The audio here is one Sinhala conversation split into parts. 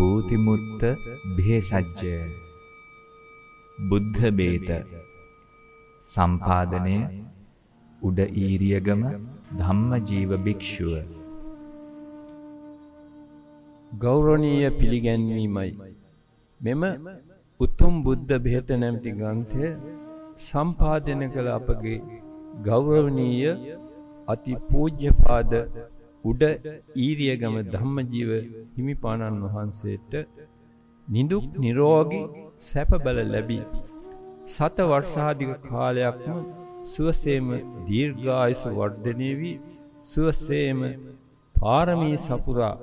පූතිමුත්ත භේසජ්ජය බුද්ධ බේත සම්පාදනය උඩ ඊරියගම ධම්මජීව භික්ෂුව. ගෞරවනීය පිළිගැන්වීමයි. මෙම උතුම් බුද්ධ බෙහෙත නැමැති ග්‍රන්ථය සම්පාදනය කළ අපගේ ගෞරවනීය අති පූජ්‍යපාද උඩ ඊරියගම ධම්මජීව හිමිපාණන් වහන්සේට නිදුක් නිරෝගී සැප බල ලැබී සත වර්ෂාධික කාලයක්ම සුවසේම දීර්ඝායුෂ වර්ධනය වී සුවසේම පාරමී සපුරා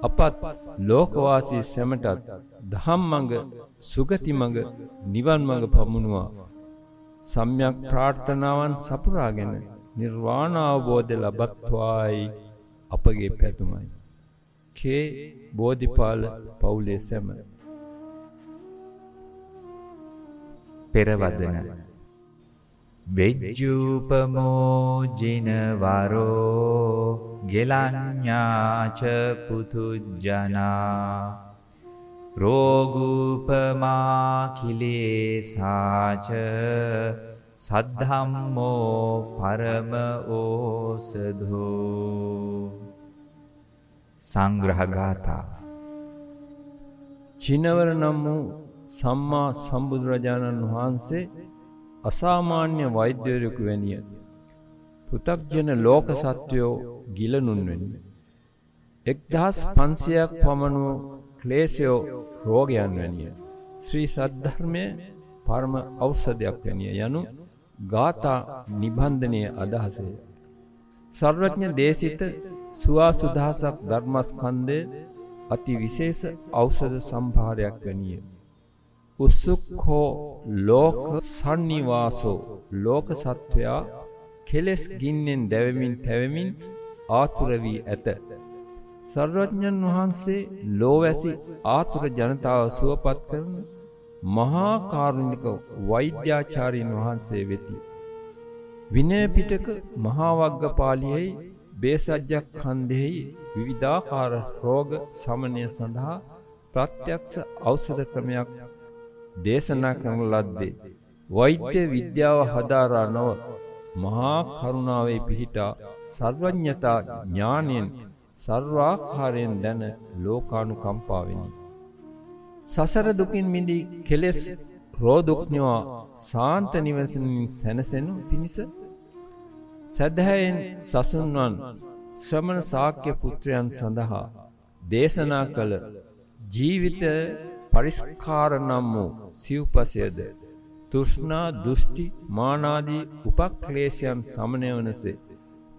අපත් ලෝකවාසී සැමටත් දහම්මඟ සුගතිමඟ නිවන් මඟ පමුණුවා. සම්යක් ප්‍රාර්ථනාවන් සපුරාගෙන නිර්වාණ අවබෝධ ලබත්වායි අපගේ පැතුමයි. කේ බෝධිපාල පවුලේ සැම. පෙරවදන. වෙජ්ජූපමෝජිනවරෝ ගෙලඤ්ඥාච පුතුජ්ජනා රෝගූපමාකිලේසාච සද්ධම්මෝ පරම ඕසධෝ සංග්‍රහගාතා චිනවර නම් වූ සම්මා සම්බුදුරජාණන් වහන්සේ අසාමාන්‍ය වෛද්‍යවරයකු වැනිය. පෘතක්ජන ලෝක සත්වයෝ ගිලනුන් වැනිය. එක්දහස් පන්සියක් පමණුව ක්ලේෂයෝ රෝගයන් වැනිය. ශ්‍රී සද්ධර්මය පරම අවසදයක් වැනිය යනු ගාථා නිබන්ධනය අදහසය. සර්වඥ දේශිත සුවා සුදහසක් ධර්මස්කන්දය අති විශේෂ ඖෂධ සම්භාරයක් වැනිය. උස්සුක්හෝ ලෝක සන්නිවාසෝ ලෝක සත්වයා කෙලෙස් ගින්නෙන් දැවමින් තැවමින් ආතුරවී ඇත. සර්වඥන් වහන්සේ ලෝවැසි ආතුර ජනතාව සුවපත් කරන මහාකාරුණික වෛද්‍යාචාරීන් වහන්සේ වෙති. විනය පිටක මහාවග්ග පාලියෙහි බේසජ්ජක් කන්දෙහි විවිධාකාර රෝග සමනය සඳහා ප්‍රත්‍යක්ෂ ඖෂධ ක්‍රමයක් දේශනා කරන ලද්දේ. වෛද්‍ය විද්‍යාව හදාරා නොව මහා කරුණාවේ පිහිටා සර්වඥතා ඥානයෙන් සර්වාකාරයෙන් දැන ලෝකානුකම්පාවෙනි. සසර දුකින් මිදී කෙලෙස් රෝදුක්ඥවා සාන්ත නිවසනින් සැනසෙනු පිණිස සැදහැයෙන් සසුන්වන් ශ්‍රමණ සාක්‍ය පුත්‍රයන් සඳහා දේශනා කළ ජීවිත පරිස්කාර නම් වූ සිව්පසයද තුෂ්නා දෘෂ්ටි මානාදී උපක්ලේශයන් සමනය වනසේ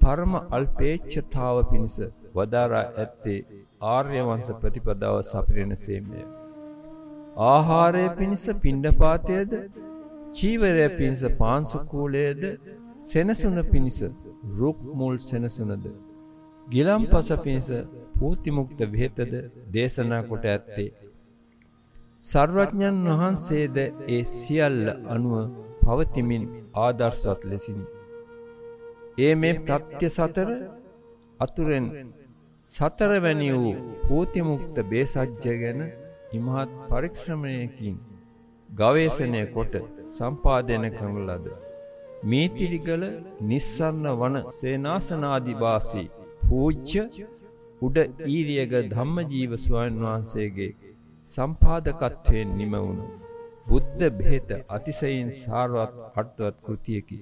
පරම අල්පේච්ඡතාව පිණිස වදාරා ඇත්තේ ආර්යවංශ ප්‍රතිපදාව සපිරෙන සේමය. ආහාරය පිණිස පිණ්ඩපාතයද චීවරය පිණිස පාන්සුකූලයද සෙනසුන පිණිස රුක් මුල් සෙනසුනද. ගිලම් පස පිණිස පූතිමුක්ත වෙහෙතද දේශනා කොට ඇත්තේ. සර්වඥන් වහන්සේද ඒ සියල්ල අනුව පවතිමින් ආදර්ශවත් ලෙසිනි. ඒ මේ ප්‍රත්‍ය සතර අතුරෙන් සතරවැනි වූ පූතිමුක්ත බේසජ්ජය ගැන ඉමහත් පරික්ෂමණයකින් ගවේශණය කොට සම්පාදන කරනු ලද. මීතිරිගල නිස්සන්න වන සේනාසනාදිවාසී පූජ්‍ය උඩ ඊරියග ධම්මජීව ස්වාමීන් වහන්සේගේ සම්පාදකත්වයෙන් නිමවුණු බුද්ධ බෙහෙත අතිශයින් සාරවත් අර්ථවත් කෘතියකි.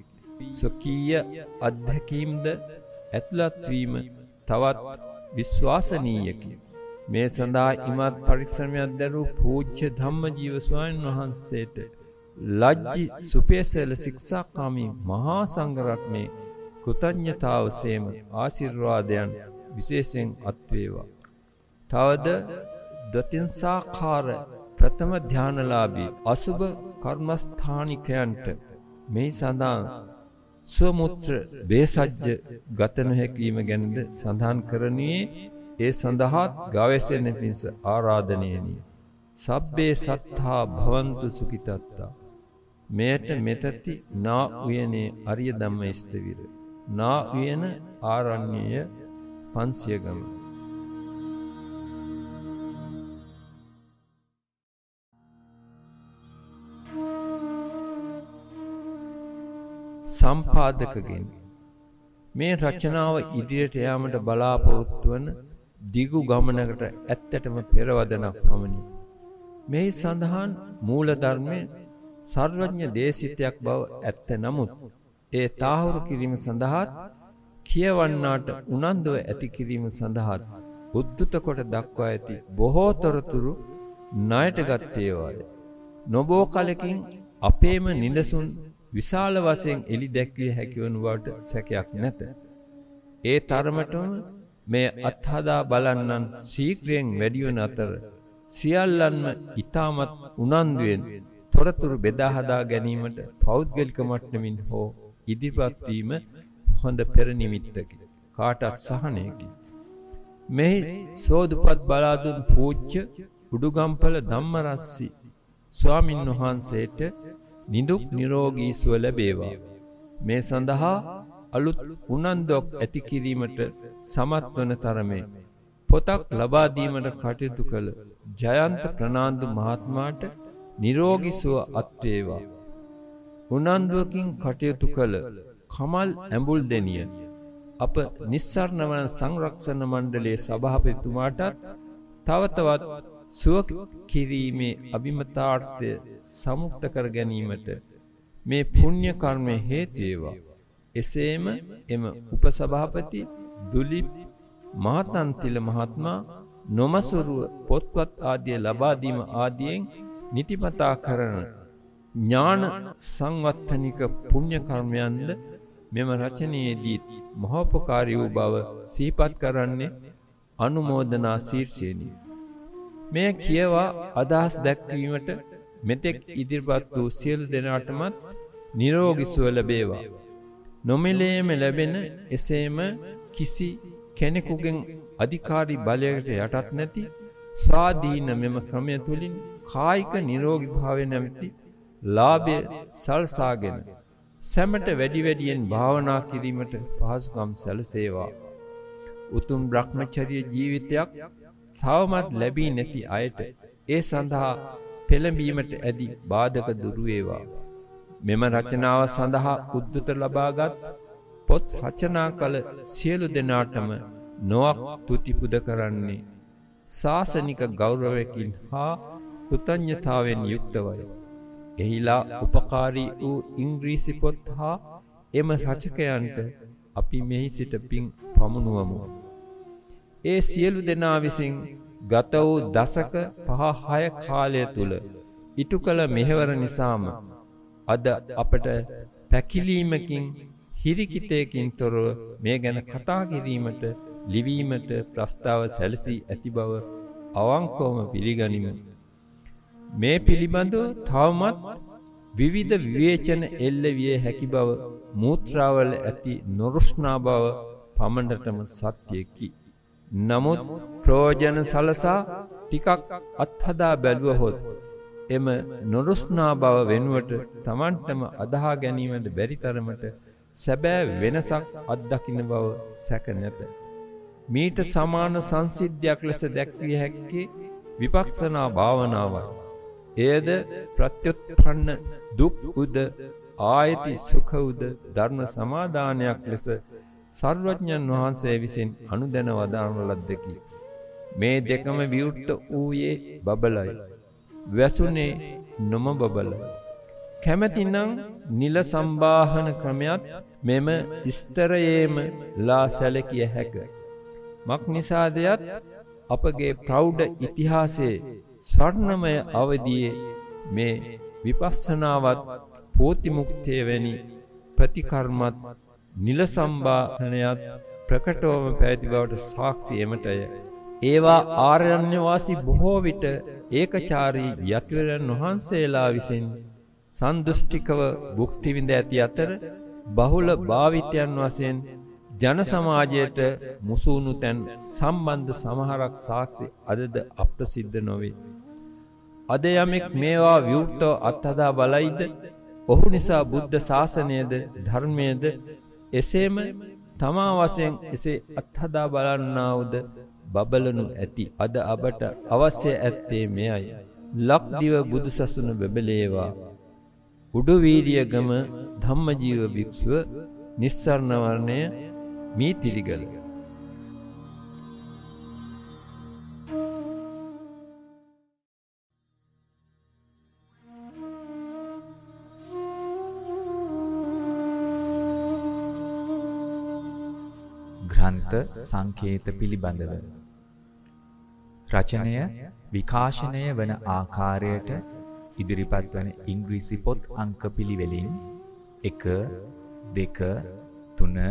ස්වකීය අත්දැකීම්ද ඇතුළත්වීම තවත් විශ්වාසනීයකි. මේ සඳහා ඉමත් පරික්ෂමයක් දැරූ පූජ්‍ය ධම්මජීව ස්වාමීන් වහන්සේට ලජ්ජි සුපේසල ශික්ෂාකාමී මහා සංඝරත්නයේ කෘතඥතාව සේම ආශිර්වාදයන් විශේෂයෙන් අත්වේවා. තවද දතින්සාකාර ප්‍රථම ධ්‍යානලාබී අසුභ කර්මස්ථානිකයන්ට මෙහි සඳහන් ස්වමුත්‍ර බේසජ්ජ ගතන හැකීම ගැනද සඳහන් කරනුයේ ඒ සඳහාත් ගවේෂණ පිණිස ආරාධනීයනි. සබ්බේ සත්තා භවන්තු සුඛිතත්තා. මෙයට මෙතති නා උයනේ අරිය ධම්ම ස්තවිර. නා උයන ආරණ්‍යය පන්සියගම. සම්පාදකගෙන් මේ රචනාව ඉදිරියට යාමට බලාපොරොත්තු වන දිගු ගමනකට ඇත්තටම පෙරවදනක් පමණි. මෙහි සඳහන් මූලධර්මය සර්වඥ දේශිතයක් බව ඇත්ත නමුත් ඒ තාහුරු කිරීම සඳහාත් කියවන්නාට උනන්දුව ඇති කිරීම සඳහාත් උද්දුත කොට දක්වා ඇති බොහෝ තොරතුරු ණයට ගත්තේවාය. නොබෝ කලකින් අපේම නිදසුන් විශාල වශයෙන් එලි දැක්විය හැකිවනු බවට සැකයක් නැත. ඒ තරමටම මේ අත්හදා බලන්නන් සීක්‍රයෙන් වැඩිවන අතර සියල්ලන්ම ඊ타මත් උනන්දුවෙන් තොරතුරු බෙදාහදා ගැනීමට පෞද්ගලික මට්ටමින් හෝ ඉදිරිපත් වීම හොඳ පෙර නිමිත්තකි. කාටත් සහනයකි. මෙහි සෝදුපත් බලාදුන් පූජ්‍ය උඩුගම්පල ධම්මරස්සි ස්වාමින් වහන්සේට නිදුක් නිරෝගී සුව ලැබේවා. මේ සඳහා අලුත් උනන්දුවක් ඇති කිරීමට සමත් වන තරමේ පොතක් ලබා දීමට කටයුතු කළ ජයන්ත ප්‍රනාන්දු මහත්මයාට නිරෝගී සුව අත්වේවා. උනන්දුවකින් කටයුතු කළ කමල් ඇඹුල් දෙනිය අප නිස්සරණ වන සංරක්ෂණ මණ්ඩලයේ සභාපතිතුමාටත් තවතවත් සුව කිරීමේ අභිමතාර්ථය සමුක්ත කර ගැනීමට මේ පුණ්‍ය කර්මය හේතු වේවා. එසේම එම උපසභාපති දුලිප් මහතන්තිල මහත්මයා නොමසුරුව පොත්පත් ආදිය ලබා දීම ආදියෙන් නිතිපතා කරන ඥාන සංවත්තනික පුණ්‍ය කර්මයන්ද මෙම රචනයේදී මහෝපකාරී වූ බව සිහිපත් කරන්නේ අනුමෝදනා ශීර්ෂයෙනි. මෙය කියවා අදහස් දැක්වීමට මෙතෙක් ඉදිරිපත් වූ සියලු දෙනාටමත් නිරෝගී සුව ලැබේවා. නොමිලේම ලැබෙන එසේම කිසි කෙනෙකුගෙන් අධිකාරී බලයකට යටත් නැති ස්වාධීන මෙම ක්‍රමය තුළින් කායික නිරෝගී භාවය නැමැති ලාභය සල්සාගෙන සැමට වැඩි වැඩියෙන් භාවනා කිරීමට පහසුකම් සැලසේවා. උතුම් බ්‍රහ්මචර්ය ජීවිතයක් තවමත් ලැබී නැති අයට ඒ සඳහා පෙළඹීමට ඇති බාධක දුරුවේවා. මෙම රචනාව සඳහා උද්දුත ලබාගත් පොත් රචනා කළ සියලු දෙනාටම නොවක් තුතිපුද කරන්නේ. ශාසනික ගෞරවයකින් හා කෘතඥතාවෙන් යුක්තවයි. එහිලා උපකාරී වූ ඉංග්‍රීසි පොත් හා එම රචකයන්ට අපි මෙහි සිට පින් පමුණුවමු. ඒ සියලු දෙනා විසින් ගත වූ දසක පහ හය කාලය තුළ ඉටු කළ මෙහෙවර නිසාම අද අපට පැකිලීමකින් හිරිකිතයකින් තොරව මේ ගැන කතා කිරීමට ලිවීමට ප්‍රස්ථාව සැලසී ඇති බව අවංකෝම පිළිගනිමු. මේ පිළිබඳව තවමත් විවිධ විවේචන එල්ල විය හැකි බව මූත්‍රාවල ඇති නොරුස්නා බව පමණටම සත්‍යයකි. නමුත් ප්‍රෝජන සලසා ටිකක් අත්හදා බැලුවහොත් එම නොරුස්නා බව වෙනුවට තමන්ටම අදහා ගැනීමට බැරි තරමට සැබෑ වෙනසක් අත්දකින්න බව සැක නැත. මීට සමාන සංසිද්ධයක් ලෙස දැක්විය හැක්කේ විපක්ෂනා භාවනාවයි. එයද ප්‍රත්‍යුත්පන්න දුක් උද ආයති සුඛ උද ධර්ම සමාදානයක් ලෙස සර්වඥන් වහන්සේ විසින් අනුදැන වදාරන ලද්දකි. මේ දෙකම විවෘත වූයේ බබලයි. වැසුනේ නොම බබලයි. කැමැතිනම් නිල සම්බාහන ක්‍රමයක් මෙම ස්තරයේම ලා සැලකිය හැක. මක් නිසාදයත් අපගේ ප්‍රෞඩ ඉතිහාසයේ ස්වර්ණමය අවදියේ මේ විපස්සනාවත් පෝතිමුක්තය වැනි ප්‍රතිකර්මත් නිල සම්බාහනයත් ප්‍රකටවම පැඇති බවට සාක්ෂියමටය. ඒවා ආරණ්‍යවාසි බොහෝ විට ඒකචාරී යතිවරන් වහන්සේලා විසින් සන්දුෂ්ටිකව බුක්තිවිඳ ඇති අතර බහුල භාවිතයන් වසයෙන් ජන සමාජයට මුසුණු තැන් සම්බන්ධ සමහරක් සාක්ෂි අදද අප්ත සිද්ධ නොවේ. අද යමෙක් මේවා විවෘත්තව අත්හදා බලයිද ඔහු නිසා බුද්ධ ශාසනයද ධර්මයද එසේම තමා වසයෙන් එසේ අත්හදා බලන්නාවද බබලනු ඇති අද අපට අවශ්‍ය ඇත්තේ මෙයයි. ලක්දිව බුදු සසුන බැබලේවා. උඩුවීරියගම ධම්මජීව භික්ෂුව නිස්සරණ වර්ණය මීතිරිගල ග්‍රන්ථ සංකේත පිළිබඳව රචනය විකාශනය වන ආකාරයට ඉදිරිපත් වන ඉංග්‍රීසි පොත් අංක පිළිවෙලින් 1 2 3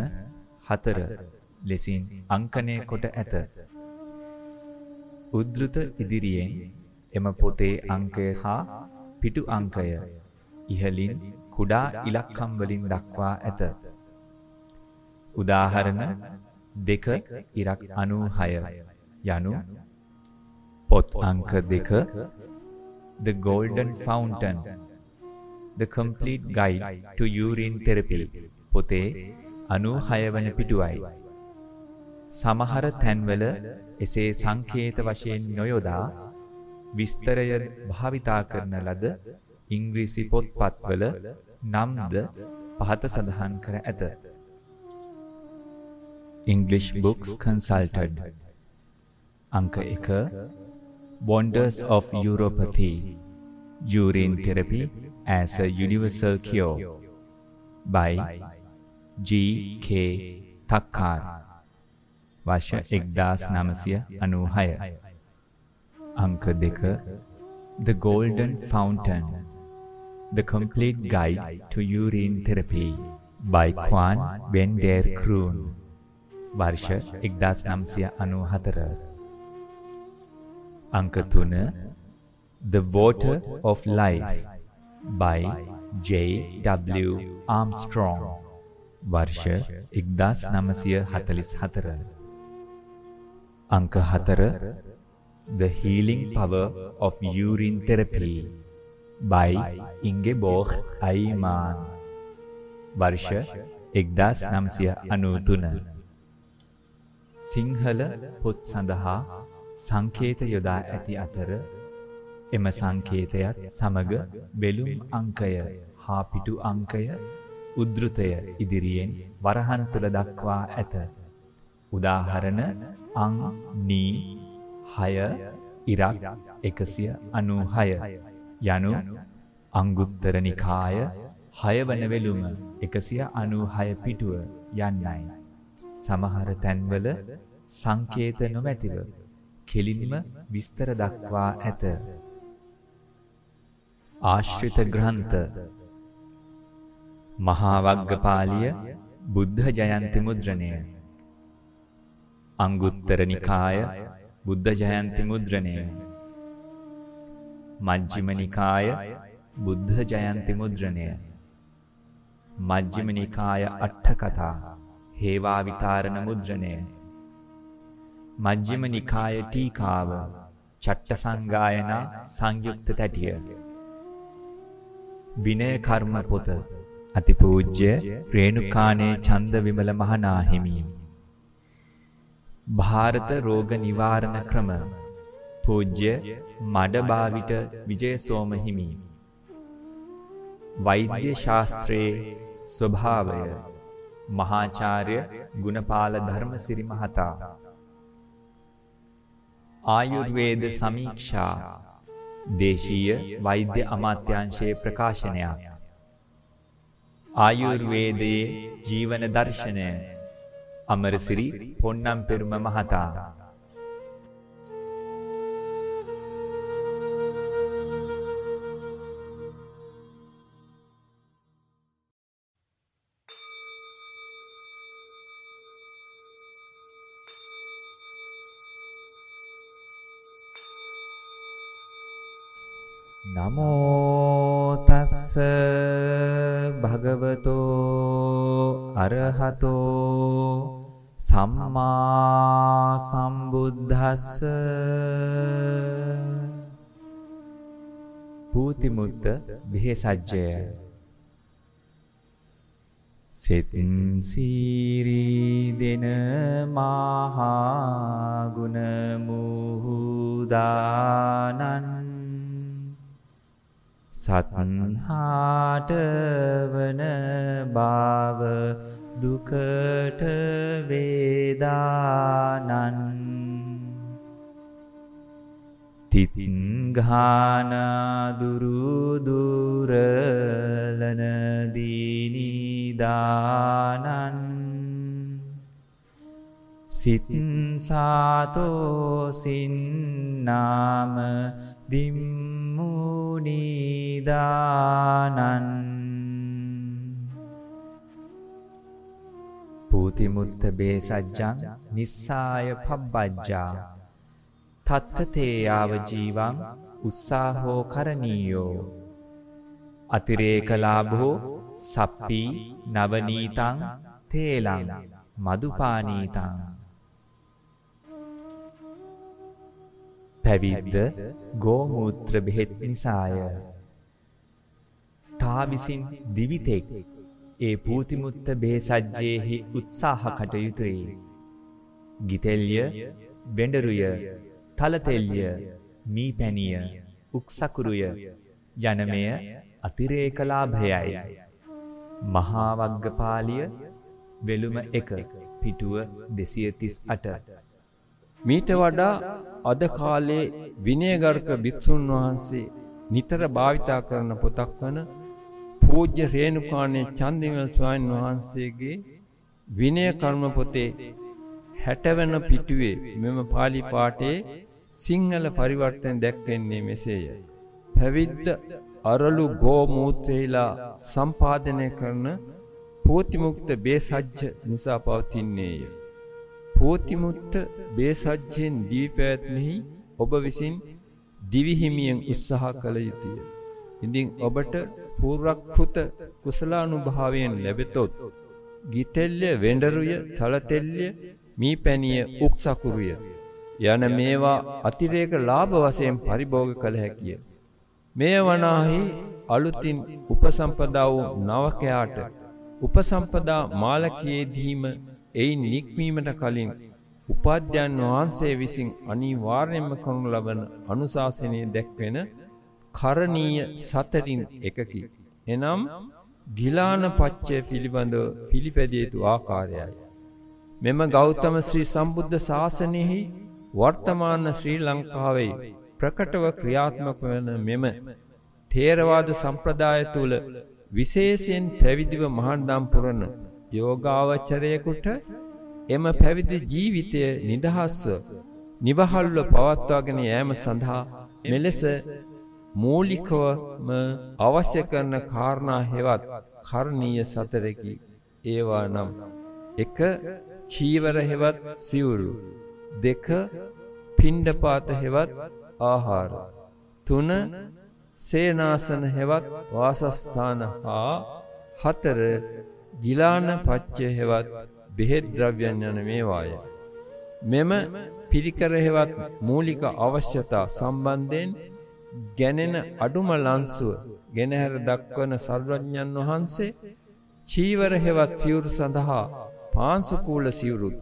4 ලෙසින් අංකනය කොට ඇත. උද්ෘත ඉදිරියෙන් එම පොතේ අංකය හා පිටු අංකය ඉහලින් කුඩා ඉලක්කම් වලින් දක්වා ඇත. උදාහරණ 2 ඉරක් 96 යනු පොත් අංක 2 The Golden Fountain The Complete Guide to Urine Therapy පොතේ 96 වන පිටුවයි. සමහර තැන්වල එසේ සංකේත වශයෙන් නොයොදා විස්තරය භාවිතා කරන ලද ඉංග්‍රීසි පොත්පත්වල නම්ද පහත සඳහන් කර ඇත. English Books Consulted අංක 1 Wonders of Uropathy Urine Therapy as a Universal Cure by G. K. Thakkar වර්ෂ 1996 අංක 2 The Golden Fountain The Complete Guide to Urine Therapy by Kwan Ben der Kroon වර්ෂ 1994 අංක 3 The Water of Life by J. W. Armstrong වර්ෂ 1944 අංක 4 The Healing Power of Urine Therapy by Ingeborg Aiman වර්ෂ 1993 සිංහල පොත් සඳහා සංකේත යොදා ඇති අතර එම සංකේතයත් සමග බෙලුම් අංකය හා පිටු අංකය උද්ෘතය ඉදිරියෙන් වරහන් තුල දක්වා ඇත. උදාහරණ අං නී 6 ඉරක් 196 යනු අංගුත්තර නිකාය 6 වන වෙලුම 196 පිටුව යන්නයි. සමහර තැන්වල සංකේත නොමැතිව කෙලින්ම විස්තර දක්වා ඇත. ආශ්‍රිත ග්‍රන්ථ. මහා වග්ගපාලිය බුද්ධ ජයන්ති මුද්‍රණය. අංගුත්තර නිකාය බුද්ධ ජයන්ති මුද්‍රණය. මජ්ක්‍ධිම නිකාය බුද්ධ ජයන්ති මුද්‍රණය. මජ්ක්‍ධිම නිකාය අට්ඨ කතා. හේවා විතාරණ මුද්‍රණය මජ්ක්‍ධිම නිකාය ටීකාව චට්ට සංගායනා සංයුක්ත තැටිය විනය කර්ම පොත අතිපූජ්‍ය රේණුකානේ චන්ද විමල මහනාහිමි ಭಾರತ රෝග නිවාරණ ක්‍රම පූජ්‍ය මඩබාවිට විජයසෝම හිමි වෛද්‍ය ශාස්ත්‍රයේ ස්වභාවය මහාචාර්ය ගුණපාල ධර්මසිරි මහතා ආයුර්වේද සමීක්ෂා දේශීය වෛද්‍ය අමාත්‍යාංශයේ ප්‍රකාශනයක්. ආයුර්වේදයේ ජීවන දර්ශනය අමරසිරි පොන්නම් පෙරුම මහතා. නමෝ තස්ස භගවතෝ අරහතෝ සම්මා සම්බුද්දස්ස පූතිමුත්ත විහෙසජ්ජය සෙත් සීරී දෙන මහා ගුණ මුහුදානන් සත්හාට වන භාව දුකට වේදානන්. තිත්ඝාන දුරු දුරලන දීනිදානන්. සිත් සාතෝ සින්නාම දිම්මුනිදානන් පූතිමුත්ත බේසජ්ජං නිස්සාය පබ්බජ්ජා. තත්තතේ යාව ජීවං උත්සාහෝ කරණීයෝ. අතිරේකලාභෝ සප්පි නවනීතං තේලං මදුපානීතං. පැවිද්ද ගෝමූත්‍ර බෙහෙත් නිසාය. තා විසින් දිවිතෙක් ඒ පූතිමුත්ත බේසජ්ජයෙහි උත්සාහ කටයුතුයි. ගිතෙල්ය වෙඩරුය තලතෙල්ය මී පැණිය උක්සකුරුය යනමය අතිරේකලාභයයි මහා වග්ගපාලිය වෙළුම 1 පිටුව 238 මීට වඩා අද කාලේ විනයගර්ක භික්ෂුන් වහන්සේ නිතර භාවිතා කරන පොතක් වන පූජ්‍ය රේණුකාණේ චන්දිමල් ස්වාමීන් වහන්සේගේ විනය කර්ම පොතේ 60 වෙනි පිටුවේ මෙම pāli පාඨයේ සිංහල පරිවර්තන දැක්වෙන්නේ මෙසේය. පැවිද්ද අරලු ගෝමූත්‍රේලා සම්පාදනය කරන පෝතිමුක්ත බේසජ්ජ නිසා පවතින්නේය. පෝතිමුත්ත බේසජ්ජයෙන් දීපෑත්මෙහි ඔබ විසින් දිවිහිමියෙන් උත්සාහ කළ යුතුය. ඉඳින් ඔබට පූර්වක්ෘත කුසලානුභාවයෙන් ලැබෙතොත් ගිතෙල්ය වෙඩරුය තලතෙල්ය මී පැණිය උක්සකුරුය යන මේවා අතිරේක ලාභ වශයෙන් පරිභෝග කළ හැකිය. මෙය වනාහි අලුතින් උපසම්පදා වූ නවකයාට උපසම්පදා මාලකයේදීම එයින් නික්මීමට කලින් උපාධ්‍යයන් වහන්සේ විසින් අනිවාර්යෙන්ම කරනු ලබන අනුශාසනය දැක්වෙන කරණීය සතරින් එකකි. එනම් ගිලාන පච්චය පිළිබඳව පිළිපැදිය යුතු ආකාරයයි. මෙම ගෞතම ශ්‍රී සම්බුද්ධ ශාසනයෙහි වර්තමාන ශ්‍රී ලංකාවේ ප්‍රකටව ක්‍රියාත්මක වන මෙම තේරවාද සම්ප්‍රදාය තුළ විශේෂයෙන් පැවිදිව මහන්දම් පුරන යෝගාවචරයෙකුට එම පැවිදි ජීවිතය නිදහස්ව නිවහල්ව පවත්වාගෙන යෑම සඳහා මෙලෙස මූලිකවම අවශ්‍ය කරන කාරණා හෙවත් කරණීය සතරකි. ඒවා නම් එක චීවර හෙවත් සිවුරු දෙක පිණ්ඩපාත හෙවත් ආහාර තුන සේනාසන හෙවත් වාසස්ථාන හා හතර ගිලාන පච්චය හෙවත් බෙහෙත් ද්‍රව්‍යයන් යන මේවාය. මෙම පිරිකර හෙවත් මූලික අවශ්‍යතා සම්බන්ධයෙන් ගැනෙන අඩුම ලන්සුව ගෙනහැර දක්වන සර්වඥන් වහන්සේ චීවර හෙවත් සිවුරු සඳහා පාන්සුකූල සිවුරුත්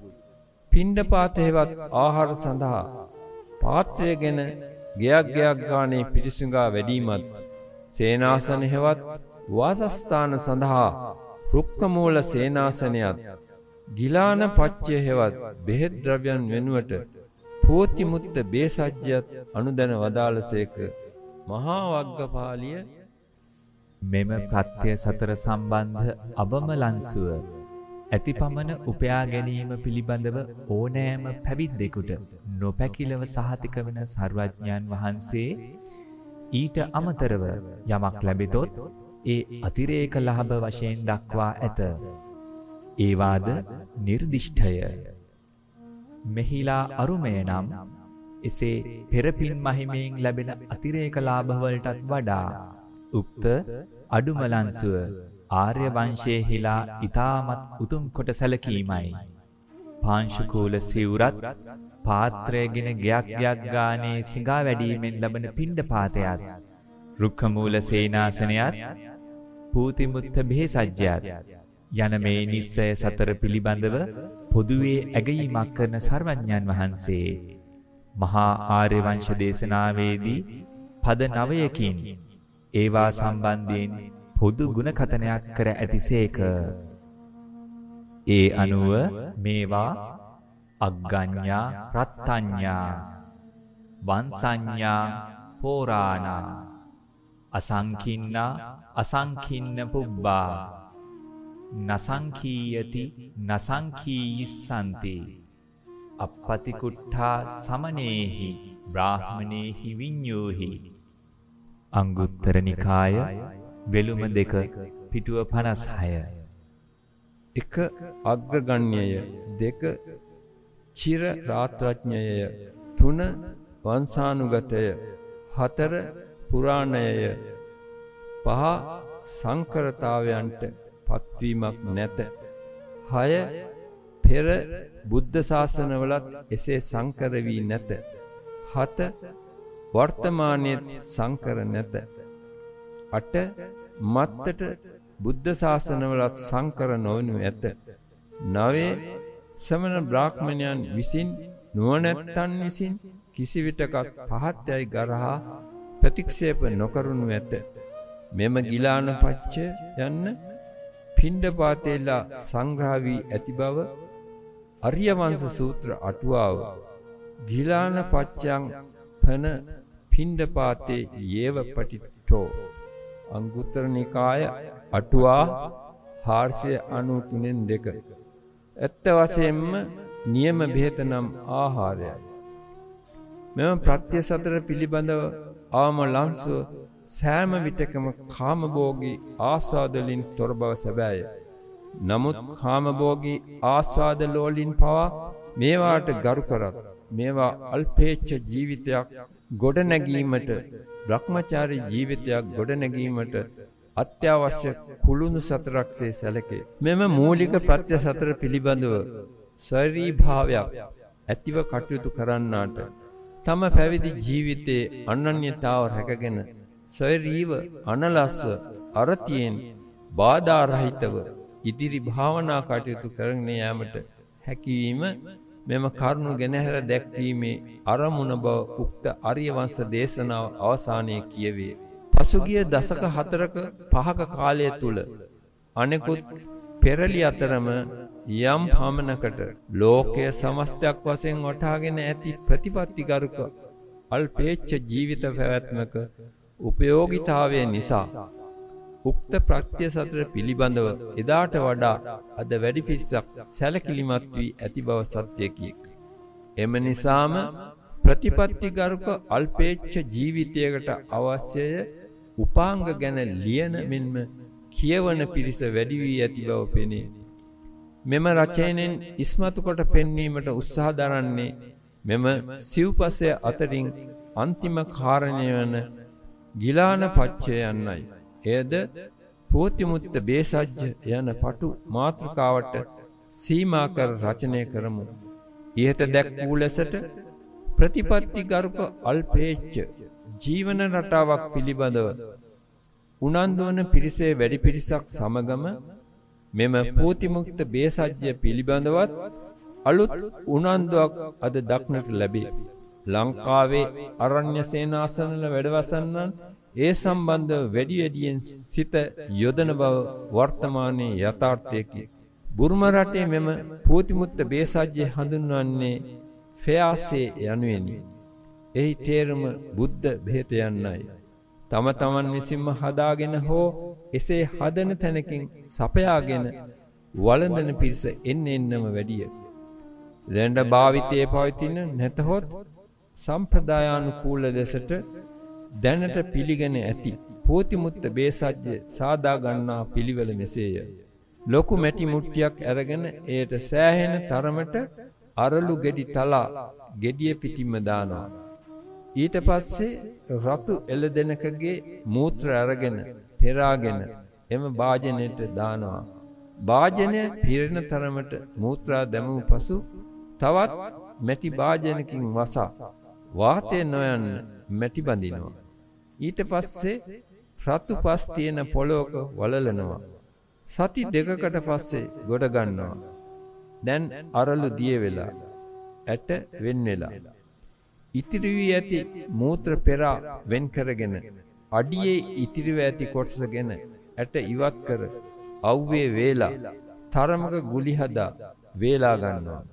පිණ්ඩපාත හෙවත් ආහාර සඳහා පාත්‍රය ගෙන ගෙයක් ගෙයක් ගානේ පිටිසුඟා වැඩීමත් සේනාසන හෙවත් වාසස්ථාන සඳහා රුක්කමූල සේනාසනයත් ගිලාන පච්චය හෙවත් බෙහෙත් ද්‍රව්‍යන් වෙනුවට පෝතිමුත්ත බේසජ්‍යත් අනුදැන වදාළසේක මහා වග්ගපාලිය මෙම ප්‍රත්‍ය සතර සම්බන්ධ අවම ලන්සුව ඇති පමණ උපයා ගැනීම පිළිබඳව ඕනෑම පැවිද්දෙකුට නොපැකිලව සහතික වන සර්වඥයන් වහන්සේ ඊට අමතරව යමක් ලැබෙතොත් ඒ අතිරේක ලාභ වශයෙන් දක්වා ඇත. ඒවාද නිර්දිෂ්ඨය. මෙහිලා අරුමය නම් එසේ පෙරපින් මහිමයෙන් ලැබෙන අතිරේක ලාභවලටත් වඩා උක්ත අඩුමලන්සුව ආර්ය වංශයේහිලා ඊ타මත් උතුම් කොට සැලකීමයි. පාංශුකූල සිවුරත් පාත්‍රයගෙන ගයක් ගයක් ගානේ සිඟා වැඩීමෙන් ලබන පිණ්ඩපාතයත් රුක්ඛමූල සේනාසනයත් පූතිමුත්ත බෙහෙසජ්ජයත් යන මේ නිස්සය සතර පිළිබඳව පොදුවේ ඇගීමක් කරන සර්වඥන් වහන්සේ මහා ආර්ය වංශ දේශනාවේදී පද නවයකින් ඒවා සම්බන්ධයෙන් පොදු ගුණ කතනයක් කර ඇතිසේක. ඒ අනුව මේවා අග්ගඤ්ඤා රත්ත්‍ඤ්ඤා වංසඤ්ඤා පෝරාණා අසංකින්නා අසංකින්න පුබ්බා. නසංකීයති නසංකීයිස්සන්ති අපපතිකුට්ඨා සමනේහි බ්‍රාහ්මනේහි විඤ්ඤෝහි. අංගුත්තර නිකාය වෙළුම දෙක පිටුව 56 එක අග්‍රගණ්‍යය දෙක චිර රාත්‍රඥය තුන වංශානුගතය හතර පුරාණයය පහ සංකරතාවයන්ට පත්වීමක් නැත. හය පෙර බුද්ධ ශාසනවලත් එසේ සංකර වී නැත. හත වර්තමානයේත් සංකර නැත. අට මත්තට බුද්ධ ශාසනවලත් සංකර නොවනු ඇත. නවේ සමන බ්‍රාහ්මණයන් විසින් නුවණැත්තන් විසින් කිසිවිටකත් පහත් යයි ගරහා ප්‍රතික්ෂේප නොකරනු ඇත. මෙම ගිලාන පච්ච යන්න පිණ්ඩපාතේලා සංග්‍රහ වී ඇති බව අරියවංශ සූත්‍ර අටුවාව. ගිලාන පච්චයන් පන පිණ්ඩපාතේ යේව පටිට්ඨෝ. අංගුත්තර නිකාය අටුවා 493න් දෙක. ඇත්ත වශයෙන්ම නියම බෙහෙත නම් ආහාරයයි. මෙම ප්‍රත්‍ය සතර පිළිබඳව ආම ලංසුව සෑම විටකම කාමභෝගී ආස්වාදලින් තොර බව සැබෑය. නමුත් කාමභෝගී ආස්වාදලෝලින් පවා මේවාට ගරු කරත් මේවා අල්පේච්ඡ ජීවිතයක් ගොඩනැගීමට බ්‍රහ්මචාරී ජීවිතයක් ගොඩනැගීමට අත්‍යවශ්‍ය කුළුණු සතරක්සේ සැලකේ. මෙම මූලික ප්‍රත්‍ය සතර පිළිබඳව ස්වරී භාවයක් ඇතිව කටයුතු කරන්නාට තම පැවිදි ජීවිතයේ අනන්‍යතාව රැකගෙන සොයරීව අනලස්ව අරතියෙන් බාධාරහිතව ඉදිරි භාවනා කටයුතු කරගෙන යාමට හැකිවීම මෙම කරුණු ගෙනහැර දැක්වීමේ අරමුණ බව උක්ත අරියවංශ දේශනාව අවසානයේ කියවේ. පසුගිය දසක හතරක පහක කාලය තුල අනෙකුත් පෙරලි අතරම යම් පමණකට ලෝකය සමස්තයක් වශයෙන් වටහාගෙන ඇති ප්‍රතිපත්තිගරුක අල්පේච්ඡ ජීවිත පැවැත්මක උපයෝගිතාවය නිසා උක්ත ප්‍රත්‍ය සතර පිළිබඳව එදාට වඩා අද වැඩි පිරිසක් සැලකිලිමත් වී ඇති බව සත්‍යකි. එම නිසාම ප්‍රතිපත්තිගරුක අල්පේච්ඡ ජීවිතයකට අවශ්‍යය උපාංග ගැන ලියන මෙන්ම කියවන පිරිස වැඩි වී ඇති බව පෙනේ. මෙම රචනයෙන් ඉස්මතු කොට පෙන්වීමට උත්සාහ දරන්නේ මෙම සිව්පසය අතරින් අන්තිම කාරණය වන ගිලාන පච්චය යන්නයි. එයද පෝතිමුත්ත බේසජ්ජ යන පටු මාතෘකාවට සීමා කර රචනය කරමු. ඉහත දැක් වූ ලෙසට ප්‍රතිපත්ති ගරුක අල්පේච්ච ජීවන රටාවක් පිළිබඳව උනන්දුවන පිරිසේ වැඩි පිරිසක් සමගම මෙම පූතිමුක්ත බේසජ්‍ය පිළිබඳවත් අලුත් උනන්දුවක් අද දක්නට ලැබේ. ලංකාවේ අරණ්‍ය සේනාසනල වැඩවසන්නන් ඒ සම්බන්ධව වැඩි වැඩියෙන් සිත යොදන බව වර්තමානයේ යථාර්ථයකි. බුර්ම රටේ මෙම පූතිමුත්ත බේසජ්‍ය හඳුන්වන්නේ ෆෙයාසේ යනුවෙනි. එහි තේරුම බුද්ධ බෙහෙත යන්නයි. තම තමන් විසින්ම හදාගෙන හෝ එසේ හදන තැනකින් සපයාගෙන වළඳන පිරිස එන්න එන්නම වැඩිය. දැන්ඩ භාවිතයේ පවතින නැතහොත් සම්ප්‍රදායානුකූල දෙසට දැනට පිළිගෙන ඇති පෝතිමුත්ත බේසජ්‍ය සාදාගන්නා පිළිවෙල මෙසේය. ලොකු මැටි මුට්ටියක් ඇරගෙන එයට සෑහෙන තරමට අරලු ගෙඩි තලා ගෙඩිය පිටිම්ම දානවා. ඊට පස්සේ රතු එළදෙනකගේ මූත්‍ර අරගෙන පෙරාගෙන එම භාජනයට දානවා. භාජනය පිරෙන තරමට මූත්‍රා දැමූ පසු තවත් මැටි භාජනකින් වසා වාතය නොයන්න මැටි බඳිනවා. ඊට පස්සේ රතු පස් තියෙන පොළොවක වලලනවා. සති දෙකකට පස්සේ ගොඩ ගන්නවා. දැන් අරලු දිය වෙලා ඇට වෙන් වෙලා. ඉතිරි වී ඇති මූත්‍ර පෙරා වෙන් කරගෙන අඩියේ ඉතිරිව ඇති කොටසගෙන ඇට ඉවත් කර අව්වේ වේලා තරමක ගුලි හදා වේලා ගන්නවා.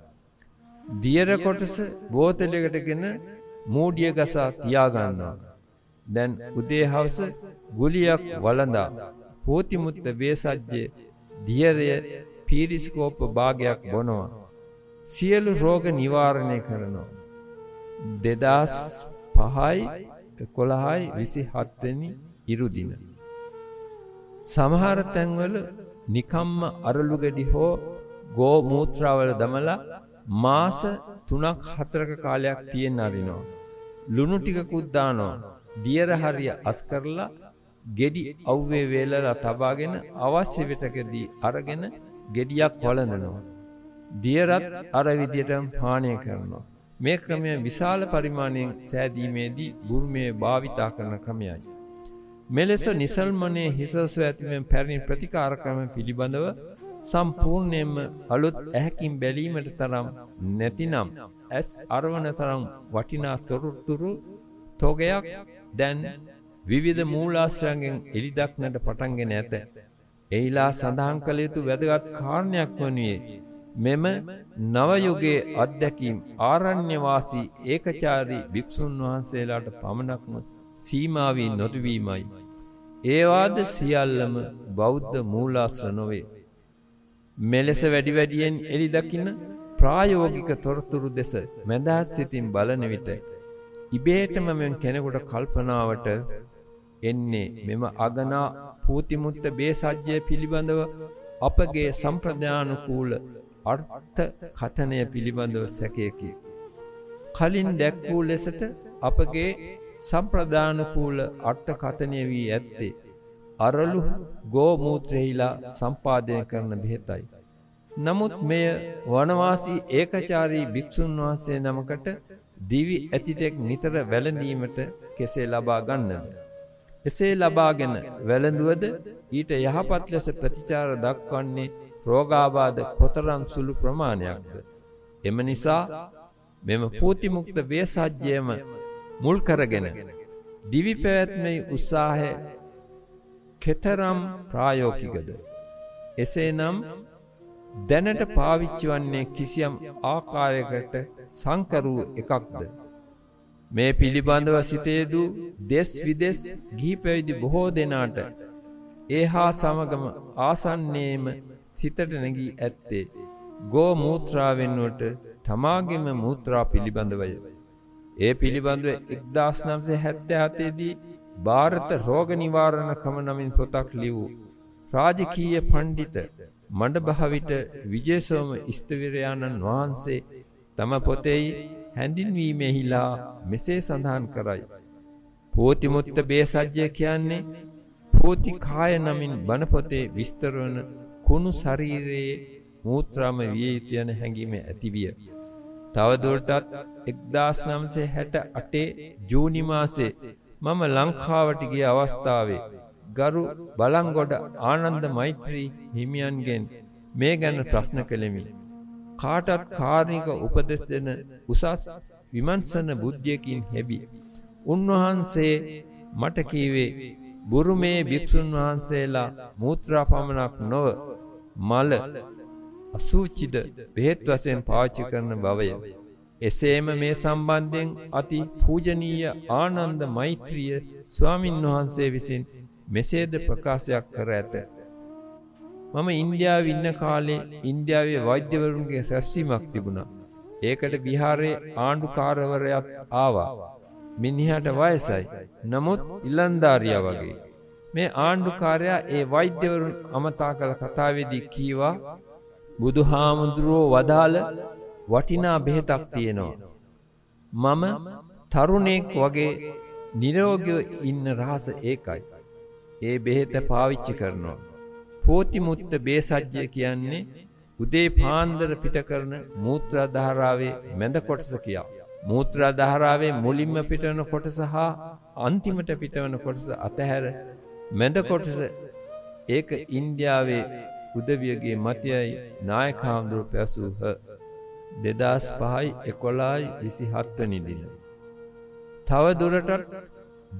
දියර කොටස බෝතලයකටගෙන මූඩිය ගසා තියාගන්නවා. දැන් උදේ හවස ගුලියක් වලඳා පෝතිමුත්ත වේසජ්‍ය දියරය පීරිස්කෝප භාගයක් බොනවා. සියලු රෝග නිවාරණය කරනවා. දෙදස් පහයි කොළහයි විසි හත්වනි ඉරුදින. සමහර තැන්වල නිකම්ම අරලුගෙඩි හෝ ගෝ මූත්‍රාවල දමලා මාස තුනක් හතරක කාලයක් තියෙන් අරිනවා. ලුණු ටිකකුද්දානෝ දියර හරිය අස් කරලා ගෙඩි අව්වේ වේලලා තබාගෙන අවශ්‍ය වෙතකදී අරගෙන ගෙඩියක් වලඳනවා. දියරත් අර විදියටම පානය කරනවා. මේ ක්‍රමය විශාල පරිමාණයෙන් සෑදීමේදී බුර්මය භාවිතා කරන ක්‍රමයයි. මෙලෙස නිසල්මනේ හිසස්ව ඇතිවෙන් පැරණි ප්‍රතිකාරක්‍රම පිළිබඳව සම්පූර්ණයෙන්ම අලුත් ඇහැකින් බැලීමට තරම් නැතිනම් ඇස් අරවන තරම් වටිනා තොරතුරු තොගයක් දැන් විවිධ මූලාශ්‍රයන්ගෙන් එළිදක්නට පටන්ගෙන ඇත. එහිලා සඳහන් කළ යුතු වැදගත් කාරණයක් වනුයේ මෙම නවයුගේ අත්දැකීම් ආරණ්‍යවාසී ඒකචාරී භික්‍ෂූන් වහන්සේලාට පමණක්ම සීමාවී නොටවීමයි. ඒවාද සියල්ලම බෞද්ධ මූලාශ්‍ර නොවේ. මෙලෙස වැඩි වැඩියෙන් එලි දකින්න ප්‍රායෝගික තොරතුරු දෙස මැදහත් සිතින් බලන විට ඉබේටම මෙම කෙනෙකුට කල්පනාවට එන්නේ මෙම අගනා පූතිමුත්ත බේසජ්‍යය පිළිබඳව අපගේ සම්ප්‍රධානුකූල අර්ථ කතනය පිළිබඳව සැකයකි. කලින් දැක්වූ ලෙසට අපගේ සම්ප්‍රධානකූල අර්ථ කතනය වී ඇත්තේ. අරලු ගෝමූත්‍රෙහිලා සම්පාදය කරන බෙහෙතයි. නමුත් මෙය වනවාසී ඒකචාරී භික්‍ෂූන් වහන්සේ නමකට දිවි ඇතිතෙක් නිතර වැලඳීමට කෙසේ ලබා ගන්නද. එසේ ලබාගෙන වැළඳුවද ඊට යහපත් ලෙස ප්‍රතිචාර දක්වන්නේ රෝගාබාධ කොතරම් සුළු ප්‍රමාණයක්ද. එම නිසා මෙම පූතිමුක්ත වේසාජ්‍යයම මුල් කරගෙන දිවි පැවැත්මයි උත්සාහය කෙතරම් ප්‍රායෝකිකද. එසේ නම් දැනට පාවිච්චි වන්නේ කිසියම් ආකාරයකට සංකරූ එකක්ද. මේ පිළිබඳව සිතේදූ දෙස් විදෙස් ගිහි පැවිදි බොහෝ දෙනාට ඒ හා සමගම ආසන්නේම සිතට නැගී ඇත්තේ ගෝ මූත්‍රාවෙන්නුවට තමාගෙම මූත්‍රා පිළිබඳවය. ඒ පිළිබඳව එක්දස් නම්සේ හැත්ත අතේදී භාරත රෝග නිවාරණ ක්‍රම නමින් පොතක් ලිවූ. රාජකීය පණ්ඩිත මඩ භාවිට විජේසෝම ස්තවිරයාණන් වහන්සේ තම පොතෙයි හැඳින්වීමෙහිලා මෙසේ සඳහන් කරයි. පෝතිමුත්ත බේසජ්‍ය කියන්නේ පෝති කාය නමින් බණපොතේ විස්තරවන කුණු ශරීරයේ මූත්‍රාම විය යුතු යන හැඟීම ඇතිවිය. තවදුරටත් එක්දාස් නම්සේ හැට අටේ ජූනිමාසේ මම ලංකාවට ගිය අවස්ථාවේ ගරු බලංගොඩ ආනන්ද මෛත්‍රී හිමියන්ගෙන් මේ ගැන ප්‍රශ්න කළෙමි. කාටත් කාරණික උපදෙස් දෙන උසස් විමන්සන බුද්ධියකින් හැබි. උන්වහන්සේ මට කීවේ බුරුමේ භික්‍ෂූන් වහන්සේලා මූත්‍රා පමණක් නොව මල අසූචිද බෙහෙත් වසයෙන් පාච්චි කරන බවය. එසේම මේ සම්බන්ධයෙන් අති පූජනීය ආනන්ද මෛත්‍රිය ස්වාමින් වහන්සේ විසින් මෙසේද ප්‍රකාශයක් කර ඇත. මම ඉන්දියාව ඉන්න කාලේ ඉන්දියාවේ වෛද්‍යවරුන්ගේ රැස්වීමක් තිබුණා. ඒකට විහාරයේ ආණ්ඩුකාරවරයක් ආවා. මිනිහට වයසයි. නමුත් ඉලන්දාරිය වගේ. මේ ආණ්ඩුකාරයා ඒ වෛද්‍යවරුන් අමතා කළ කතාවේදී කීවා බුදු හාමුදුරුවෝ වදාළ වටිනා බෙහෙතක් තියෙනවා. මම තරුණෙක් වගේ නිරෝගව ඉන්න රහස ඒකයි. ඒ බෙහෙත පාවිච්චි කරනවා. පෝතිමුත්ත බේසජ්‍ය කියන්නේ උදේ පාන්දර පිට කරන මූත්‍රාධාරාවේ මැද කොටස කියා. මූත්‍රාධාරාවේ මුලින්ම පිටවන කොටස හා අන්තිමට පිටවන කොටස අතහැර මැද කොටස ඒක ඉන්දියාවේ උදවියගේ මතයයි නායකහාමුදුරු පැසූහ දෙදස් පහයි එකොලායි විසි හත්වනි දින. තව දුරටත්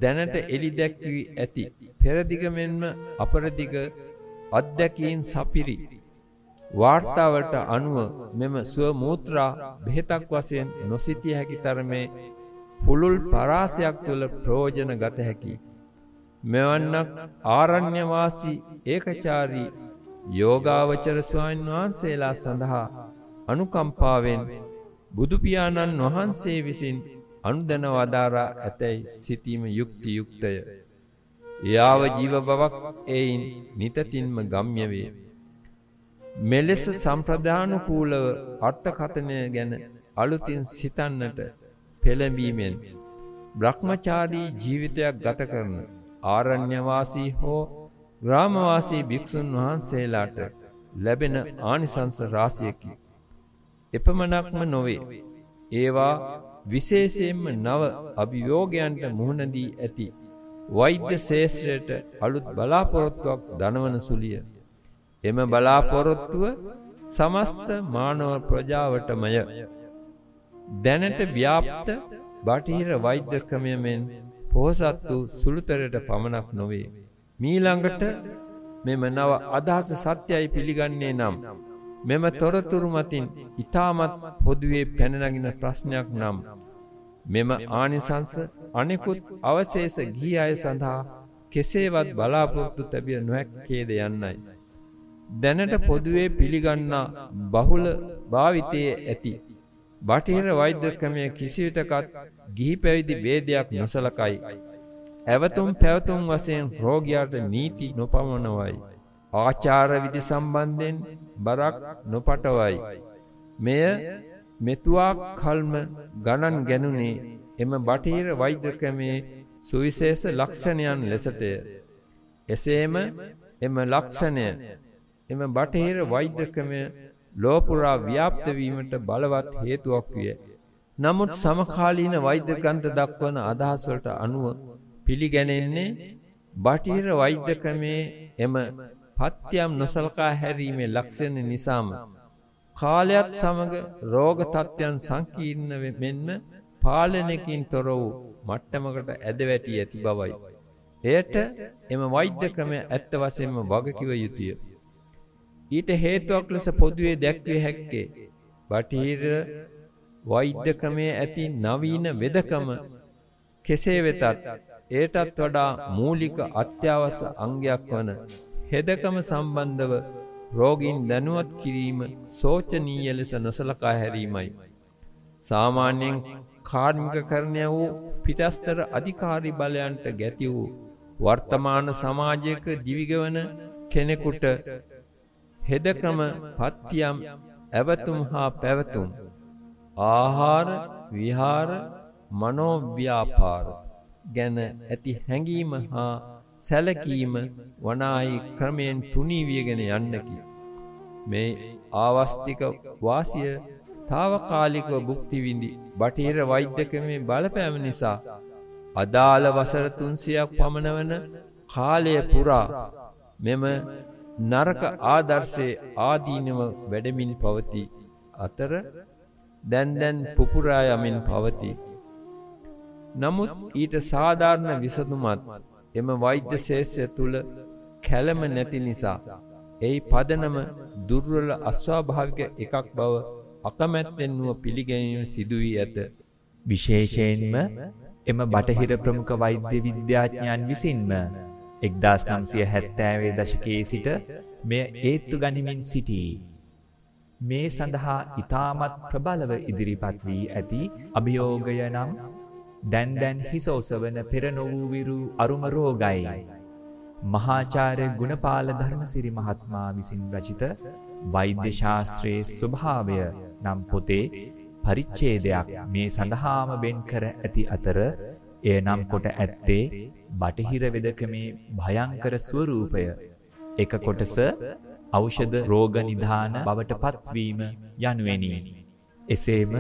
දැනට එලි දැක්වී ඇති පෙරදිග මෙන්ම අපරදිග අත්දැකීම් සපිරි වාර්තාවලට අනුව මෙම ස්වමූත්‍රා බෙහෙතක් වශයෙන් නොසිතිය හැකි තරමේ පුළුල් පරාසයක් තුළ ප්‍රෝජන ගත හැකි. මෙවන්නක් ආරණ්‍යවාසී ඒකචාරී යෝගාවචර ස්වාමීන් වහන්සේලා සඳහා අනුකම්පාවෙන් බුදුපියාණන් වහන්සේ විසින් අනුදැන වදාරා ඇතැයි සිතීම යුක්ති යුක්තය. යාව ජීව බවක් එයින් නිතතින්ම ගම්ය වේ. මෙලෙස සම්ප්‍රදානුකූලව අර්ථකථනය ගැන අලුතින් සිතන්නට පෙළඹීමෙන් බ්‍රහ්මචාරී ජීවිතයක් ගත කරන ආරණ්‍යවාසී හෝ ග්‍රාමවාසී භික්ෂුන් වහන්සේලාට ලැබෙන ආනිසංස රාශියකි. එපමණක්ම නොවේ. ඒවා විශේෂයෙන්ම නව අභියෝගයන්ට මුහුණදී ඇති වෛද්‍ය ශේෂ්ත්‍රයට අලුත් බලාපොරොත්තුවක් දනවන සුලිය. එම බලාපොරොත්තුව සමස්ත මානව ප්‍රජාවටමය. දැනට ව්‍යාප්ත බටහිර වෛද්‍ය ක්‍රමයමෙන් පොහොසත් වූ සුළුතරට පමණක් නොවේ. මීළඟට මෙම නව අදහස සත්‍යයි පිළිගන්නේ නම්. මෙම තොරතුරු මතින් ඉතාමත් පොදුවේ පැනනගෙන ප්‍රශ්නයක් නම්. මෙම ආනිසංස අනෙකුත් අවශේෂ ගී අය සඳහා කෙසේවත් බලාපොරොත්තු තැබිය නොහැක්කේද යන්නයි. දැනට පොදුවේ පිළිගන්නා බහුල භාවිතයේ ඇති. බටහිර වෛද්‍ය ක්‍රමය කිසිවිටකත් ගිහි පැවිදි වේදයක් නොසලකයි. ඇවතුම් පැවතුම් වසයෙන් රෝගයාට නීති නොපමණවයි. ආචාර විදි සම්බන්ධයෙන් බරක් නොපටවයි. මෙය මෙතුවා කල්ම ගණන් ගැනුනේ එම බටහිර වෛද්‍ය ක්‍රමේ සුවිශේෂ ලක්ෂණයන් ලෙසටය. එසේම එම ලක්ෂණය එම බටහිර වෛද්‍ය ක්‍රමය ලෝපුරා ව්‍යාප්ත වීමට බලවත් හේතුවක් විය. නමුත් සමකාලීන වෛද්‍ය ග්‍රන්ථ දක්වන අදහස් වලට අනුව පිළිගැනෙන්නේ බටහිර වෛද්‍ය ක්‍රමේ එම පත්‍යම් නොසලකා හැරීමේ ලක්ෂණ නිසාම කාලයත් සමග රෝග තත්ත්වයන් සංකීර්ණ මෙන්ම පාලනයකින් තොර වූ මට්ටමකට ඇදවැටි ඇති බවයි. එයට එම වෛද්‍ය ක්‍රමය ඇත්ත වශයෙන්ම වගකිව යුතුය. ඊට හේතුවක් ලෙස පොදුවේ දැක්විය හැක්කේ බටහිර වෛද්‍ය ක්‍රමයේ ඇති නවීන වෙදකම කෙසේ වෙතත් ඒටත් වඩා මූලික අත්‍යවශ්‍ය අංගයක් වන හෙදකම සම්බන්ධව රෝගීන් දැනුවත් කිරීම සෝචනීය ලෙස නොසලකා හැරීමයි. සාමාන්‍යයෙන් කාර්මිකකරණය වූ පිටස්තර අධිකාරි බලයන්ට ගැති වූ වර්තමාන සමාජයක දිවිගවන කෙනෙකුට හෙදකම පත්තියම් ඇවතුම් හා පැවතුම් ආහාර විහාර මනෝව්‍යාපාර ගැන ඇති හැඟීම හා සැලකීම වනායි ක්‍රමයෙන් තුනීවියගෙන යන්නකි. මේ ආවස්තික වාසිය තාවකාලිකව බුක්තිවිඳි බටහිර වෛද්‍යකමේ බලපෑම නිසා අදාළ වසර තුන්සියක් පමණවන කාලය පුරා මෙම නරක ආදර්ශයේ ආදීනව වැඩමින් පවති අතර දැන්දැන් පුපුරා යමින් පවති. නමුත් ඊට සාධාරණ විසඳුමත් එම වෛද්‍ය ශේෂය තුළ කැලම නැති නිසා එයි පදනම දුර්වල අස්වාභාවික එකක් බව අකමැත්තෙන් වුව පිළිගැනීම සිදුවී ඇත. විශේෂයෙන්ම එම බටහිර ප්‍රමුඛ වෛද්‍ය විද්‍යාඥයන් විසින්ම එක්දස් නම්සිය හැත්තෑවේ දශකයේ සිට මෙය ඒත්තු ගනිමින් සිටී. මේ සඳහා ඉතාමත් ප්‍රබලව ඉදිරිපත් වී ඇති අභියෝගය නම් දැන් දැන් හිස ඔසවන පෙර නොවූවිරු අරුම රෝගයි. මහාචාර්ය ගුණපාල ධර්මසිරි මහත්මයා විසින් රචිත වෛද්‍ය ශාස්ත්‍රයේ ස්වභාවය නම් පොතේ පරිච්ඡේදයක් මේ සඳහාම වෙන් කර ඇති අතර එය නම් කොට ඇත්තේ බටහිර වෙදකමේ භයංකර ස්වරූපය. එක කොටස ඖෂධ රෝග නිධාන බවට පත්වීම යනුවෙනි. එසේම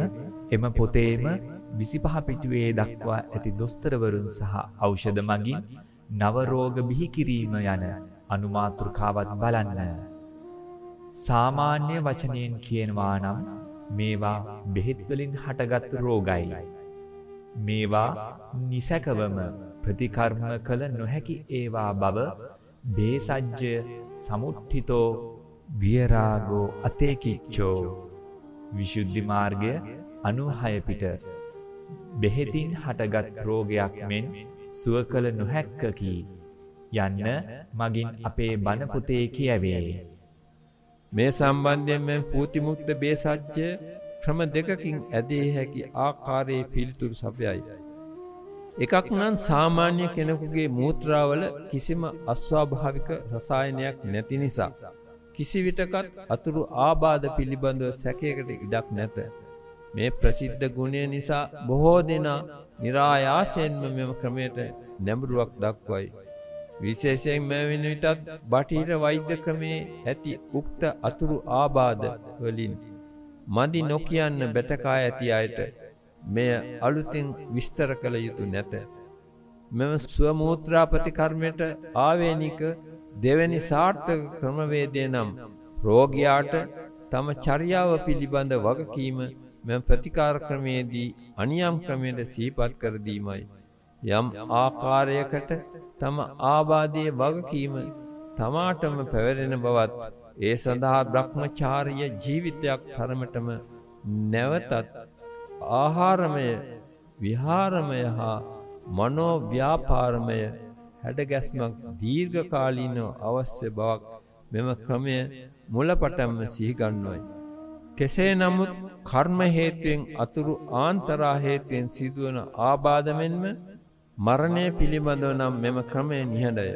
එම පොතේම 25 පිටුවේ දක්වා ඇති දොස්තරවරුන් සහ ඖෂධ මගින් නව රෝග බිහි කිරීම යන අනුමාතෘකාවත් බලන්න. සාමාන්‍ය වචනයෙන් කියනවා නම් මේවා බෙහෙත් වලින් හටගත් රෝගයි. මේවා නිසකවම ප්‍රතිකර්ම කළ නොහැකි ඒවා බව බේසජ්‍ය සමුට්ඨිතෝ වියරාගෝ අතේකිච්චෝ විශුද්ධි මාර්ගය 96 පිට. බෙහෙතින් හටගත් රෝගයක් මෙන් සුව කළ නොහැක්කකි. යන්න මගින් අපේ බණ පොතේ කියවේ. මේ සම්බන්ධයෙන් මෙන් පූතිමුක්ත බේසජ්‍ය ක්‍රම දෙකකින් ඇදේ හැකි ආකාරයේ පිළිතුරු සපයයි එකක් නම් සාමාන්‍ය කෙනෙකුගේ මූත්‍රාවල කිසිම අස්වාභාවික රසායනයක් නැති නිසා. කිසිවිටකත් අතුරු ආබාධ පිළිබඳව සැකයකට ඉඩක් නැත. මේ ප්‍රසිද්ධ ගුණය නිසා බොහෝ දෙනා නිරායාසයෙන්ම මෙම ක්‍රමයට නැඹරුවක් දක්වයි. විශේෂයෙන් මෙවැනි විටත් බටහිර වෛද්‍ය ක්‍රමේ ඇති උක්ත අතුරු ආබාධ වලින් මදි නොකියන්න බැටකා ඇති අයට මෙය අලුතින් විස්තර කළ යුතු නැත. මෙම ස්වමූත්‍රා ප්‍රතිකර්මයට ආවේනික දෙවැනි සාර්ථක ක්‍රමවේදය නම් රෝගයාට තම චරියාව පිළිබඳ වගකීම මෙම ප්‍රතිකාර ක්‍රමේදී අනියම් ක්‍රමයට සීපත් කරදීමයි. යම් ආකාරයකට තම ආබාධය වගකීම තමාටම පැවරෙන බවත් ඒ සඳහා බ්‍රහ්මචාරිය ජීවිතයක් තරමටම නැවතත් ආහාරමය විහාරමය හා මනෝව්‍යාපාරමය හැඩගැස්මක් දීර්ඝකාලීනව අවශ්‍ය බවක් මෙම ක්‍රමය මුලපටම්ම සිහිගන්වයි. කෙසේ නමුත් කර්ම හේතුවෙන් අතුරු ආන්තරා හේතුවෙන් සිදුවන ආබාධමෙන්ම මරණය පිළිබඳව නම් මෙම ක්‍රමය නිහඬය.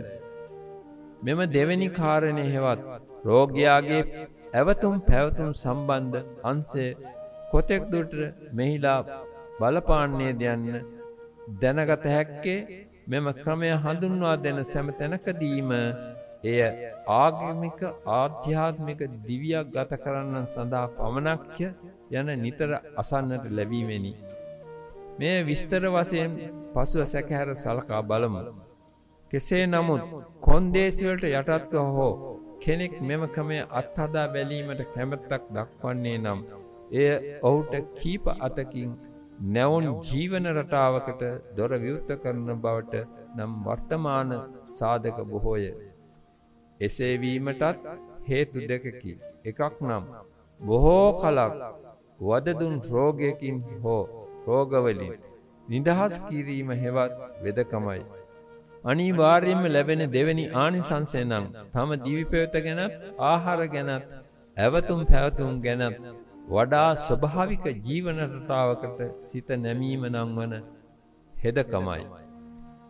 මෙම දෙවැනි කාරණය හෙවත් රෝගයාගේ ඇවතුම් පැවතුම් සම්බන්ධ අන්සේ කොතෙක් දුට මෙහිලා බලපාන්නේ දයන්න දැනගත හැක්කේ මෙම ක්‍රමය හඳුන්වා දෙන සැම තැනකදීම එය ආගමික ආධ්‍යාත්මික දිවියක් ගත කරන්න සඳහා පමණක්ය යන නිතර අසන්නට ලැබීමෙනි. මේ විස්තර වසයෙන් පසුව සැකහැර සලකා බලමු. කෙසේ නමුත් කොන්දේසිවලට යටත්ව හෝ කෙනෙක් මෙම ක්‍රමය අත්හදා බැලීමට කැමැත්තක් දක්වන්නේ නම් එය ඔහුට කීප අතකින් නැවුන් ජීවන රටාවකට දොර විවෘත කරන බවට නම් වර්තමාන සාධක බොහෝය. එසේවීමටත් හේතු දෙකකි. එකක් නම් බොහෝ කලක් වදදුන් රෝගයකින් හෝ රෝගවලින් නිදහස් කිරීම හෙවත් වෙදකමයි. අනිවාර්යෙන්ම ලැබෙන දෙවැනි ආනිසංසය නම් තම දිවිපෙවත ගැනත් ආහාර ගැනත් ඇවතුම් පැවතුම් ගැනත් වඩා ස්වභාවික ජීවන රටාවකට සිත නැමීම නම් වන හෙදකමයි.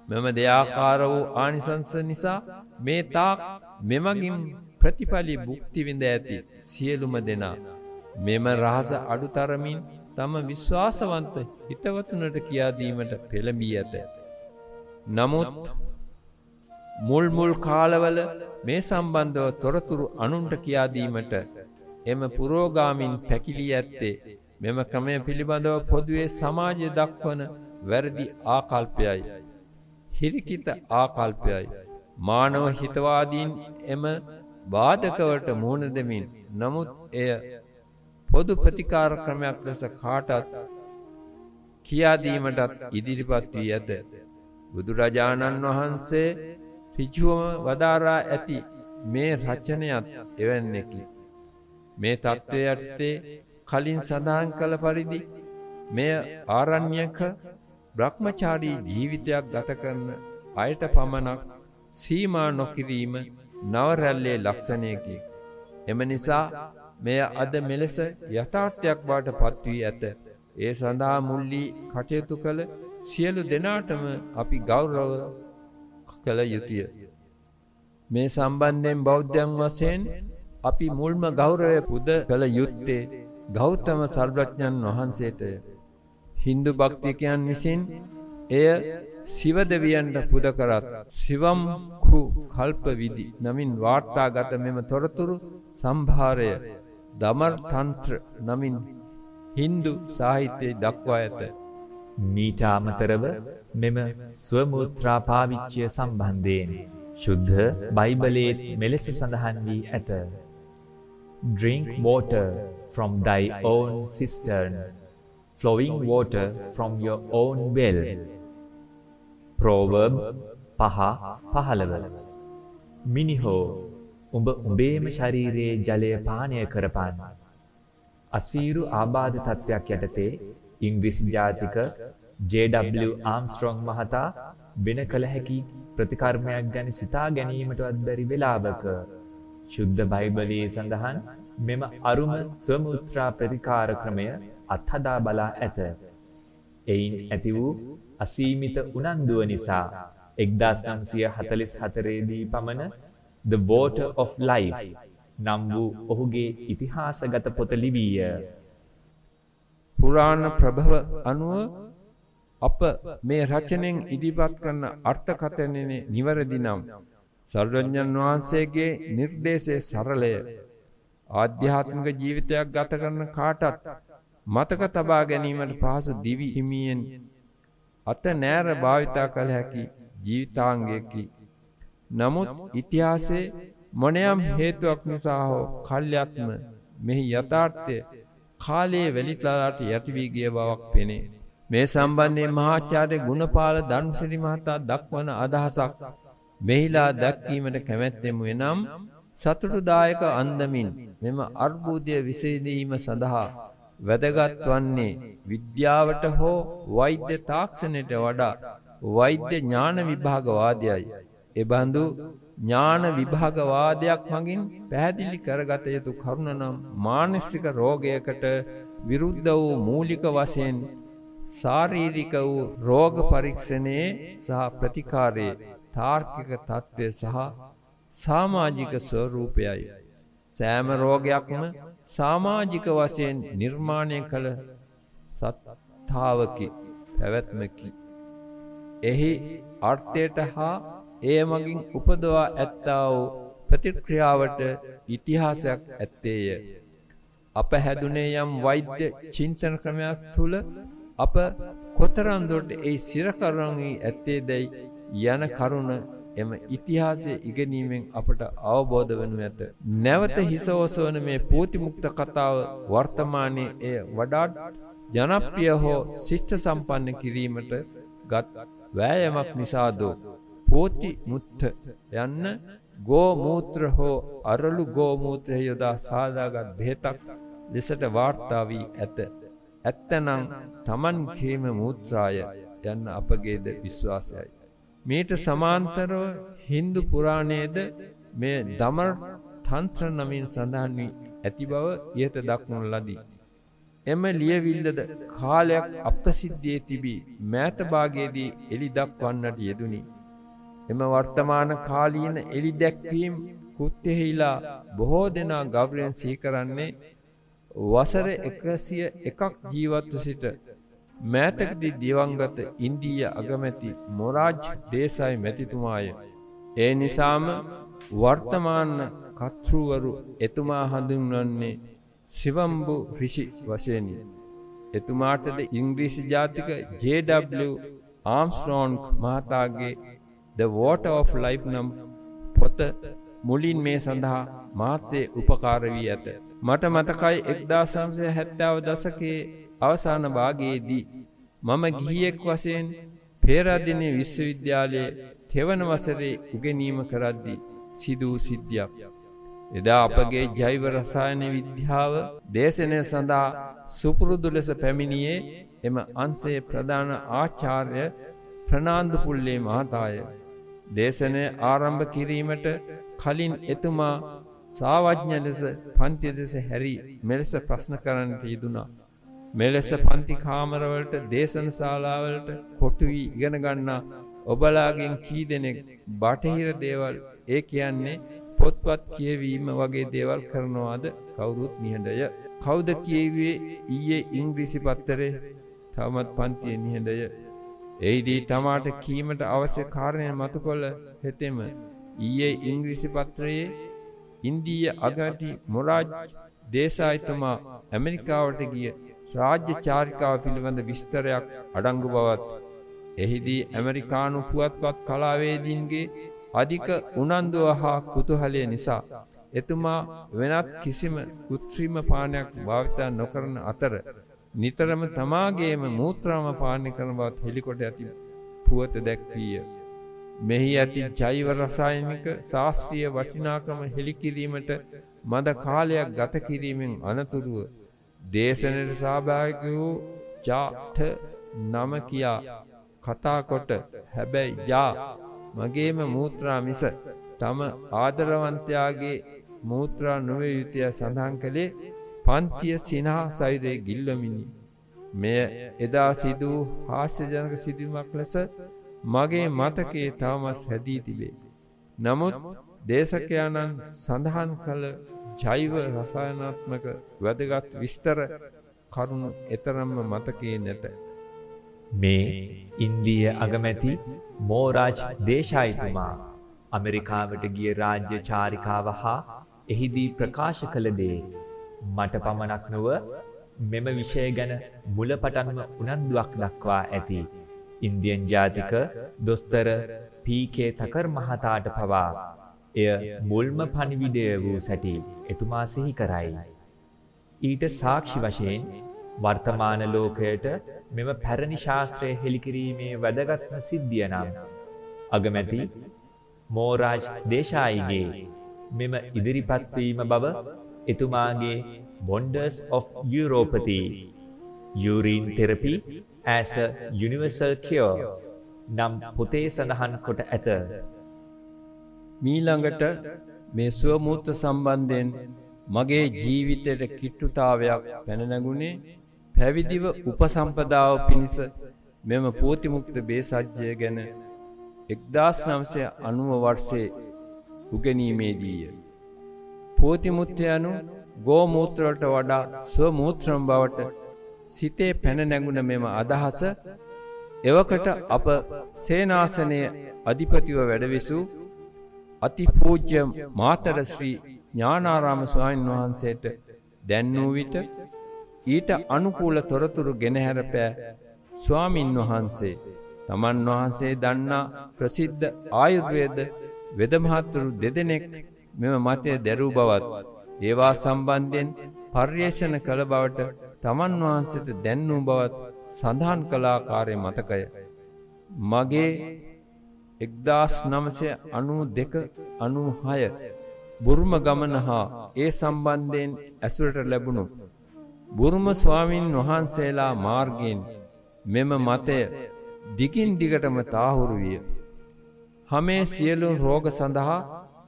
මෙම දෙආකාර වූ ආනිසංස නිසා මේ තාක් මෙමගින් ප්‍රතිඵලි බුක්තිවිඳ ඇති සියලුම දෙනා. මෙම රහස අඩුතරමින් තම විශ්වාසවන්ත හිතවතුනට කියාදීමට පෙළඹී ඇත. නමුත් මුල්මුල් කාලවල මේ සම්බන්ධව තොරතුරු අනුන්ට කියාදීමට එම පුරෝගාමින් පැකිලී ඇත්තේ මෙම ක්‍රමය පිළිබඳව පොදුවේ සමාජය දක්වන වැරදි ආකල්පයයි. හිරිකිත ආකල්පයයි. මානව හිතවාදීන් එම බාධකවට මුහුණ දෙමින් නමුත් එය පොදු ප්‍රතිකාර ක්‍රමයක් ලෙස කාටත් කියාදීමටත් ඉදිරිපත් වී ඇත. බුදුරජාණන් වහන්සේ රිජුවම වදාරා ඇති මේ රචනයත් එවැන්නෙකි. මේ තත්ත්වය යටතේ කලින් සඳහන් කළ පරිදි මෙය ආරණ්‍යක බ්‍රහ්මචාරී ජීවිතයක් ගත කරන අයට පමණක් සීමා නොකිරීම නවරැල්ලේ ලක්ෂණයකි. එම නිසා මෙය අද මෙලෙස යථාර්ථයක් බාට පත්වී ඇත. ඒ සඳහා මුල්ලී කටයුතු කළ සියලු දෙනාටම අපි ගෞරව කළ යුතුය. මේ සම්බන්ධයෙන් බෞද්ධයන් වසයෙන් අපි මුල්ම ගෞරවය පුද කළ යුත්තේ ගෞතම සර්වඥන් වහන්සේටය. හින්දු භක්තිකයන් විසින් එය සිවදවියන්ට පුද කරත් සිවම් කු කල්ප විදි නමින් වාර්තාගත මෙම තොරතුරු සම්භාරය දමර් තන්ත්‍ර නමින් හින්දු සාහිත්‍යයේ දක්වා ඇත. මීට අමතරව මෙම ස්වමූත්‍රා පාවිච්චිය සම්බන්ධයෙන් ශුද්ධ බයිබලයේත් මෙලෙස සඳහන් වී ඇත. Drink water from thy own cistern, flowing water from your own well. ප්‍රෝවර්බ් පහ පහළව. මිනිහෝ උඹ උඹේම ශරීරයේ ජලය පානය කරපන්. අසීරු ආබාධ තත්ත්වයක් යටතේ ඉංග්‍රිසි ජාතික J.W. ආම්ස්ට්‍රොං මහතා වෙන කළ හැකි ප්‍රතිකර්මයක් ගැන සිතා ගැනීමටවත් බැරි වෙලාවක ශුද්ධ බයිබලයේ සඳහන් මෙම අරුම ස්වමුත්‍රා ප්‍රතිකාර ක්‍රමය අත්හදා බලා ඇත. එයින් ඇති වූ අසීමිත උනන්දුව නිසා එක්දස් නම්සිය හතලිස් හතරේදී පමණ The Water of Life නම් වූ ඔහුගේ ඉතිහාසගත පොත ලිවීය. පුරාණ ප්‍රභව අනුව අප මේ රචනෙන් ඉදිරිපත් කරන අර්ථකථනයේ නිවැරදි නම් සර්වඥන් වහන්සේගේ නිර්දේශය සරලය ආධ්‍යාත්මික ජීවිතයක් ගත කරන කාටත් මතක තබා ගැනීමට පහසු දිවි හිමියෙන් අත නෑර භාවිතා කළ හැකි ජීවිතාංගයකි. නමුත් ඉතිහාසයේ මොනයම් හේතුවක් නිසා හෝ කල්යත්ම මෙහි යථාර්ථය කාලයේ වැලිතලාට යටිවී ගිය බවක් පෙනේ. මේ සම්බන්ධයෙන් මහාචාර්ය ගුණපාල ධර්මසිරි මහතා දක්වන අදහසක් මෙහිලා දැක්වීමට කැමැත්තෙමු එනම් සතුටුදායක අන්දමින් මෙම අර්බුදය විසේදීම සඳහා වැදගත් වන්නේ විද්‍යාවට හෝ වෛද්‍ය තාක්ෂණයට වඩා වෛද්‍ය ඥාන විභාගවාදයයි. එබඳු ඥාන විභාගවාදයක් මගින් පැහැදිලි කරගත යුතු කරුණ නම් මානසික රෝගයකට විරුද්ධ වූ මූලික වශයෙන් ශාරීරික වූ රෝග පරීක්ෂණයේ සහ ප්‍රතිකාරයේ තාර්කික තත්ත්වය සහ සාමාජික ස්වරූපයයි. සෑම රෝගයක්ම සාමාජික වශයෙන් නිර්මාණය කළ සත්තාවකි පැවැත්මකි. එහි අර්ථයට හා ඒ මගින් උපදවා ඇත්තා වූ ප්‍රතික්‍රියාවට ඉතිහාසයක් ඇත්තේය. අප හැදුනේ යම් වෛද්‍ය චින්තන ක්‍රමයක් තුළ අප කොතරන්දුරට ඒ සිරකරුවන්හි ඇත්තේ දැයි යන කරුණ එම ඉතිහාසය ඉගෙනීමෙන් අපට අවබෝධ වනු ඇත. නැවත හිසෝසවන මේ පූතිමුක්ත කතාව වර්තමානයේ එය වඩාත් ජනප්‍රිය හෝ ශිෂ්ට සම්පන්න කිරීමට ගත් වෑයමක් නිසාදෝ පෝති මුත්ත යන්න ගෝමූත්‍ර හෝ අරලු ගෝමූත්‍රය යොදා සාදාගත් බෙහෙතක් ලෙසට වාර්තා වී ඇත. ඇත්තනම් තමන් කේම මූත්‍රාය යන්න අපගේද විශ්වාසයයි. මීට සමාන්තරව හින්දු පුරාණයේද මේ දමර් තන්ත්‍ර නමින් සඳහන් වී ඇති බව ඉහත දක්වන ලදී. එම ලියවිල්ලද කාලයක් අප්‍රසිද්ධියේ තිබී මෑත භාගයේදී එලි දක්වන්නට යෙදුනි. එම වර්තමාන කාලීන එලි දැක්වීම් කෘත්‍යහිලා බොහෝ දෙනා ගෞරවයෙන් සීකරන්නේ වසර එකසිය එකක් ජීවත්ව සිට මෑතකදී දිවංගත ඉන්දීය අගමැති මොරාජ් දේසයි මැතිතුමාය. ඒ නිසාම වර්තමාන කතෘවරු එතුමා හඳුන්වන්නේ සිවම්බු රිෂි වශයෙනි. එතුමාටද ඉංග්‍රීසි ජාතික J.W. ආම්ස්ට්‍රෝන්ක් මහතාගේ The Water of Life නම් පොත මුලින් මේ සඳහා මාත්‍යයේ උපකාර වී ඇත. මට මතකයි එක්දා සංසය හැත්තාව දසකේ අවසාන භාගයේදී මම ගිහියෙක් වශයෙන් පේරාදිනය විශ්වවිද්‍යාලයේ තෙවන වසරේ උගෙනීම කරද්දි සිදූ සිද්ධියක්. එදා අපගේ ජෛව රසායන විද්‍යාව දේශනය සඳහා සුපුරුදු ලෙස පැමිණියේ එම අන්සේ ප්‍රධාන ආචාර්ය ප්‍රනාන්දුපුල්ලේ මහතාය. දේශනය ආරම්භ කිරීමට කලින් එතුමා සාවඥ ලෙස පන්ති දෙස හැරි මෙලෙස ප්‍රශ්න කරන්නට යෙදුනා. මෙලෙස පන්ති කාමරවලට දේශන ශාලාවලට කොටු වී ඉගෙන ගන්නා ඔබලාගෙන් කී දෙනෙක් බටහිර දේවල් ඒ කියන්නේ පොත්පත් කියවීම වගේ දේවල් කරනවාද කවුරුත් නිහඬය. කවුද කියවේ ඊයේ ඉංග්‍රීසි පත්තරේ තවමත් පන්තියේ නිහඬය. එහිදී තමාට කීමට අවශ්‍ය කාරණය මතු කොළ හෙතෙම ඊයේ ඉංග්‍රීසි පත්‍රයේ ඉන්දීය අගමැති මොරාජ් දේශායිතුමා ඇමරිකාවට ගිය රාජ්‍ය චාරිකාව පිළිබඳ විස්තරයක් අඩංගු බවත් එහිදී ඇමරිකානු පුවත්පත් කලාවේදීන්ගේ අධික උනන්දුව හා කුතුහලය නිසා එතුමා වෙනත් කිසිම කෘත්‍රීම පානයක් භාවිතා නොකරන අතර නිතරම තමාගේම මූත්‍රාම පානය කරන බවත් හෙළිකොට ඇති පුවත දැක්වීය. මෙහි ඇති ජෛව රසායනික ශාස්ත්‍රීය වටිනාකම හෙළිකිරීමට මද කාලයක් ගත කිරීමෙන් අනතුරුව දේශනයට සහභාගී වූ ජාට නම කියා කතා කොට හැබැයි යා මගේම මූත්‍රා මිස තම ආදරවන්තයාගේ මූත්‍රා නොවේ යුතුය සඳහන් කළේ පන්තිය සිනහා සයිරේ ගිල්ලමිනි. මෙය එදා සිදූ හාස්‍යජනක සිදුවීමක් ලෙස මගේ මතකයේ තවමත් හැදී තිබේ. නමුත් දේශකයාණන් සඳහන් කළ ජෛව රසායනාත්මක වැදගත් විස්තර කරුණු එතරම්ම මතකයේ නැත. මේ ඉන්දීය අගමැති මෝරාජ් දේශායිතුමා ඇමරිකාවට ගිය රාජ්‍ය චාරිකාව හා එහිදී ප්‍රකාශ කළ දේ මට පමණක් නොව මෙම විෂය ගැන මුලපටන්ම උනන්දුවක් දක්වා ඇති. ඉන්දියන් ජාතික දොස්තර පීකේ තකර් මහතාට පවා එය මුල්ම පණිවිඩය වූ සැටි එතුමා සිහි කරයි. ඊට සාක්ෂි වශයෙන් වර්තමාන ලෝකයට මෙම පැරණි ශාස්ත්‍රය හෙළිකිරීමේ වැදගත්ම සිද්ධිය නම් අගමැති මෝරාජ් දේශායිගේ මෙම ඉදිරිපත්වීම බව එතුමාගේ Wonders of Europathy Urine Therapy as a Universal Cure නම් පොතේ සඳහන් කොට ඇත. මීළඟට මේ ස්වමූර්ත සම්බන්ධයෙන් මගේ ජීවිතයට කිට්ටුතාවයක් පැනනැගුණේ පැවිදිව උපසම්පදාව පිණිස මෙම පෝතිමුක්ත බේසජ්ජය ගැන එක්දස් නම්සය අනුව වර්සේ උගැනීමේදීය. පෝතිමුත්්‍ය යනු ගෝමූත්‍රවලට වඩා ස්වමූත්‍රම් බවට සිතේ පැන නැගුණ මෙම අදහස එවකට අප සේනාසනය අධිපතිව වැඩවිසූ අතිපූජ්‍ය මාතර ශ්‍රී ඥානාරාම ස්වාමීන් වහන්සේට දැන්වූ විට ඊට අනුකූල තොරතුරු ගෙනහැර පෑ ස්වාමින් වහන්සේ. තමන් වහන්සේ දන්නා ප්‍රසිද්ධ ආයුර්වේද වෙදමහත්තුරු දෙදෙනෙක් මෙම මතය දැරූ බවත් ඒවා සම්බන්ධයෙන් පර්යේෂණ කළ බවට තමන් වහන්සේට දැන්වූ බවත් සඳහන් කලාකාරය මතකය. මගේ එක්දාස් නමසය අනු දෙක අනුහය බුරුම ගමන හා ඒ සම්බන්ධයෙන් ඇසුරට ලැබුණු. බුරුම ස්වාමීන් වහන්සේලා මාර්ගයෙන් මෙම මතය දිගින් දිගටම තාහුරු විය. හමේ සියලුන් රෝග සඳහා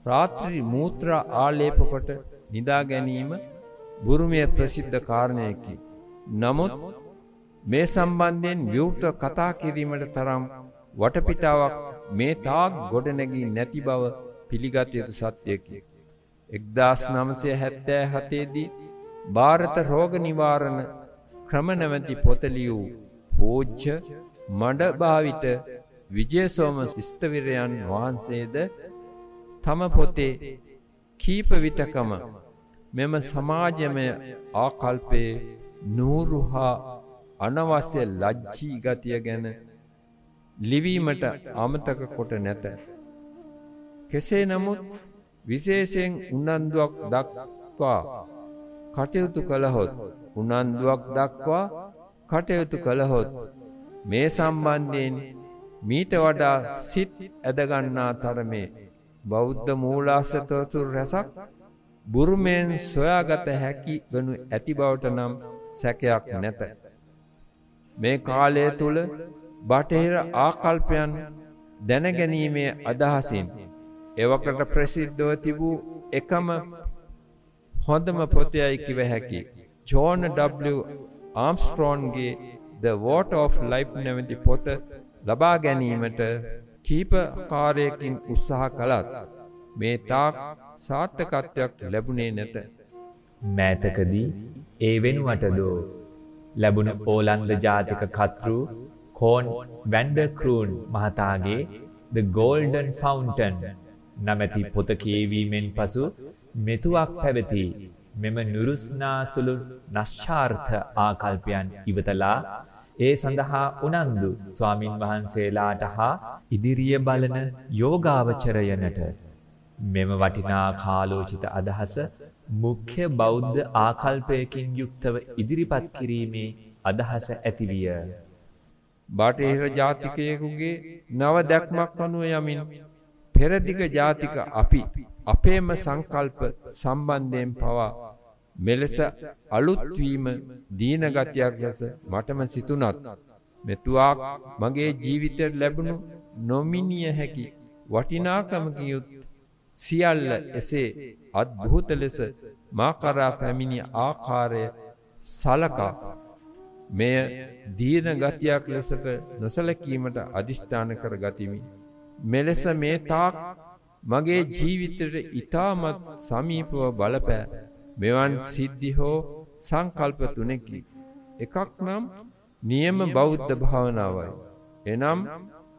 රාත්‍රී මූත්‍රා ආලේපකොට නිදා ගැනීම බුරුමය ප්‍රසිද්ධ කාරණයකි. නමුත් මේ සම්බන්ධයෙන් විවෘත කතා කිරීමට තරම් වටපිටාවක් මේ තාක් ගොඩනැගී නැති බව පිළිගත යුතු සත්‍යයකි. එක්දස් නමසය හැත්තෑ හතේදී භාරත රෝග නිවාරණ ක්‍රමනැවැති පොතලියූ පෝච්ච මඩභාවිට විජයසෝම ස්තවිරයන් වහන්සේද තම පොතේ කීප විටකම මෙම සමාජමය ආකල්පයේ නූරු හා අනවශ්‍ය ලජ්ජී ගතිය ගැන ලිවීමට අමතක කොට නැත. කෙසේ නමුත් විශේෂයෙන් උනන්දුවක් දක්වා කටයුතු කළහොත් උනන්දුවක් දක්වා කටයුතු කළහොත් මේ සම්බන්ධයෙන් මීට වඩා සිත් ඇදගන්නා තරමේ බෞද්ධ මූලාස්සතවතුර රැසක් බුරුමයෙන් සොයාගත හැකි වනු ඇති බවට නම් සැකයක් නැත. මේ කාලය තුළ බටහිර ආකල්පයන් දැනගැනීමේ අදහසින් එවකට ප්‍රසිද්ධව තිබූ එකම හොඳම පොතයයි කිව හැකි. John W. ආම්ස්ට්‍රෝන්ගේ The Water of Life නැවති පොත ලබා ගැනීමට කීප කාරයකින් උත්සාහ කළත් මේ තාක් සාර්ථකත්වයක් ලැබුණේ නැත. මෑතකදී ඒ වෙනුවටදෝ ලැබුණ ඕලන්ද ජාතික කතෘ කෝන් වැන්ඩක්‍රූන් මහතාගේ The Golden Fountain නමැති පොත කියවීමෙන් පසු මෙතුවක් පැවති මෙම නුරුස්නාසුළු නශ්චාර්ථ ආකල්පයන් ඉවතලා ඒ සඳහා උනන්දු ස්වාමින් වහන්සේලාට හා ඉදිරිය බලන යෝගාවචරයනට මෙම වටිනා කාලෝචිත අදහස මුඛ්‍ය බෞද්ධ ආකල්පයකින් යුක්තව ඉදිරිපත් කිරීමේ අදහස ඇතිවිය. බටහිර ජාතිකයෙකුගේ නව දැක්මක් අනුව යමින් පෙරදිග ජාතික අපි අපේම සංකල්ප සම්බන්ධයෙන් පවා මෙලෙස අලුත්වීම දීනගතියක් ලෙස මටම සිතුනත්. මෙතුවාක් මගේ ජීවිතයට ලැබුණු නොමිනිය හැකි වටිනාකමකියුත් සියල්ල එසේ අත්භූත ලෙස මාකරා පැමිණි ආකාරය සලකා. මෙය දීන ගතියක් ලෙසට නොසලකීමට අධිෂ්ඨාන කර ගතිමි. මෙලෙස මේ තාක් මගේ ජීවිතයට ඉතාමත් සමීපව බලපෑ. මෙවන් සිද්ධි හෝ සංකල්ප තුනෙකි. එකක් නම් නියම බෞද්ධ භාවනාවයි. එනම්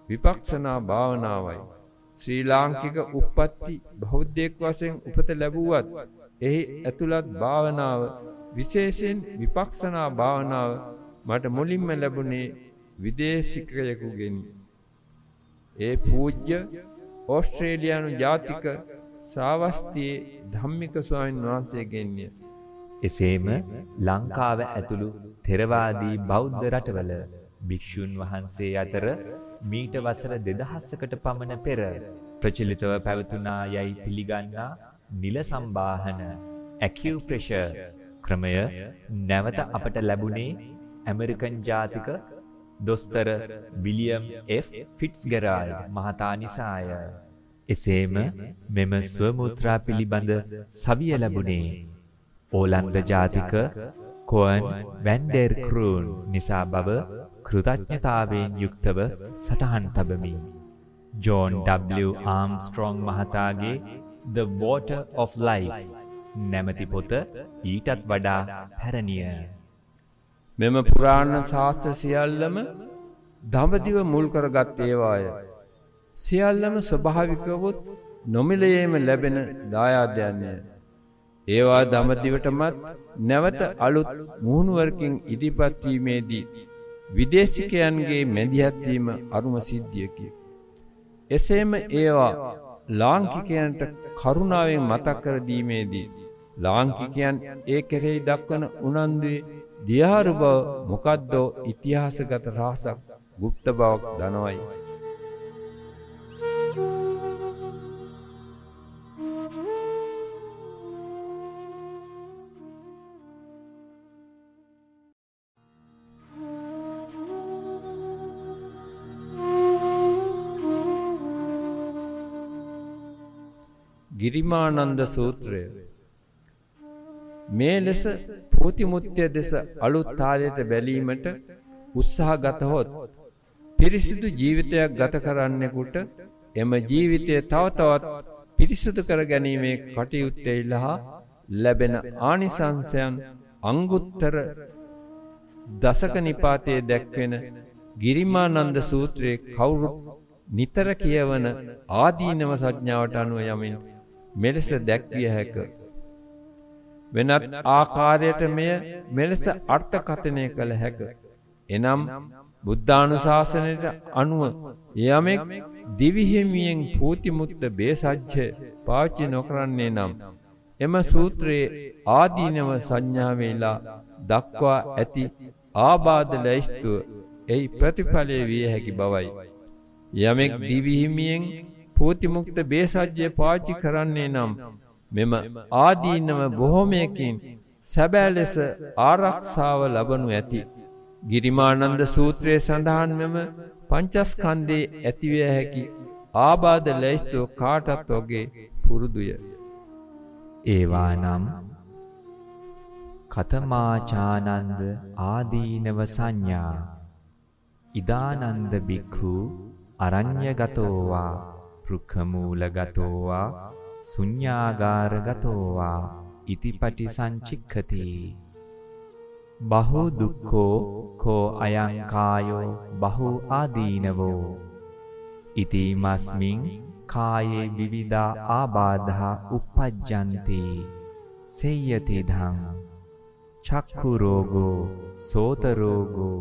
විපක්ෂනා භාවනාවයි. ශ්‍රී ලාංකික උප්පත්ති බෞද්ධයෙක් වශයෙන් උපත ලැබුවත් එහි ඇතුළත් භාවනාව විශේෂයෙන් විපක්ෂනා භාවනාව මට මුලින්ම ලැබුණේ විදේශිකයෙකුගෙනි. ඒ පූජ්‍ය ඕස්ට්‍රේලියානු ජාතික ශ්‍රාවස්තියේ ධම්මික ස්වාමීන් වහන්සේගෙන්ය. එසේම ලංකාව ඇතුළු තෙරවාදී බෞද්ධ රටවල භික්‍ෂූන් වහන්සේ අතර මීට වසර දෙදහස්සකට පමණ පෙර ප්‍රචලිතව පැවතුනා යැයි පිළිගන්නා නිල සම්බාහන ඇකිව්ප්‍රෙෂ ක්‍රමය නැවත අපට ලැබුණේ ඇමරිකන් ජාතික දොස්තර විලියම් F ෆිට්ස්ගරාල්ඩ් මහතා නිසාය. එසේම මෙම ස්වමුත්‍රා පිළිබඳ සවිය ලැබුණේ ඕලන්ද ජාතික කොන් වැන්ඩර් කරූන් නිසා බව කෘතඥතාවෙන් යුක්තව සටහන් තබමි. John W. ආම්ස්ට්‍රෝං මහතාගේ The Water of Life නැමති පොත ඊටත් වඩා පැරණිය. මෙම පුරාණ ශාස්ත්‍ර සියල්ලම දඹදිව මුල් කරගත් ඒවාය. සියල්ලම ස්වභාවිකවොත් නොමිලයේම ලැබෙන දායාදයන්නය. ඒවා දමදිවටමත් නැවත අලුත් මුහුණුවරකින් ඉදිපත්වීමේදී විදේශිකයන්ගේ මැදිහත්වීම අරුම සිද්ධියකි. එසේම ඒවා ලාංකිකයන්ට කරුණාවෙන් මතක් කර දීමේදී ලාංකිකයන් ඒ කෙරෙහි දක්වන උනන්දුවේ දියාරු බව මොකද්දෝ ඉතිහාසගත රහසක් ගුප්ත බවක් දනවයි. ගිරිමානන්ද සූත්‍රය. මේ ලෙස පෝතිමුත්‍ය දෙස අලුත් තාලයට බැලීමට උත්සාහ ගතහොත් පිරිසිදු ජීවිතයක් ගත කරන්නෙකුට එම ජීවිතය තව තවත් පිරිසිදු කර ගැනීමේ කටයුත්තේ ඉල්ලහා ලැබෙන ආනිසංසයන් අංගුත්තර දසක නිපාතයේ දැක්වෙන ගිරිමානන්ද සූත්‍රයේ කවුරුත් නිතර කියවන ආදීනව සඥාවට අනුව යමින් මෙලෙස දැක්විය හැක. වෙනත් ආකාරයට මෙය මෙලෙස අර්ථකථනය කළ හැක. එනම් බුද්ධානුශාසනයට අනුව යමෙක් දිවිහිමියෙන් පූතිමුත්ත බේසජ්‍ය පාච්චි නොකරන්නේ නම්. එම සූත්‍රයේ ආදීනව සංඥාවෙලා දක්වා ඇති ආබාධ ලැයිස්තුව එයි ප්‍රතිඵලය විය හැකි බවයි. යමෙක් දිවිහිමියෙන් පූතිමුක්ත බේසජ්‍ය පාචි කරන්නේ නම් මෙම ආදීනව බොහොමයකින් සැබෑ ලෙස ආරක්ෂාව ලබනු ඇති. ගිරිමානන්ද සූත්‍රයේ සඳහන් මෙම පංචස්කන්දේ ඇතිවිය හැකි ආබාධ ලැයිස්තෝ කාටත් වගේ පුරුදුය. ඒවා නම් කතමාචානන්ද ආදීනව සංඥා ඉදානන්ද බික්හු අරඤ්‍යගතෝවා රුක්ඛමූලගතෝවා ශුඤ්ඤාගාරගතෝවා ඉතිපටි සංචික්ඛති බහු දුක්ඛෝ කෝ අයං කායෝ බහු ආදීනවෝ. ඉතිමස්මින් කායේ විවිධා ආබාධා uppajjanti සේයති ධං චක්ඛු රෝගෝ සෝත රෝගෝ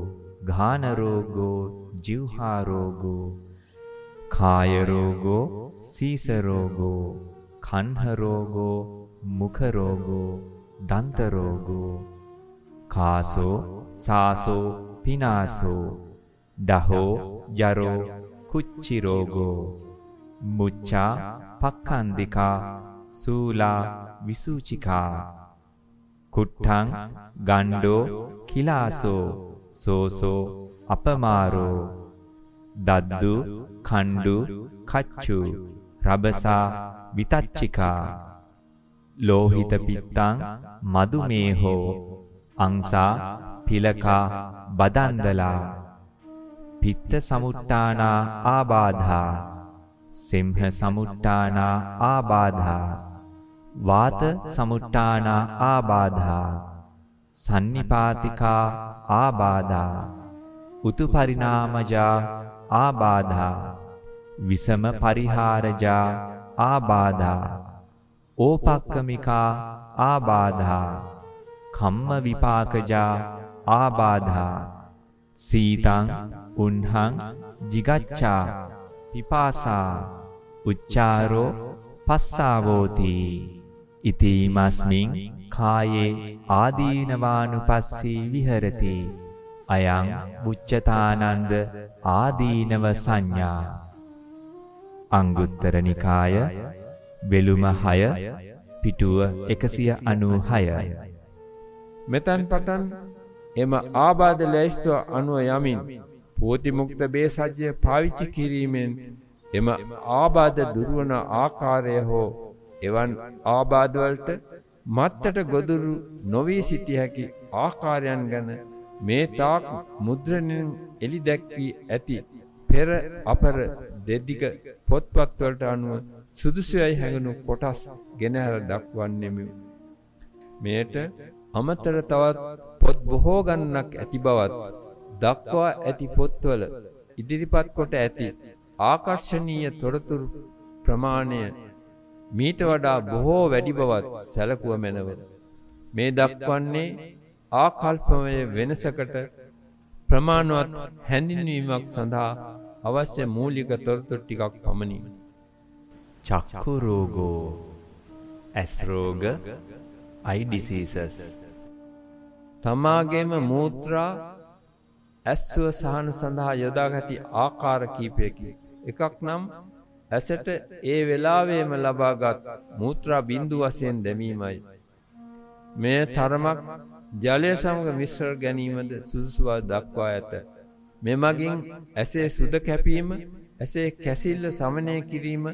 ඝාන රෝගෝ ජීවහා රෝගෝ. කාය රෝගෝ සීස රෝගෝ කන්හ රෝගෝ මුඛ රෝගෝ දන්ත රෝගෝ කාසෝ සාසෝ පිනාසෝ ඩහෝ ජරෝ කුච්චි රෝගෝ මුච්චා පක්ඛන්දිකා සූලා විසූචිකා කුට්ටං ගණ්ඩෝ කිලාසෝ සෝසෝ අපමාරෝ දද්දු කණ්ඩු කච්චු රබසා විතච්චිකා ලෝහිත පිත්තං මදුමේහෝ අංසා පිලකා බදන්දලා පිත්ත සමුට්ටානා ආබාධා සිම්හ සමුට්ටානා ආබාධා වාත සමුට්ටානා ආබාධා සන්නිපාතිකා ආබාධා උතුපරිනාමජා ආබාධා විසම පරිහාරජා ආබාධා. ඕපක්කමිකා ආබාධා. කම්ම විපාකජා ආබාධා. සීතං උන්හං jigacchා පිපාසා. උච්චාරෝ පස්සාවෝති. ඉතිමස්මින් කායේ ආදීනවානුපස්සී විහෙරති. අයං මුච්චතානන්ද ආදීනව සංඥා අංගුත්තර නිකාය වෙළුම 6 පිටුව 196 මෙතන් පටන් එම ආබාධ ලැයිස්තුව අනුව යමින් පෝතිමුක්ත බේසජ්‍ය පාවිච්චි කිරීමෙන් එම ආබාධ දුරුවන ආකාරය හෝ එවන් ආබාධවලට මත්තට ගොදුරු නොවී සිටිය හැකි ආකාරයන් ගැන මේ තාක් මුද්‍රණයෙන් එලි දැක්වී ඇති පෙර අපර දෙදිග පොත්පත්වලට අනුව සුදුසුයයි හැඟුණු කොටස් ගෙනහැර දක්වන්නෙමු. මෙයට අමතර තවත් පොත් බොහෝ ගන්නක් ඇති බවත් දක්වා ඇති පොත්වල ඉදිරිපත් කොට ඇති ආකර්ශනීය තොරතුරු ප්‍රමාණය මීට වඩා බොහෝ වැඩි බවත් සැලකුව මැනව. මේ දක්වන්නේ ආකල්පමය වෙනසකට ප්‍රමාණවත් හැඳින්වීමක් සඳහා අවශ්‍ය මූලික තොරතුරු ටිකක් පමණි. චක්කු රෝගෝ ඇස් රෝග eye diseases තමාගේම මූත්‍රා ඇස්ව සහන සඳහා යොදාගති ආකාර කීපයකි. එකක් නම් ඇසට ඒ වෙලාවේම ලබාගත් මූත්‍රා බින්දු වසයෙන් දැමීමයි. මෙය තරමක් ජලය සමඟ මිශ්‍ර ගැනීමද සුදුසුවා දක්වා ඇත. මෙමගින් ඇසේ සුද කැපීම ඇසේ කැසිල්ල සමනය කිරීම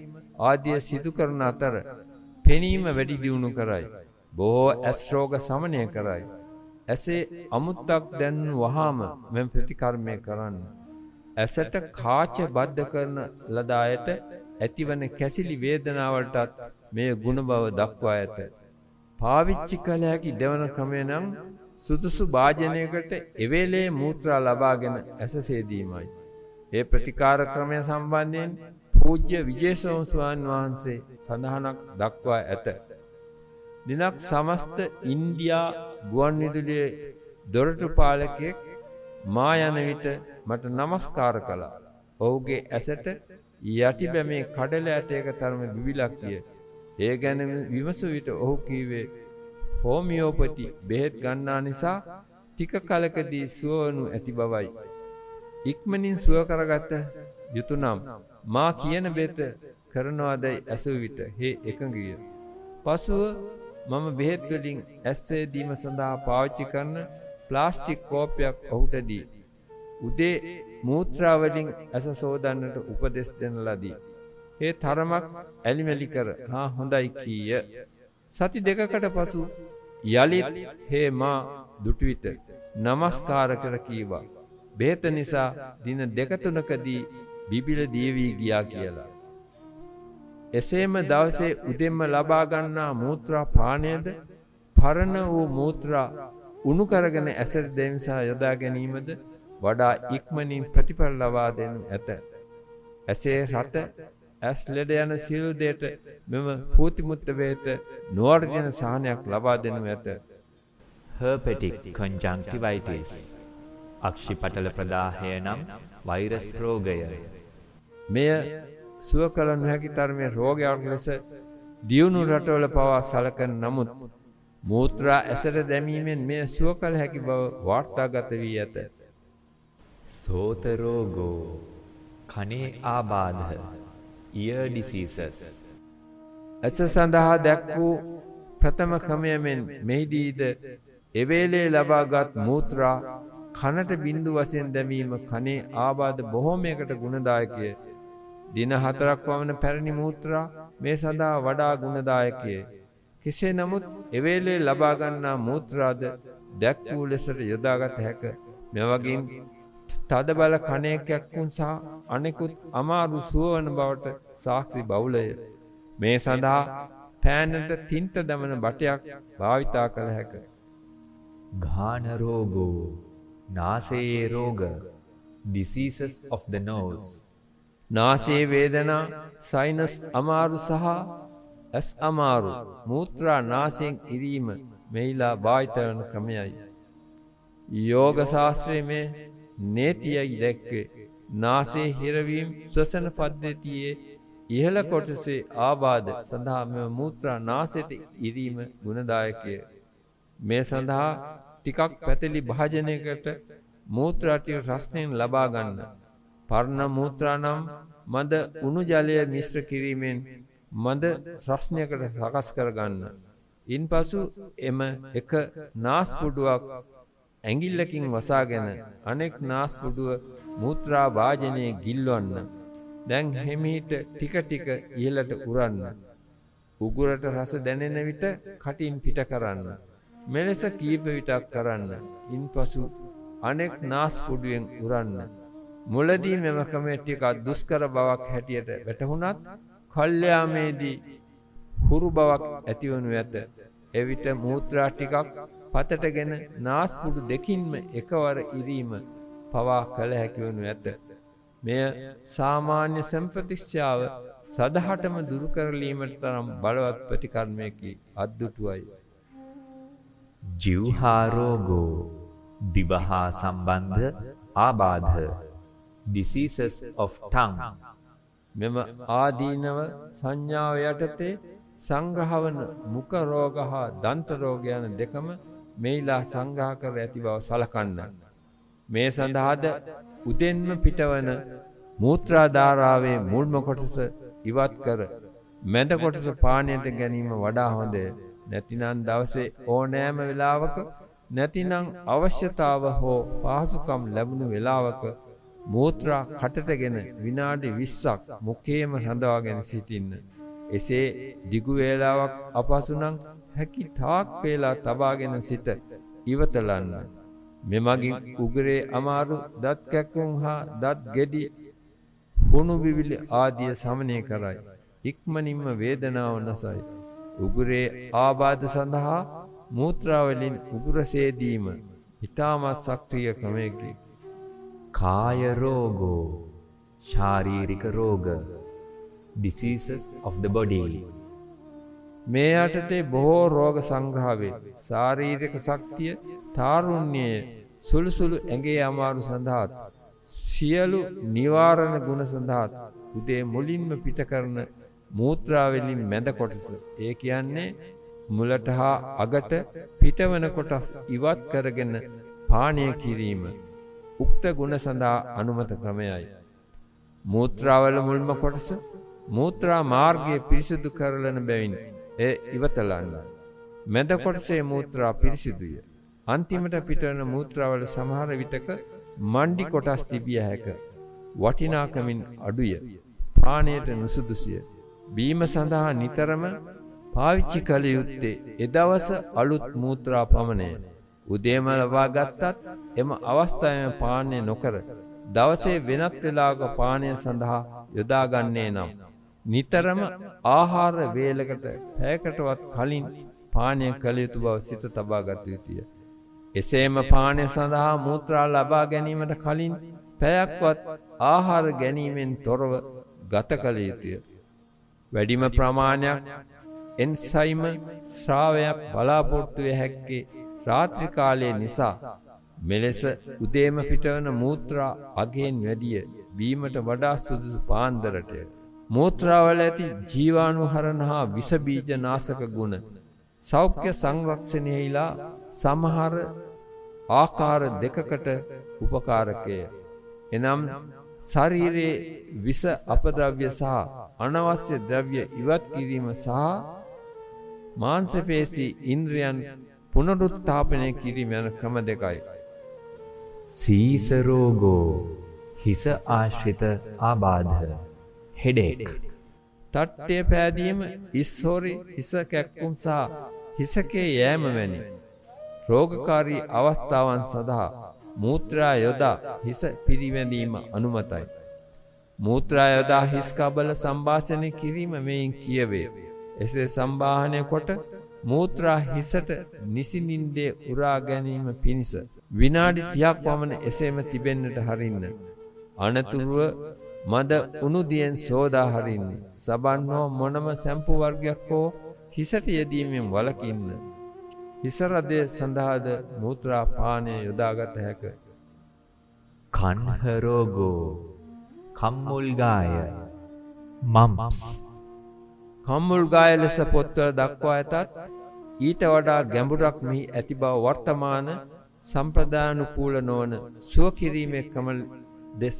ආදිය සිදු කරන අතර පෙනීම වැඩි දියුණු කරයි. බොහෝ ඇස්රෝග සමනය කරයි. ඇසේ අමුත්තක් දැන්නු වහාම මෙම ප්‍රතිකර්මය කරන්න. ඇසට කාච බද්ධ කරන ලදායට ඇතිවන කැසිලි වේදනාවලටත් මේ ගුණ බව දක්වා ඇත. පාවිච්චි කළ හැකි දෙවන ක්‍රමය නම් සුදුසු භාජනයකට එවේලේ මූත්‍රා ලබාගෙන ඇසසේදීමයි. ඒ ප්‍රතිකාර ක්‍රමය සම්බන්ධයෙන් පූජ්‍ය විජේසෝස්වාන් වහන්සේ සඳහනක් දක්වා ඇත. දිනක් සමස්ත ඉන්දියා ගුවන් විදුලියේ දොරටු පාලකයෙක් මා යන විට මට නමස්කාර කළා. ඔහුගේ ඇසට යටි බැමේ කඩල ඇටයක තරම බිබිලක් විය. ඒ ගැන විමසු විට ඔහු කීවේ හෝමියෝපති බෙහෙත් ගන්නා නිසා ටික කලකදී සුවවනු ඇති බවයි. ඉක්මනින් සුව කරගත්ත යුතුනම් මා කියන බෙත කරනවාදයි ඇසූ විට හේ එකඟිය. පසුව මම බෙහෙත් වලින් ඇස්සේ දීම සඳහා පාවිච්චි කරන ප්ලාස්ටික් කෝපයක් ඔහුට දී. උදේ මූත්‍රා වලින් ඇස සෝදන්නට උපදෙස් දෙන ලදී. ඒ තරමක් ඇලිමැලි කර හා හොඳයි කීය. සති දෙකකට පසු යළිත් හේ මා දුටු විට নমස්කාර කර කීවා. බෙහෙත නිසා දින දෙක තුනකදී බිබිල දීවී ගියා කියලා. එසේම දවසේ උදෙන්ම ලබා ගන්නා මූත්‍රා පානයද පරණ වූ මූත්‍රා උණු කරගෙන ඇසට දෙමිසා යොදා ගැනීමද වඩා ඉක්මනින් ප්‍රතිඵල ලබා දෙනු ඇත. ඇසේ රට ඇස් ලෙඩ යන සියලු දේට මෙම පූතිමුත්ත වේත නොවර්ජන සහනයක් ලබා දෙනු ඇත. herpetic conjunctivitis අක්ෂිපටල ප්‍රදාහය නම් වෛරස් රෝගය. මෙය සුව කළ නොහැකි තරමේ රෝගයක් ලෙස දියුණු රටවල පවා සලකන නමුත් මූත්‍රා ඇසට දැමීමෙන් මෙය සුව කළ හැකි බව වාර්තාගත වී ඇත. සෝත රෝගෝ කනේ ආබාධ ear diseases ඇස සඳහා දැක් වූ ප්‍රථම ක්‍රමය මෙන් මෙහිදීද එවේලේ ලබාගත් මූත්‍රා කනට බින්දු වසයෙන් දැමීම කනේ ආබාධ බොහෝමයකට ගුණදායකය. දින හතරක් පමණ පැරණි මූත්‍රා මේ සඳහා වඩා ගුණදායකය. කෙසේ නමුත් එවේලේ ලබාගන්නා මූත්‍රාද දැක් වූ ලෙසට යොදාගත හැක මෙවගින් තද බල කණයකැක්කුන් සහ අනෙකුත් අමාරු සුවවන බවට සාක්ෂි බවුලය. මේ සඳහා පෑනට තින්ත දමන බටයක් භාවිතා කළ හැක. ගානරෝගෝ නාසයේ රෝග diseases of the nose නාසයේ වේදනා සයිනස් අමාරු සහ ඇස් අමාරු මූත්‍රා නාසයෙන් ඉරීම මෙහිලා භාවිතවන ක්‍රමයයි. යෝග ශාස්ත්‍රයේ මේ නේතියයි දැක්වේ නාසේ හිරවීම් ස්වසන පද්ධතියේ ඉහළ කොටසේ ආබාධ සඳහා මෙම මූත්‍රා නාසයට ඉරීම ගුණදායකය. මේ සඳහා ටිකක් පැතලි භාජනයකට මූත්‍රාටික රස්නයෙන් ලබා ගන්න. පර්ණ මූත්‍රා නම් මද උණු ජලය මිශ්‍ර කිරීමෙන් මද රස්නයකට සකස් කරගන්න. ඉන් පසු එම එක නාස්පුඩුවක් ඇඟිල්ලකින් වසාගෙන අනෙක් නාස්පුඩුව මූත්‍රා භාජනය ගිල්වන්න. දැන් හෙමිහිට ටික ටික ඉහලට උරන්න. උගුරට රස දැනෙන විට කටින් පිට කරන්න. මෙලෙස කීප විටක් කරන්න. ඉන් පසු අනෙක් නාස්පුඩුවෙන් උරන්න. මුලදී මෙම ක්‍රමය ටිකක් දුෂ්කර බවක් හැටියට වැටහුණත් කල්්‍යයාමේදී හුරු බවක් ඇතිවනු ඇත. එවිට මූත්‍රා ටිකක් පතටගෙන නාස්පුඩු දෙකින්ම එකවර ඉරීම පවා කළ හැකිවනු ඇත. මෙය සාමාන්‍ය සම්ප්‍රතිශ්චාව සදහටම දුරුකරලීමට තරම් බලවත් ප්‍රතිකර්මයකි අද්දුටුවයි. ජිව්හාරෝගෝ දිවහා සම්බන්ධ ආබාධ diseases of tongue මෙම ආදීනව සංඥාව යටතේ සංග්‍රහවන මුකරෝග හා දන්තරෝග යන දෙකම මෙයිලා සංග්‍රහ කර ඇති බව සලකන්න. මේ සඳහාද උදෙන්ම පිටවන මූත්‍රාධාරාවේ මුල්ම කොටස ඉවත් කර මැද කොටස පානයට ගැනීම වඩා හොඳය නැතිනන් දවසේ ඕනෑම වෙලාවක නැතිනං අවශ්‍යතාව හෝ පහසුකම් ලැබුණු වෙලාවක මූත්‍රා කටටගෙන විනාඩි විස්සක් මුකේම හඳවාගෙන සිටින්න. එසේ දිගුවේලාවක් අපසුනං හැකි තාක් පේලා තබාගෙන සිට ඉවතලන්න. මෙමගින් උගරේ අමාරු දත් කැක්කුම් හා දත් ගෙඩි හුණු බිවිලි ආදිය සමනය කරයි. ඉක්මනින්ම වේදනාව නසයි. උගුරේ ආබාධ සඳහා මූත්‍රාවලින් උගුරසේදීම ඉතාමත් සක්‍රිය ක්‍රමයකි. කායරෝගෝ ශාරීරික රෝග diseases of the body මේ යටතේ බොහෝ රෝග සංග්‍රහවේ ශාරීරික ශක්තිය තාරුණ්‍යය සුළුසුළු ඇගේ අමාරු සඳහාත් සියලු නිවාරණ ගුණ සඳහාත් උදේ මුලින්ම පිට කරන මූත්‍රාවලින් මැද කොටස ඒ කියන්නේ මුලට හා අගට පිටවන කොටස් ඉවත් කරගෙන පානය කිරීම උක්ත ගුණ සඳහා අනුමත ක්‍රමයයි. මූත්‍රාවල මුල්ම කොටස මූත්‍රා මාර්ගය පිරිසිදු කරලන බැවින් එ ඉවතලන්න. මැද කොටසේ මූත්‍රා පිරිසිදුය. අන්තිමට පිටවන මූත්‍රාවල සමහර විටක මණ්ඩි කොටස් තිබිය හැක. වටිනාකමින් අඩුය. පානයට නුසුදුසිය. බීම සඳහා නිතරම පාවිච්චි කළ යුත්තේ එදවස අලුත් මූත්‍රා පමණය. උදේම ලබා ගත්තත් එම අවස්ථාවම පානය නොකර දවසේ වෙනත් වෙලාග පානය සඳහා යොදාගන්නේ නම්. නිතරම ආහාර වේලකට පැයකටවත් කලින් පානය කළ යුතු බව සිත තබා ගත යුතුය. එසේම පානය සඳහා මූත්‍රා ලබා ගැනීමට කලින් පැයක්වත් ආහාර ගැනීමෙන් තොරව ගත කළ යුතුය. වැඩිම ප්‍රමාණයක් එන්සයිම ශ්‍රාවයක් බලාපොරොත්තුවය හැක්කේ රාත්‍රිකාලය නිසා මෙලෙස උදේම පිටවන මූත්‍රා අගෙන් වැඩිය බීමට වඩා සුදුසු පාන්දරටය. මූත්‍රාවල ඇති ජීවානු හරණ හා විසබීජ නාසක ගුණ සෞඛ්‍ය සංරක්ෂණයහිලා සමහර ආකාර දෙකකට උපකාරකය. එනම් ශරීරයේ විස අපද්‍රව්‍ය සහ අනවශ්‍ය ද්‍රව්‍ය ඉවත් කිරීම සහ මාංසපේසි ඉන්ද්‍රියන් පුනරුත්ථාපනය කිරීම යන ක්‍රම දෙකයි. සීසරෝගෝ හිස ආශ්‍රිත ආබාධ හෙඩෙක් තට්ටය පෑදීම ඉස්හෝරි හිස කැක්කුම් සහ හිසකේ යෑම වැනි. රෝගකාරී අවස්ථාවන් සඳහා මූත්‍රා යොදා හිස පිරිවැඳීම අනුමතයි. මූත්‍රා යොදා හිස්කබල සම්භාසනය කිරීම මෙයින් කියවේ. එසේ සම්බාහනය කොට මූත්‍රා හිසට නිසිනින්දේ උරා ගැනීම පිණිස. විනාඩි තියක් පමණ එසේම තිබෙන්නට හරින්න. අනතුරුව මද උනුදියෙන් සෝදාහරින්නේ. සබන් හෝ මොනම සැම්පු වර්ගයක් හෝ හිසට යෙදීමෙන් වලකින්න. හිසරදය සඳහාද මූත්‍රා පානය යොදාගත හැක. කන්හරෝගෝ කම්මුල්ගාය මම්ස් කම්මුල්ගාය ලෙස පොත්වල දක්වා ඇතත් ඊට වඩා ගැඹුරක් මෙහි ඇති බව වර්තමාන සම්ප්‍රදානුකූල නොවන සුවකිරීමේ ක්‍රම දෙස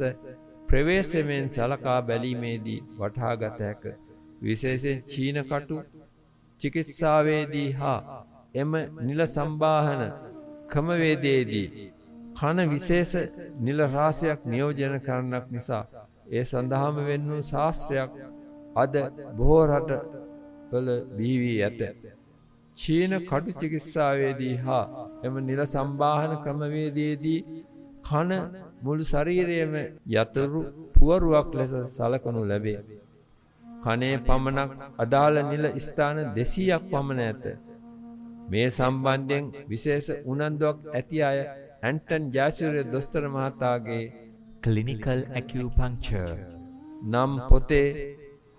ප්‍රවේශමෙන් සලකා බැලීමේදී වටහාගත හැක විශේෂෙන් චීනකටු චිකිත්සාවේදී හා එම නිල සම්බාහන ක්‍රමවේදයේදී කන විශේෂ නිල රාශයක් නියෝජන කරන්නක් නිසා ඒ සඳහාම වෙන්න වූ ශාස්ත්‍රයක් අද බොහෝ රටවල බිහිවී ඇත. චීන කටු චිකිත්සාවේදී හා එම නිල සම්බාහන ක්‍රමවේදයේදී කන මුළු ශරීරයම යතුරු පුවරුවක් ලෙස සලකනු ලැබේ. කනේ පමණක් අදාළ නිල ස්ථාන දෙසීයක් පමණ ඇත. මේ සම්බන්ධයෙන් විශේෂ උනන්දුවක් ඇති අය ඇන්ටන් ජාසිරය දොස්තර මහතාගේ ක්ලිනිකල් ඇකියපංචර් නම් පොතේ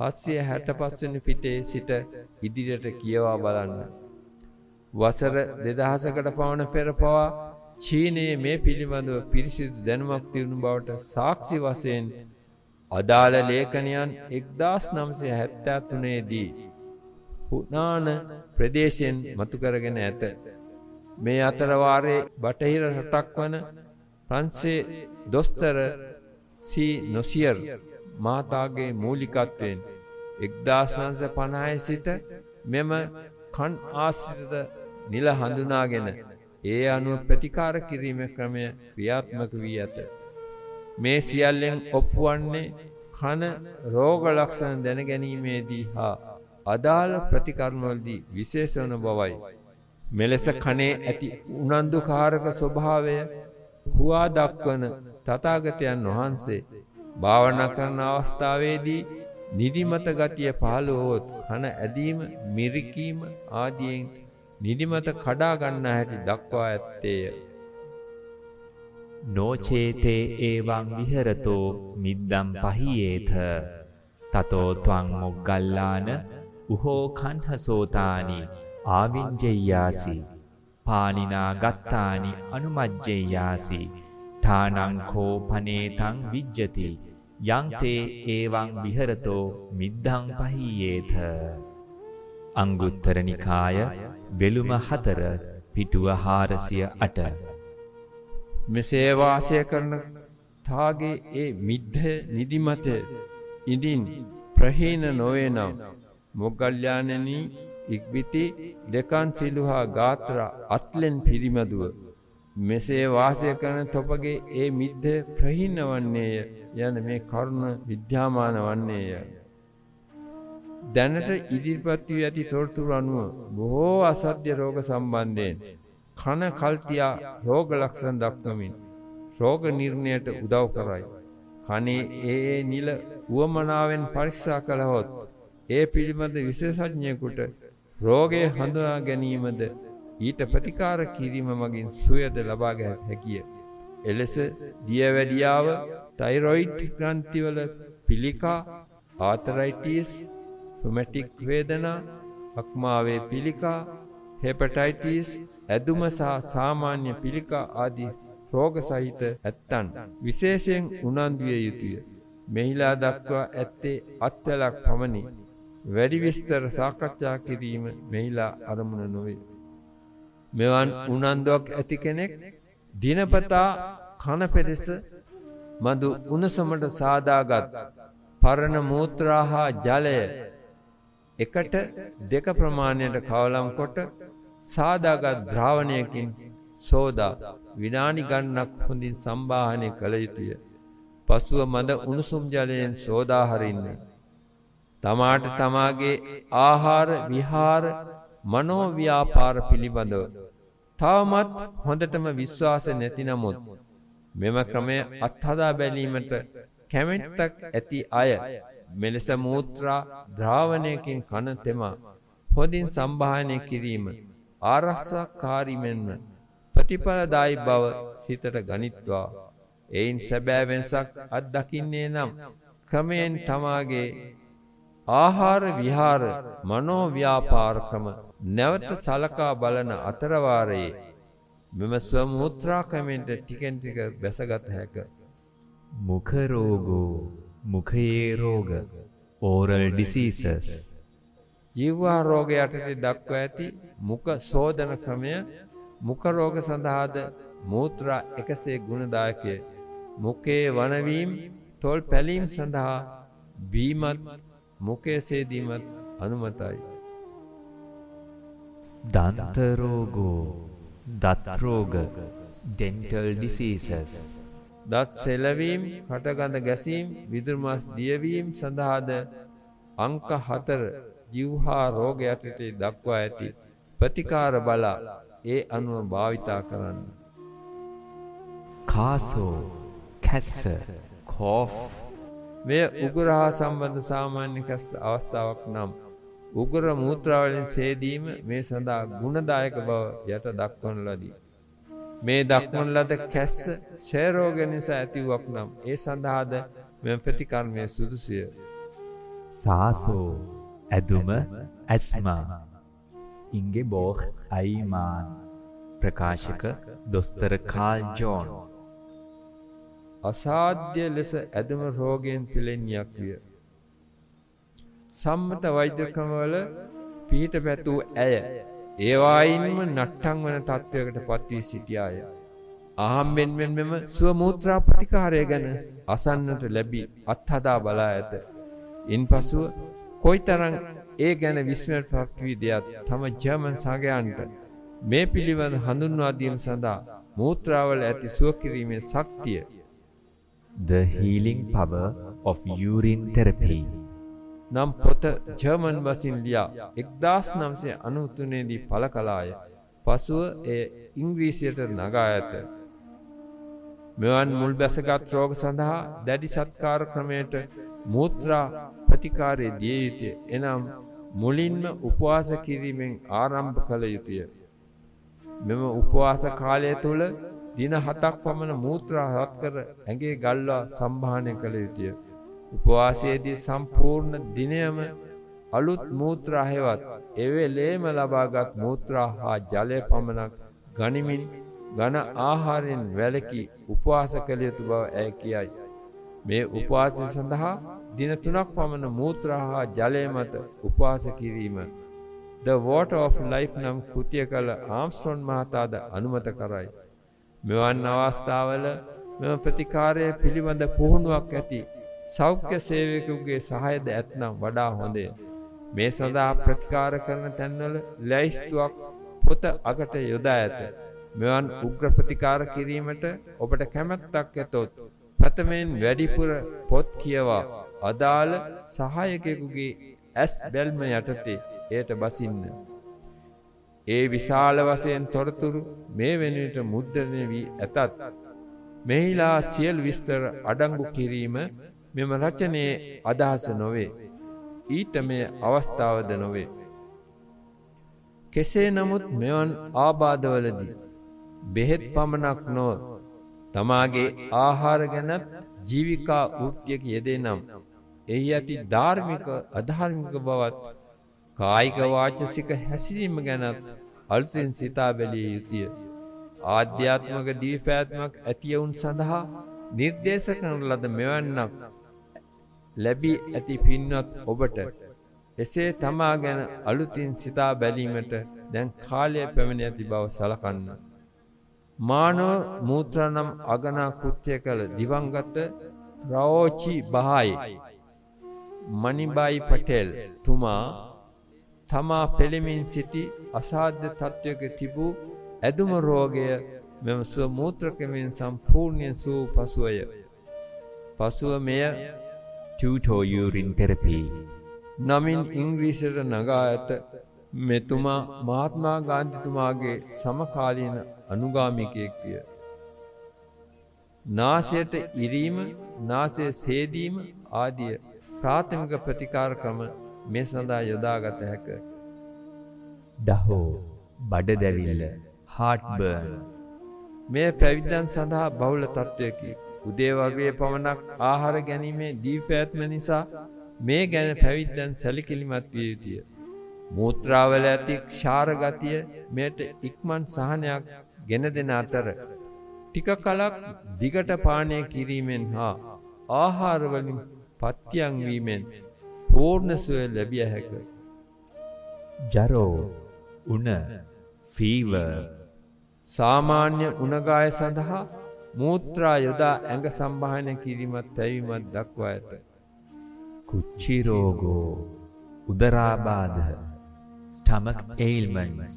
හස්සිය හැට පස්වනි පිටේ සිට ඉදිරියට කියවා බලන්න. වසර දෙදහසකට පවන පෙර පවා චීනයේ මේ පිළිබඳව පිරිසිදු දැනුමක් තිවුණු බවට සාක්ෂි වසයෙන් අදාළ ලේඛනයන් එක්දස් නම්සය හැත්තෑ තුනේදී හුනාන ප්‍රදේශයෙන් මතුකරගෙන ඇත. මේ අතරවාරයේ බටහිර රටක් වන ප්‍රන්සේ දොස්තර සී නොසියර් මාතාගේ මූලිකත්වයෙන් එක්දාස්නන්ස පණහය සිට මෙම කන් ආසිතද නිල හඳුනාගෙන ඒ අනුව ප්‍රතිකාර කිරීම ක්‍රමය ක්‍රියාත්මක වී ඇත. මේ සියල්ලෙන් ඔප්පුවන්නේ කන රෝගලක්ෂණ දැනගැනීමේදී හා අදාළ ප්‍රතිකර්මවලදී විශේෂ වන බවයි. මෙලෙස කනේ ඇති උනන්දුකාරක ස්වභාවය හුවා දක්වන තථාගතයන් වහන්සේ භාවනා කරන අවස්ථාවේදී නිදිමත ගතිය පහළ වුවොත් කන ඇදීම මිරිකීම ආදියෙන් නිදිමත කඩා ගන්න හැටි දක්වා ඇත්තේය. නෝචේතේ ඒවං විහෙරතෝ මිද්දම් පහියේත. තතෝ ත්වං මොග්ගල්ලාන උහෝ කන්හසෝතානි ආවිංජෙය්‍යාසි පානිනා ගත්තානි අනුමජ්ජෙය්‍යාසි. ඨානං පනේතං විජ්ජති. යංතේ ඒවං විහෙරතෝ මිද්දං පහියේත. අංගුත්තර නිකාය වෙළුම 4 පිටුව 408 මෙසේ වාසය කරන තාගේ ඒ මිද්ධ නිදිමත ඉදින් ප්‍රහීන නොවේ නම් මොග්ගල්‍යානනී ඉක්බිති දෙකන් සිලුහා ගාත්‍ර අත්ලෙන් පිරිමදුව මෙසේ වාසය කරන තොපගේ ඒ මිද්ධ ප්‍රහින්න වන්නේය යන මේ කරුණ විද්‍යාමාන වන්නේය. දැනට ඉදිරිපත් වී ඇති තොරතුරු අනුව බොහෝ අසත්‍ය රෝග සම්බන්ධයෙන් කන කල්තියා රෝග ලක්ෂණ දක්වමින් රෝග නිර්ණයට උදව් කරයි. කනේ ඒ නිල උවමනාවෙන් පරික්ෂා කළහොත් ඒ පිළිබඳ විශේෂඥයෙකුට රෝගය හඳුනා ගැනීමද ඊට ප්‍රතිකාර කිරීම මගින් සුවයද ලබා ගැ හැකිය. එලෙස දියවැඩියාව තයිරොයිඩ් ග්‍රන්ථිවල පිළිකා ආතරයිටිස් රුමැටික් වේදනා අක්මාවේ පිළිකා හෙපටයිටිස් ඇදුම සහ සාමාන්‍ය පිළිකා ආදී රෝග සහිත ඇත්තන් විශේෂයෙන් උනන්දුවිය යුතුය. මෙහිලා දක්වා ඇත්තේ අත්වලක් පමණි. වැඩි විස්තර සාකච්ඡා කිරීම මෙහිලා අරමුණ නොවේ. මෙවන් උනන්දුවක් ඇති කෙනෙක් දිනපතා කන පෙදෙස මදු උණුසුමට සාදාගත් පරණ මූත්‍රා හා ජලය එකට දෙක ප්‍රමාණයට කවලම් කොට සාදාගත් ද්‍රාවණයකින් සෝදා විනාඩි ගණනක් හොඳින් සම්බාහනය කළ යුතුය. පසුව මද උණුසුම් ජලයෙන් සෝදාහරින්න. තමාට තමාගේ ආහාර විහාර මනෝව්‍යාපාර පිළිබඳව. තවමත් හොඳටම විශ්වාස නැති නමුත්. මෙම ක්‍රමය අත්හදා බැලීමට කැමැත්තක් ඇති අය මෙලෙස මූත්‍රා ද්‍රාවණයකින් කන තෙමා හොඳින් සම්භානය කිරීම ආරක්ෂාකාරී මෙන්ම ප්‍රතිඵලදායි බව සිතට ගනිත්වා එයින් සැබෑ වෙනසක් අත්දකින්නේ නම් ක්‍රමයෙන් තමාගේ ආහාර විහාර මනෝව්‍යාපාර ක්‍රම නැවත සලකා බලන අතරවාරයේ මෙම ස්වමූත්‍රාක්‍රමෙන්ට ටිකෙන් ටික බැසගත හැක. මුඛ රෝගෝ මුඛයේ රෝග oral diseases. ජීවහා රෝග යටතේ දක්වා ඇති මුඛ සෝදන ක්‍රමය මුඛ රෝග සඳහාද මූත්‍රා එකසේ ගුණදායකය මුඛයේ වනවීම තොල් පැලීම් සඳහා බීමත් මුඛය සේදීමත් අනුමතයි දන්ත රෝගෝ දත් රෝග dental diseases දත් සෙලවීම් කටගඳ ගැසීම් විදුර්මස් දියවීම සඳහාද අංක හතර ජිව්හා රෝග යටතේ දක්වා ඇති ප්‍රතිකාර බලා ඒ අනුව භාවිතා කරන්න. කාසෝ කැස්ස කෝෆ් මෙය උගරහා සම්බන්ධ සාමාන්‍ය කැස්ස අවස්ථාවක් නම් උගර මූත්‍රාවලින් සේදීම මේ සඳහා ගුණදායක බව යට දක්වන ලදී. මේ දක්වන ලද කැස්ස ශේරෝග නිසා ඇතිවක් නම් ඒ සඳහාද මෙම ප්‍රතිකර්මය සුදුසිය. සාසෝ ඇදුම ඇස්මා ඉංගෙ බෝහ් අයිමාන් ප්‍රකාශක දොස්තර කාල් ජෝන් අසාධ්‍ය ලෙස ඇදම රෝගයෙන් පිළෙන්යක් විය. සම්මත වෛද්‍යක්‍රමවල පිහිට පැතුූ ඇය ඒවායින්ම නට්ටං වන තත්ත්වයකට පත්වී සිටියාය. අහම්බෙන් මෙන් මෙම සුවමූත්‍රා ප්‍රතිකාරය ගැන අසන්නට ලැබී අත්හදා බලා ඇත. ඉන් පසුව කොයිතරං ඒ ගැන විස්මට පත්වී දෙයක් තම ජර්මන් සගයන්ට මේ පිළිබඳ හඳුන්වාදීම සඳහා මූත්‍රාවල ඇති සුවකිරීමේ ශක්තිය. The healing power of urine therapy නම් පොත ජර්මන් බසින් ලියා එක්දස් නම්සය අනුතුනේදී පල කලාය පසුව එය ඉංග්‍රීසියට නගා ඇත. මෙවන් මුල් බැසගත් රෝග සඳහා දැඩි සත්කාර ක්‍රමයට මූත්‍රා ප්‍රතිකාරය දිය යුතුය එනම් මුලින්ම උපවාස කිරීමෙන් ආරම්භ කළ යුතුය. මෙම උපවාස කාලය තුළ දින හතක් පමණ මූත්‍රා හත් කර ඇගේ ගල්වා සම්භානය කළ යුතුය. උපවාසයේදී සම්පූර්ණ දිනයම අලුත් මූත්‍රා හෙවත් එවෙලේම ලබාගත් මූත්‍රා හා ජලය පමණක් ගනිමින් ගන ආහාරයෙන් වැලකී උපවාස කළ යුතු බව ඇය කියයි. මේ උපවාසය සඳහා දින තුනක් පමණ මූත්‍රා හා ජලය මත උපවාස කිරීම. The Water of Life නම් කෘතිය කළ ආම්ස්ට්‍රොන් මහතාද අනුමත කරයි. මෙවන් අවස්ථාවල මෙම ප්‍රතිකාරය පිළිබඳ පුහුණුවක් ඇති සෞඛ්‍ය සේවකකුගේ සහයද ඇත්නම් වඩා හොඳේ. මේ සඳහා ප්‍රතිකාර කරන තැන්වල ලැයිස්තුවක් පොත අකට යොදා ඇත. මෙවන් උග්‍ර ප්‍රතිකාර කිරීමට ඔබට කැමැත්තක් ඇතොත්. ප්‍රථමයෙන් වැඩිපුර පොත් කියවා අදාළ සහයකෙකුගේ ඇස් බැල්ම යටතේ එයට බසින්න. ඒ විශාල වසයෙන් තොරතුරු මේ වෙනුවට මුද්‍රණය වී ඇතත්. මෙහිලා සියල් විස්තර අඩංගු කිරීම මෙම රචනයේ අදහස නොවේ. ඊට මෙය අවස්ථාවද නොවේ. කෙසේ නමුත් මෙවන් ආබාධවලදී. බෙහෙත් පමණක් නොව තමාගේ ආහාර ගැනත් ජීවිකා ෘත්තියක යෙදේ නම්. එහි ඇති ධාර්මික අධාර්මික බවත් කායික වාචසික හැසිරීම ගැනත් අලුතින් සිතා බැලිය යුතුය. ආධ්‍යාත්මක දීපෑත්මක් ඇතියවුන් සඳහා නිර්දේශ කරන ලද මෙවන්නක් ලැබී ඇති පින්වත් ඔබට එසේ තමා ගැන අලුතින් සිතා බැලීමට දැන් කාලය පැමිණ ඇති බව සලකන්න. මානව මූත්‍රනම් අගනා කෘත්‍ය කළ දිවංගත රවෝචි බහයි මනිබයි පටෙල් තුමා තමා පෙළමින් සිටි අසාධ්‍ය තත්ත්වයක තිබූ ඇදුම රෝගය මෙම සුව මූත්‍රකමෙන් සම්පූර්ණය සූ පසුවය. පසුව මෙය tuto urine therapy නමින් ඉංග්‍රීසියට නගා ඇත මෙතුමා මහත්මා ගාන්ධිතුමාගේ සමකාලීන අනුගාමිකයෙක් විය. නාසයට ඉරීම නාසය සේදීම ආදිය ප්‍රාථමික ප්‍රතිකාර ක්‍රම මේ සඳහා යොදාගත හැක. ඩහෝ බඩ දැවිල්ල හාට්බර්න් මේ පැවිද්දන් සඳහා බහුල තත්ත්වයකි. උදේ වගේ පමණක් ආහාර ගැනීමේ දීපෑත්ම නිසා මේ ගැන පැවිද්දන් සැලිකිලිමත් විය යුතුය. මූත්‍රාවල ඇති ක්ෂාරගතිය මෙයට ඉක්මන් සහනයක් ගෙන දෙන අතර. ටික කලක් දිගට පානය කිරීමෙන් හා ආහාරවලින් පත්තියංවීමෙන් පූර්ණසුව ලැබිය හැක. ජරෝ උන ෆීව සාමාන්‍ය උනගාය සඳහා මූත්‍රා යොදා ඇඟ සම්භාහනය කිරීමත් තැවීමත් දක්වා ඇත. කුච්චිරෝගෝ උදරාබාධ ස්ටමක් ඒල්මන්ස්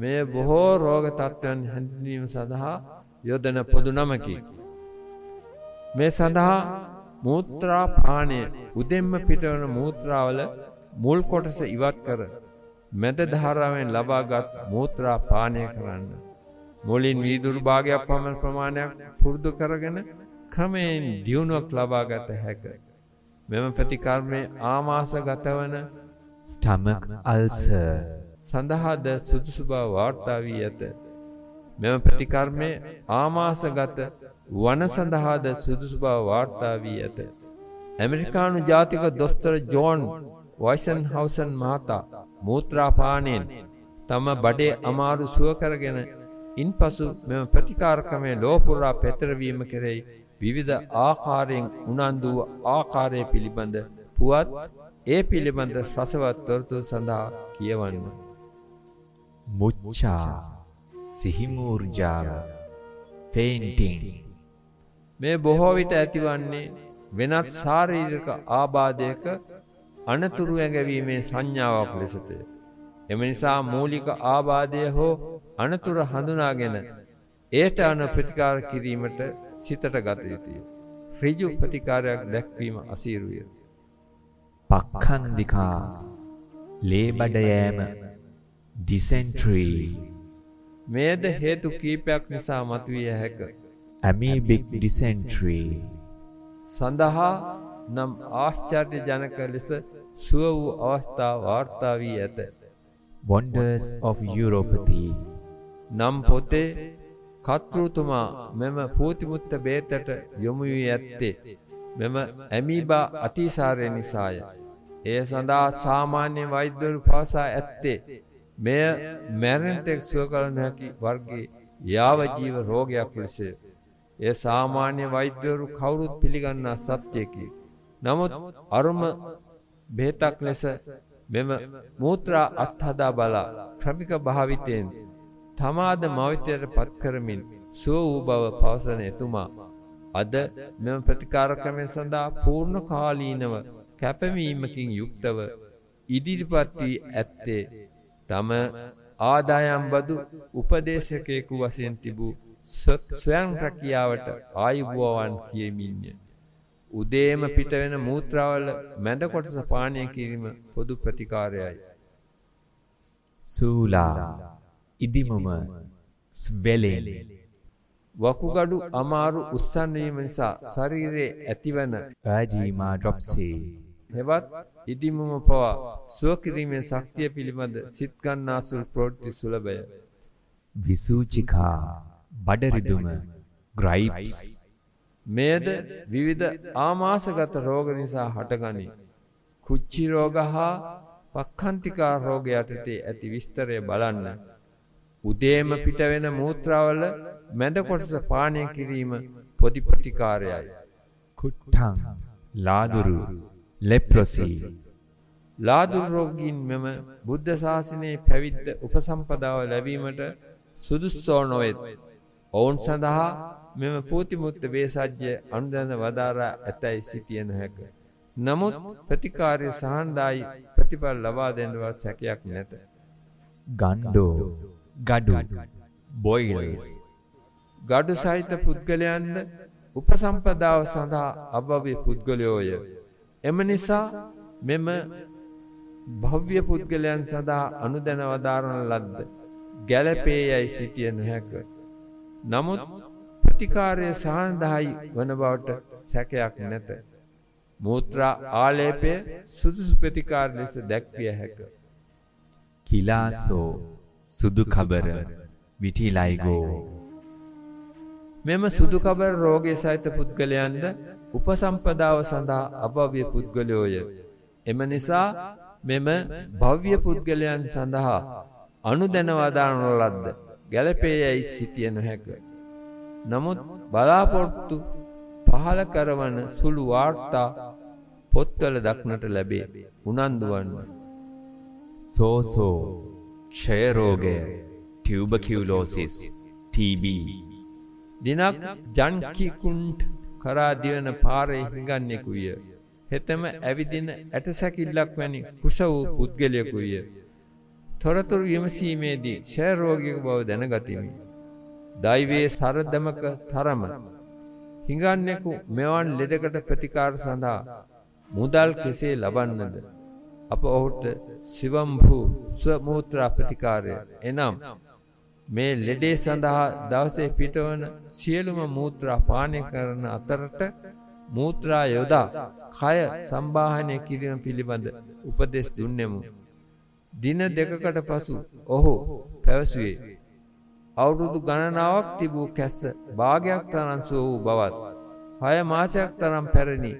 මෙය බොහෝ රෝග තත්ත්වයන් හැඳිනීම සඳහා යොදන පොදු නමකි. මේ සඳහා මූත්‍රා පානය උදෙම්ම පිටවන මූත්‍රාවල මුල් කොටස ඉවත් කර මැද ධාරාවෙන් ලබාගත් මූත්‍රා පානය කරන්න. මුලින් වීදුරු භාගයක් පමණ ප්‍රමාණයක් පුරුදු කරගෙන ක්‍රමයෙන් දියුණුවක් ලබාගත හැක. මෙම ප්‍රතිකර්මය ආමාස ගතවන ස්ටමක් අල්ස සඳහාද සුදුසු බව වාර්තා වී ඇත. මෙම ප්‍රතිකර්මය ආමාසගත වන සඳහාද සුදුසු බව වාර්තා වී ඇත. ඇමරිකානු ජාතික දොස්තර ජෝන් වයිසන් හවසන් මහතා මූත්‍රාපානයෙන් තම බඩේ අමාරු සුවකරගෙන ඉන් පසු මෙම ප්‍රතිකාරක්‍රමය ලෝපුරා පැතරවීම කෙරෙයි විවිධ ආකාරයෙන් උනන්දුව ආකාරය පිළිබඳ පුවත් ඒ පිළිබඳ රසවත් තොරතුරු සඳහා කියවන්න. මුච්චා සිහිමූර්ජාව ෆේන්ටිං මේ බොහෝ විට ඇතිවන්නේ වෙනත් ශාරීරික ආබාධයක අනතුරු ඇඟවීමේ සංඥාවක් ලෙසතය. එම නිසා මූලික ආබාධය හෝ අනතුර හඳුනාගෙන ඒට අන ප්‍රතිකාර කිරීමට සිතට ගත යුතුය. ්‍රිජු ප්‍රතිකාරයක් දැක්වීම අසීරුය. පක්කන්දිකා ලේබඩයෑම ඩිසෙන්ට්‍රී මේද හේතු කීපයක් නිසා මතුවිය හැක. ඇමීබික් ඩිසෙන්ට්‍රී සඳහා නම් ආශ්චර්ය ජනක ලෙස සුව වූ අවස්ථා වාර්තා වී ඇත. Wonders of Europathy නම් පොතේ කතෘතුමා මෙම පූතිමුත්ත බේතට යොමු වී ඇත්තේ. මෙම ඇමීබා අතිසාරය නිසාය. එය සඳහා සාමාන්‍ය වෛද්‍යවරු පවසා ඇත්තේ. මෙය මැරණතෙක් සුව කළ හැකි වර්ගේ යාවජීව රෝගයක් ලෙසය. එය සාමාන්‍ය වෛද්‍යවරු කවුරුත් පිළිගන්නා සත්‍යයකි. නමුත් අරුම බේතක් ලෙස මෙම මූත්‍රා අත්හදා බලා ක්‍රමික භාවිතයෙන් තමාද මවිතයට පත්කරමින් සුව වූ බව පවසන එතුමා. අද මෙම ප්‍රතිකාරක්‍රමය සඳහා පූර්ණ කාලීනව කැපවීමකින් යුක්තව ඉදිරිපත් වී ඇත්තේ තම ආදායම් බදු උපදේශකයෙකු වසයෙන් තිබූ ස්වයං රැකියාවට ආයුබෝවන් කියමින්ය. උදේම පිටවෙන මූත්‍රාවල මැද කොටස පානය කිරීම පොදු ප්‍රතිකාරයයි. සූලා ඉදිමුම ස්වෙලෙන් වකුගඩු අමාරු උත්සන්නවීම නිසා ශරීරයේ ඇතිවන රාජීමා ඩ්‍රොප්සේ හෙවත් ඉදිමුම පවා සුවකිරීමේ ශක්තිය පිළිබඳ සිත්ගන්නාසුල් ප්‍රෝට්ටි සුලභය. විසූචිකා බඩරිදුම ග්‍රයිප්ස් මෙයද විවිධ ආමාසගත රෝග නිසා හටගනී. කුච්චි රෝග හා පක්කන්තිකා රෝග යටතේ ඇති විස්තරය බලන්න. උදේම පිටවෙන මූත්‍රාවල මැද කොටස පානය කිරීම පොදි ප්‍රතිකාරයයි. කුට්ටං ලාදුරු ලෙප්‍රොසී ලාදුරු රෝගීන් මෙම බුද්ධ ශාසනයේ පැවිද්ද උපසම්පදාව ලැබීමට සුදුස්සෝ නොවෙත්. ඔවුන් සඳහා මෙම පූතිමුත්ත වේසජ්‍ය අනුදැන වදාරා ඇතැයි සිටිය නොහැක. නමුත් ප්‍රතිකාරය සහන්දායි ප්‍රතිඵල් ලබා දෙන්නවත් සැකයක් නැත. ගණ්ඩෝ ගඩු බොයිල්ස් ගඩු සහිත පුද්ගලයන්ද උපසම්පදාව සඳහා අභව්‍ය පුද්ගලයෝය. එම නිසා මෙම භව්‍ය පුද්ගලයන් සඳහා අනුදැන වදාරන ලද්ද ගැලපේ යැයි සිටිය නොහැක. නමුත් ප්‍රතිකාරය සහන්දහයි වන බවට සැකයක් නැත. මූත්‍රා ආලේපය සුදුසු ප්‍රතිකාර ලෙස දැක්විය හැක. කිලාසෝ සුදු කබර විටිලයිගෝ මෙම සුදුකබර රෝගය සහිත පුද්ගලයන්ද උපසම්පදාව සඳහා අභව්‍ය පුද්ගලයෝය. එම නිසා මෙම භව්‍ය පුද්ගලයන් සඳහා අනුදැනවදානු ලද්ද ගැලපේ යැයි සිටිය නොහැක. නමුත් බලාපොරොත්තු පහල කරවන සුළු වාර්තා පොත්වල දක්නට ලැබේ උනන්දුවන්න. සෝසෝ ක්ෂයරෝගය ටියබකිවලෝසිස් TB දිනක් ජන්කිකුන්ට් කරා දිවන පාරේ හිඟන්නෙකුය. හෙතම ඇවිදින ඇටසැකිල්ලක් වැනි කුස වූ පුද්ගලයකුය. තොරතුරු විමසීමේදී ෂයරෝගික බව දැනගතිමි. දෛවයේ සරදමක තරම. හිඟන්නෙකු මෙවන් ලෙඩකට ප්‍රතිකාර සඳහා මුදල් කෙසේ ලබන්නද. අප ඔහුට සිවම්භූ ස්වමූත්‍රා ප්‍රතිකාරය එනම් මේ ලෙඩේ සඳහා දවසේ පිටවන සියලුම මූත්‍රා පානය කරන අතරට මූත්‍රා යොදා කය සම්බාහනය කිරීම පිළිබඳ උපදෙස් දුන්නෙමු. දින දෙකකට පසු ඔහු පැවසුවේ. අවුරුදු ගණනාවක් තිබූ කැස්ස භාගයක් තරන් සුව වූ බවත්. හය මාසයක් තරම් පැරණි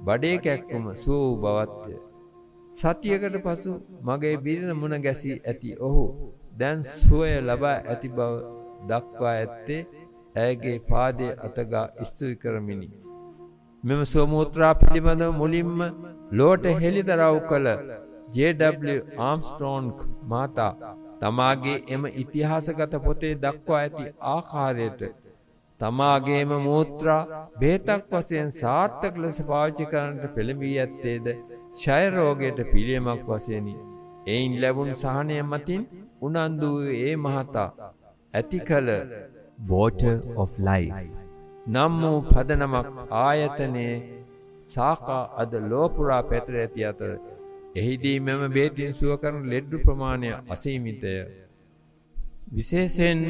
බඩේ කැක්කුම සුව වූ බවත්ය. සතියකට පසු මගේ බිරිඳ මුණ ගැසී ඇති ඔහු දැන් සුවය ලබා ඇති බව දක්වා ඇත්තේ ඇයගේ පාදය අතගා ස්තුති කරමිනි. මෙම සෝමූත්‍රා පිළිබඳව මුලින්ම ලෝට හෙළිදරව් කළ J.W. ආම්ස්ටෝන්ක් මාතා තමාගේ එම ඉතිහාසගත පොතේ දක්වා ඇති ආකාරයට තමාගේම මූත්‍රා බේතක් වසයෙන් සාර්ථක ලෙස පාවිච්චි කරන්නට පෙළඹී ඇත්තේද ශයරෝගයට පිළියමක් වසයනි. එයින් ලැබුණු සහනය මතින් උනන්දු ඒ මහතා ඇති කළ water of life නම් වූ පදනමක් ආයතනයේ සාකා අද ලෝපුරා පැතර ඇති අතර එහිදී මෙම බේතින් සුව කරන ලෙඩ්ඩු ප්‍රමාණය අසීමිතය. විශේෂයෙන්ම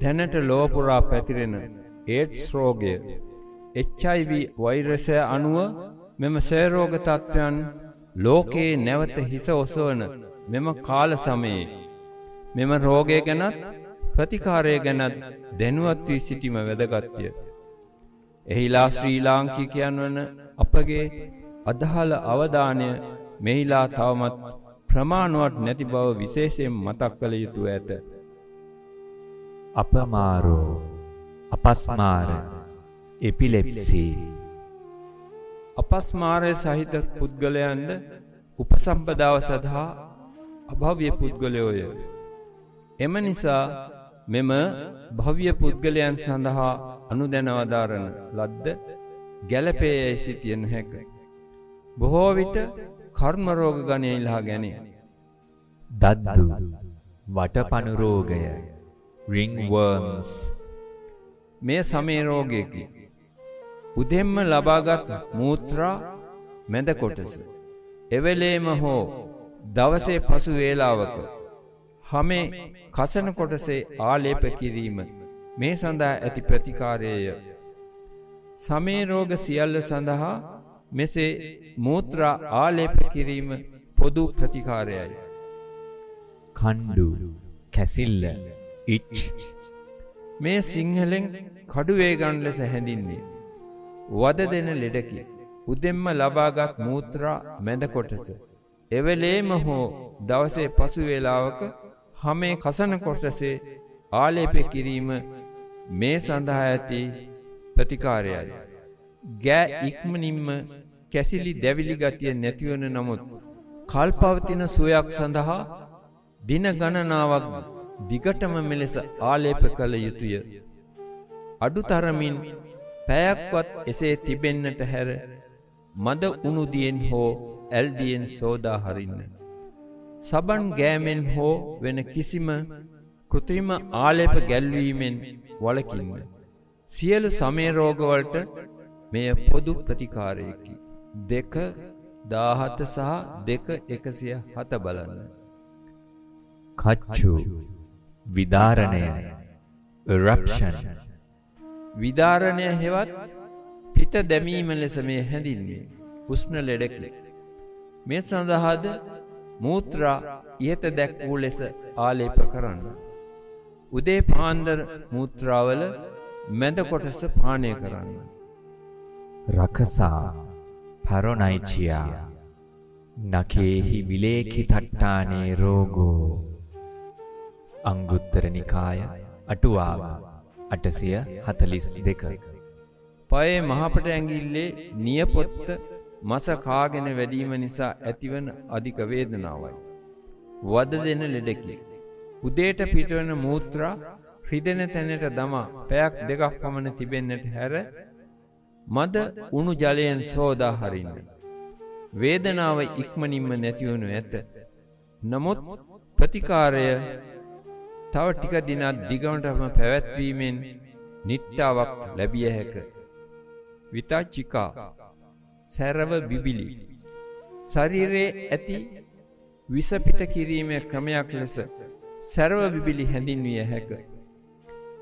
දැනට ලෝපුරා පැතිරෙන ඒඩ්ස් රෝගය HIV වෛරසය අනුව මෙම සෑරෝග තත්ත්වයන් ලෝකයේ නැවත හිස ඔසවන මෙම කාල සමයේ මෙම රෝගය ගැනත් ප්‍රතිකාරය ගැනත් දැනුවත් වී සිටීම වැදගත්ය. එහිලා ශ්‍රී ලාංකිකයන් වන අපගේ අදහල අවධානය මෙහිලා තවමත් ප්‍රමාණුවත් නැති බව විශේෂයෙන් මතක් කළ යුතු ඇත. අපමාරෝ අපස්මාර එපිලෙප්සි අපස්මාරය සහිත පුද්ගලයන්ද උපසම්පදාව සඳහා අභව්‍ය පුද්ගලයෝය. එම නිසා මෙම භව්‍ය පුද්ගලයන් සඳහා අනුදැනවදාරන ලද්ද ගැලපේයයි සිතියෙන් හැක. බොහෝ විට කර්මරෝග ගණය ඉල්හා ගැනේ. දද්දු වටපනුරෝගය රිංවර්ම්ස් මේ සමේරෝගයකි. උදෙම්ම ලබාගත් මූත්‍රා මැද කොටස. එවෙලේම හෝ දවසේ පසු වේලාවක හමේ කසන කොටසේ ආලේප කිරීම මේ සඳහා ඇති ප්‍රතිකාරයය. සමේරෝග සියල්ල සඳහා මෙසේ මූත්‍රා ආලේප කිරීම පොදු ප්‍රතිකාරයයි. කණ්ඩු කැසිල්ල ඉච් මේ සිංහලෙන් කඩුවේගන් ලෙස හැඳින්නේ. වද දෙන ලෙඩකි. උදෙම්ම ලබාගත් මූත්‍රා මැද කොටස. එවලේම හෝ දවසේ පසු වේලාවක හමේ කසන කොටසේ ආලේප කිරීම මේ සඳහා ඇති ප්‍රතිකාරයයි. ගෑ ඉක්මනින්ම කැසිලි දැවිලි ගතිය නැතිවන නමුත් කල්පවතින සුවයක් සඳහා දින ගණනාවක් දිගටම මෙලෙස ආලේප කළ යුතුය. අඩුතරමින් පැයක්වත් එසේ තිබෙන්නට හැර මද උනුදියෙන් හෝ ඇල්දියෙන් සෝදා හරින්න. සබන් ගෑමෙන් හෝ වෙන කිසිම කෘතිම ආලේප ගැල්වීමෙන් වලකින්න. සියලු සමේරෝගවලට මෙය පොදු ප්‍රතිකාරයකි. දෙක දාහත සහ දෙක එකසිය හත බලන්න. කච්චු විධාරණය රප්ෂන් විධාරණය හෙවත් පිත දැමීම ලෙස මේ හැඳින්වේ උෂ්ණ ලෙඩකි. මේ සඳහාද මූත්‍රා ඉහත දැක් වූ ලෙස ආලේප කරන්න. උදේ පාන්දර මූත්‍රාවල මැද කොටස පානය කරන්න. රකසා පරොනයිචියා නකේහි විලේකි තට්ටානේ රෝගෝ අංගුත්තර නිකාය අටුවාව අටසිය හතලිස් දෙක. පයේ මහපට ඇඟිල්ලේ නියපොත්ත මස කාගෙන වැඩීම නිසා ඇතිවන අධික වේදනාවයි. වද දෙන ලෙඩකි. උදේට පිටවන මූත්‍රා රිදෙන තැනට දමා පැයක් දෙකක් පමණ තිබෙන්නට හැර මද උණු ජලයෙන් සෝදා හරින්න. වේදනාව ඉක්මනින්ම නැතිවනු ඇත. නමුත් ප්‍රතිකාරය තව ටික දිනක් දිගමටම පැවැත්වීමෙන් නිට්ටාවක් ලැබිය හැක. විතාචිකා සැරව බිබිලි. ශරීරයේ ඇති විසපිත කිරීමේ ක්‍රමයක් ලෙස සැරව බිබිලි හැඳින්විය හැක.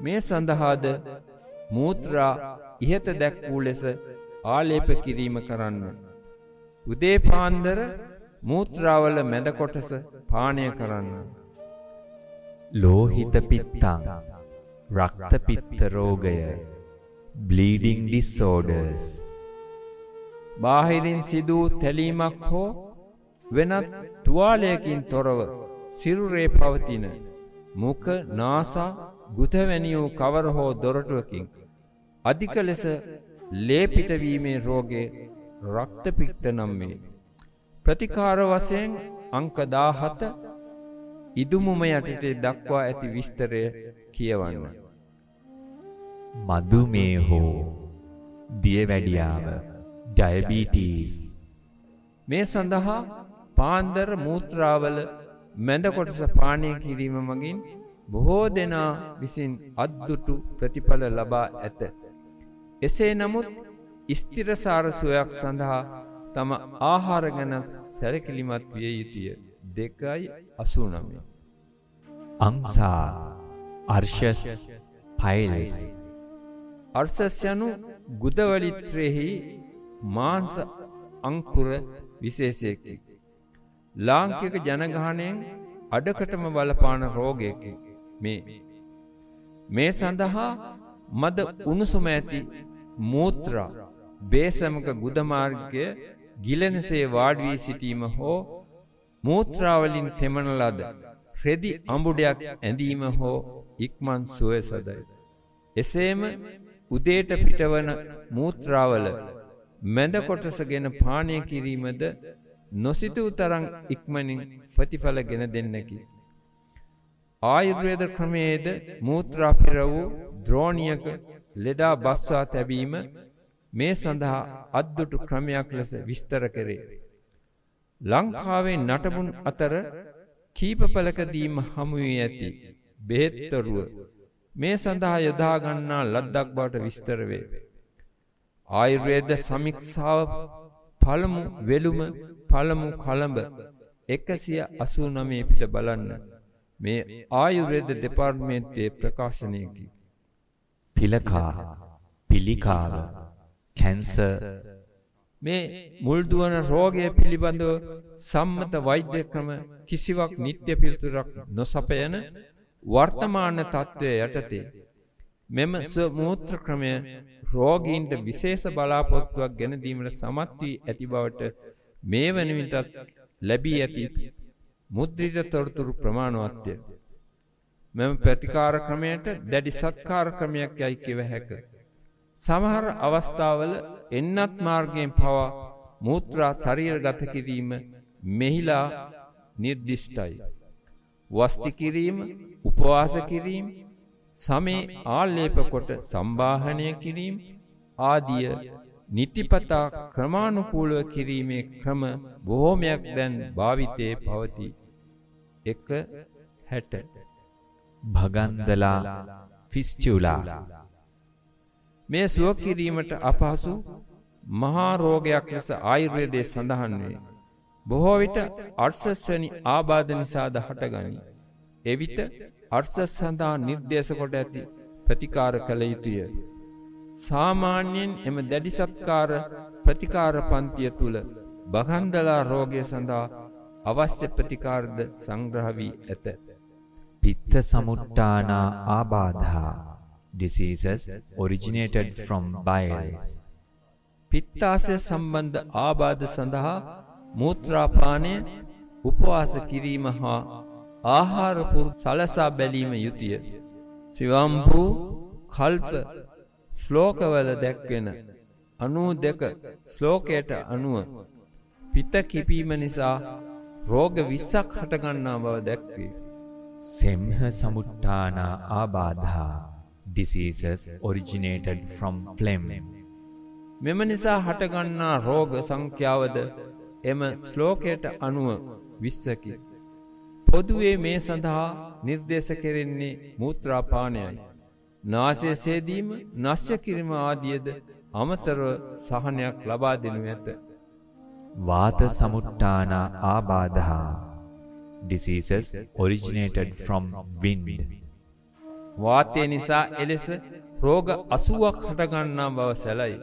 මේ සඳහාද මූත්‍රා ඉහත දැක් වූ ලෙස ආලේප කිරීම කරන්න. උදේ පාන්දර මූත්‍රාවල මැද කොටස පානය කරන්න. ලෝහිත පිත්තං රක්ත පිත්ත රෝගය බ්ලීඩිං ඩිස්සෝඩර්ස් බාහිරින් සිදූ තැලීමක් හෝ වෙනත් තුවාලයකින් තොරව සිරුරේ පවතින මුක නාසා ගුතවැනි වූ කවර හෝ දොරටුවකින් අධික ලෙස ලේපිටවීමේ රෝගේ රක්තපික්ත නම් වේ. ප්‍රතිකාර වසයෙන් අංකදාහත ඉදුමුම යටතේ දක්වා ඇති විස්තරය කියවන්න. මදුමේ හෝ දියවැඩියාව ඩයබීටීස් මේ සඳහා පාන්දර මූත්‍රාවල මැද කොටස පානය කිරීම මගින් බොහෝ දෙනා විසින් අද්දුටු ප්‍රතිඵල ලබා ඇත. එසේ නමුත් ස්තිරසාර සුවයක් සඳහා තම ආහාර ගැන සැලකිලිමත් විය යුතුය දෙකයි අසූනමය. අංසා අර්ෂස් පයිලස් අර්සස් යනු ගුදවලිත්‍රයෙහි මාංස අංකුර විශේෂයකි. ලාංකික ජනගහනයෙන් අඩකටම බලපාන රෝගයකි මේ. මේ සඳහා මද උණුසුම ඇති මූත්‍රා බේසමක ගුදමාර්ගය ගිලනසේ වාඩවී සිටීම හෝ මූත්‍රාවලින් තෙමන ලද රෙදි අඹුඩයක් ඇඳීම හෝ ඉක්මන් සුවය සදයි. එසේම උදේට පිටවන මූත්‍රාවල මැද කොටසගෙන පානය කිරීමද නොසිතූ තරං ඉක්මනින් ප්‍රතිඵල ගෙන දෙන්නකි. ආයුර්වේද ක්‍රමයේද මූත්‍රාපිර වූ ද්‍රෝණියක ලෙඩා බස්වා තැබීම මේ සඳහා අද්දුටු ක්‍රමයක් ලෙස විස්තර කරේ. ලංකාවේ නටබුන් අතර කීපපලකදීම හමුවී ඇති බෙහෙත්තරුව මේ සඳහා යොදාගන්නා ලද්දක් බවට විස්තර වේ. ආයුර්වේද සමික්ෂාව පළමු වෙළුම පළමු කළඹ එකසිය අසූ නමේ පිට බලන්න මේ ආයුර්වේද දෙපාර්ට්මේන්තයේ ප්‍රකාශනයකි. පිලකා පිළිකාව කැන්ස මේ මුල්දුවන රෝගය පිළිබඳව සම්මත වෛද්‍ය ක්‍රම කිසිවක් නිත්‍ය පිළිතුරක් නොසපයන වර්තමාන තත්ත්වය යටතේ. මෙම ස්වමූත්‍ර ක්‍රමය රෝගීන්ට විශේෂ බලාපොත්තුවක් ගැනදීමට සමත් වී ඇති බවට මේ වනවිටත් ලැබී ඇති මුද්‍රිත තොරතුරු ප්‍රමාණවත්ය. මෙම ප්‍රතිකාර ක්‍රමයට දැඩි සත්කාර ක්‍රමයක් යයි කිව හැක. සමහර අවස්ථාවල එන්නත් මාර්ගයෙන් පවා මූත්‍රා ශරීර ගත කිරීම මෙහිලා නිර්දිෂ්ටයි. වස්ති කිරීම උපවාස කිරීම සමේ ආල්ලේප කොට සම්බාහනය කිරීම ආදිය නිතිපතා ක්‍රමානුකූලව කිරීමේ ක්‍රම බොහෝමයක් දැන් භාවිතයේ පවති. එක හැට භගන්දලා ෆිස්චුලා මේ සුව කිරීමට අපහසු මහා රෝගයක් ලෙස ආයුර්වේදයේ සඳහන් වේ. බොහෝ විට අර්සස්වනි ආබාධ නිසාද හටගනී. එවිට අර්සස් සඳහා නිර්දේශ කොට ඇති ප්‍රතිකාර කළ යුතුය. සාමාන්‍යයෙන් එම දැඩිසත්කාර ප්‍රතිකාර පන්තිය තුළ බගන්දලා රෝගය සඳහා අවශ්‍ය ප්‍රතිකාරද සංග්‍රහ වී ඇත. පිත්ත සමුට්ටානා ආබාධා diseases originated from biles පිත්තාසය සම්බන්ධ ආබාධ සඳහා මූත්‍රාපානය උපවාස කිරීම හා ආහාරපුර සලසා බැලීම යුතුය. සිවම්පූ කල්ප ස්ලෝකවල දැක්වෙන අනූ දෙක ස්ලෝකයට අනුව පිත කිපීම නිසා රෝග විස්සක් හටගන්නා බව දැක්වේ. සෙම්හ සමුට්ටානා ආබාධා diseases originated from phlegm මෙම නිසා හටගන්නා රෝග සංඛ්‍යාවද එම ශ්ලෝකයට අනුව විස්සකි. පොදුවේ මේ සඳහා නිර්දේශ කෙරෙන්නේ මූත්‍රාපානයයි. නාසය සේදීම නශ්‍ය කිරීම ආදියද අමතරව සහනයක් ලබා දෙනු ඇත. වාත සමුට්ටානා ආබාධා diseases originated from wind වාතය නිසා එලෙස රෝග අසුවක් හටගන්නා බව සැලයි.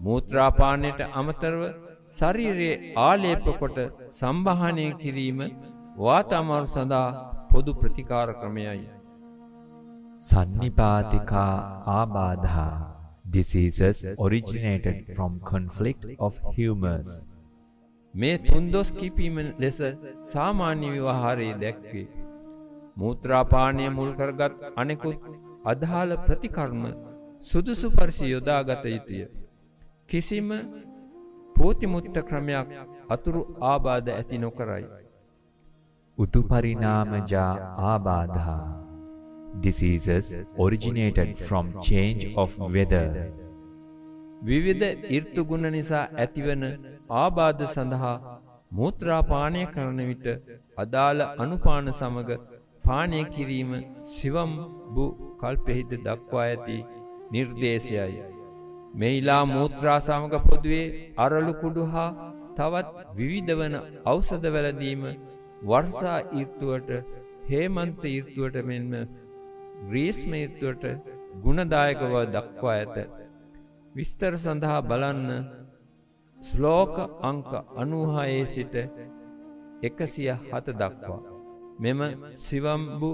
මූත්‍රාපානයට අමතරව ශරීරයේ ආලේප කොට සම්බහනය කිරීම වාතාමාරු සඳහා පොදු ප්‍රතිකාර ක්‍රමයයි. සන්නිපාතිකා ආබාධා diseases originated from conflict of humors මේ තුන්දොස් කිපීම ලෙස සාමාන්‍ය විවාහාරයේ දැක්වේ. මූත්‍රාපානය මුල් කරගත් අනෙකුත් අදාළ ප්‍රතිකර්ම සුදුසු පරිසි යොදාගත යුතුය. කිසිම පෝතිමුත්ත ක්‍රමයක් අතුරු ආබාධ ඇති නොකරයි. උතුපරිනාමජා ආබාධා diseases originated from change of weather විවිධ ඍතුගුණ නිසා ඇතිවන ආබාධ සඳහා මූත්‍රාපානය කරන විට අදාළ අනුපාන සමග පානය කිරීම සිවම් බු කල්පෙහිද දක්වා ඇති නිර්දේශයයි. මෙහිලා මූත්‍රා සමග පොදුවේ අරලු කුඩු හා තවත් විවිධ වන ඖෂධ වැළඳීම වර්ෂා ඍතුවට හේමන්ත ඍතුවට මෙන්ම ග්‍රීස්ම ඍතුවට ගුණදායක බව දක්වා ඇත. විස්තර සඳහා බලන්න ශ්ලෝක අංක 96 සිට 107 දක්වා. මෙම සිවම්බු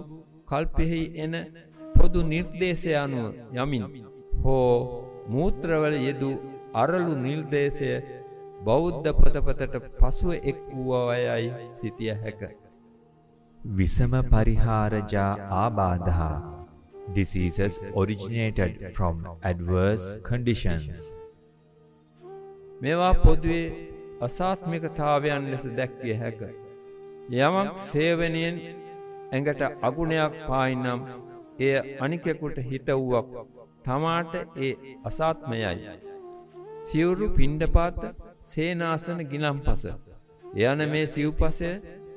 කල්පෙහි එන පොදු නිර්දේශය අනුව යමින් හෝ මූත්‍රවල යෙදූ අරලු නිර්දේශය බෞද්ධ පොතපතට පසුව එක් වූවයයි සිතිය හැක. විසම පරිහාරජා ආබාධා diseases originated from adverse conditions මේවා පොදුවේ අසාත්මිකතාවයන් ලෙස දැක්විය හැක. යමක් සේවනයෙන් ඇඟට අගුණයක් පායිනම් එය අනිකෙකුට හිතවුවක් තමාට ඒ අසාත්මයයි. සිවුරු පිණ්ඩපාත සේනාසන ගිලම්පස. යන මේ සිව්පසය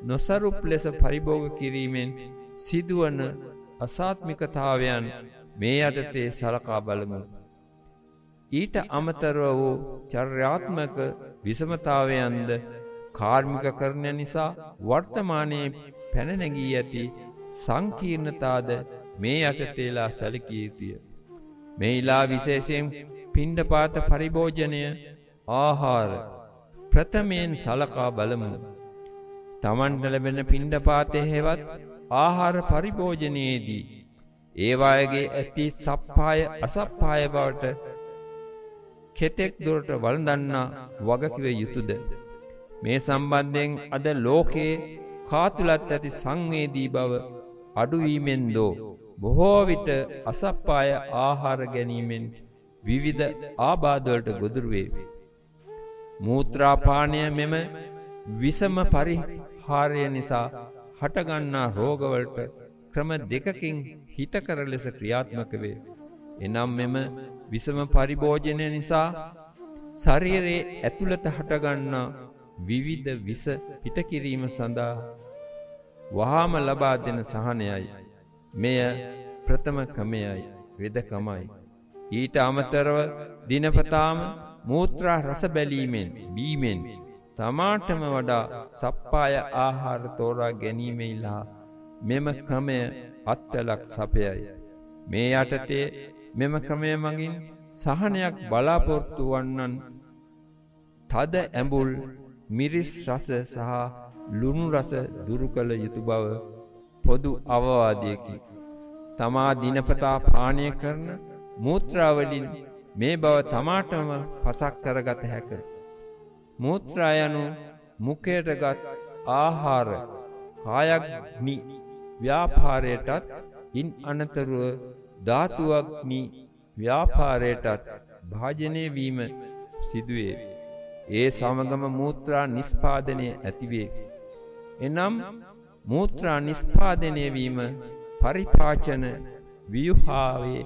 නොසරුප් ලෙස පරිභෝග කිරීමෙන් සිදුවන අසාත්මිකතාවයන් මේ යටතේ සලකා බලමු. ඊට අමතරව වූ චර්යාත්මක විසමතාවයන්ද කාර්මික කරණය නිසා වර්තමානයේ පැනනැගී ඇති සංකීර්ණතාද මේ යටතේලා සැලකිය යුතුය. මෙහිලා විශේෂයෙන් පිණ්ඩපාත පරිභෝජනය ආහාර ප්‍රථමයෙන් සලකා බලමු. තමන්ට ලැබෙන පිණ්ඩපාතය හෙවත් ආහාර පරිභෝජනයේදී ඒවායගේ ඇති සප්පාය අසප්පාය බවට කෙතෙක් දුරට වළඳන්නා වගකිව යුතුද. මේ සම්බන්ධයෙන් අද ලෝකයේ කාතුලත් ඇති සංවේදී බව අඩුවීමෙන් දෝ බොහෝ විට අසප්පාය ආහාර ගැනීමෙන් විවිධ ආබාධවලට ගොදුරුවේ. මූත්‍රාපානය මෙම විසම පරිහාරය නිසා හටගන්නා රෝගවලට ක්‍රම දෙකකින් හිතකර ලෙස ක්‍රියාත්මක වේ. එනම් මෙම විසම පරිභෝජනය නිසා ශරීරයේ ඇතුළත හටගන්නා විවිධ විස පිටකිරීම සඳහා වහාම ලබා දෙන සහනයයි. මෙය ප්‍රථම ක්‍රමයයි වෙදකමයි. ඊට අමතරව දිනපතාම මූත්‍රා රස බැලීමෙන් බීමෙන් තමාටම වඩා සප්පාය ආහාර තෝරා ගැනීමෙහිලා මෙම ක්‍රමය අත්වලක් සපයයි. මේ යටතේ මෙම ක්‍රමය මගින් සහනයක් බලාපොරොත්තු වන්නන් තද ඇඹුල් මිරිස් රස සහ ලුණු රස දුරු කළ යුතු බව පොදු අවවාදයකි. තමා දිනපතා පානය කරන මූත්‍රාවලින් මේ බව තමාටම පසක් කරගත හැක. මූත්‍රා යනු මුකයටගත් ආහාර කායග්නි ව්‍යාපාරයටත් ඉන් අනතරුව ධාතුවක්නි ව්‍යාපාරයටත් භාජනය වීම සිදුවේ. ඒ සමගම මූත්‍රා නිස්පාදනය ඇතිවේ. එනම් මූත්‍රා නිස්පාදනය වීම පරිපාචන ව්‍යුහාවේ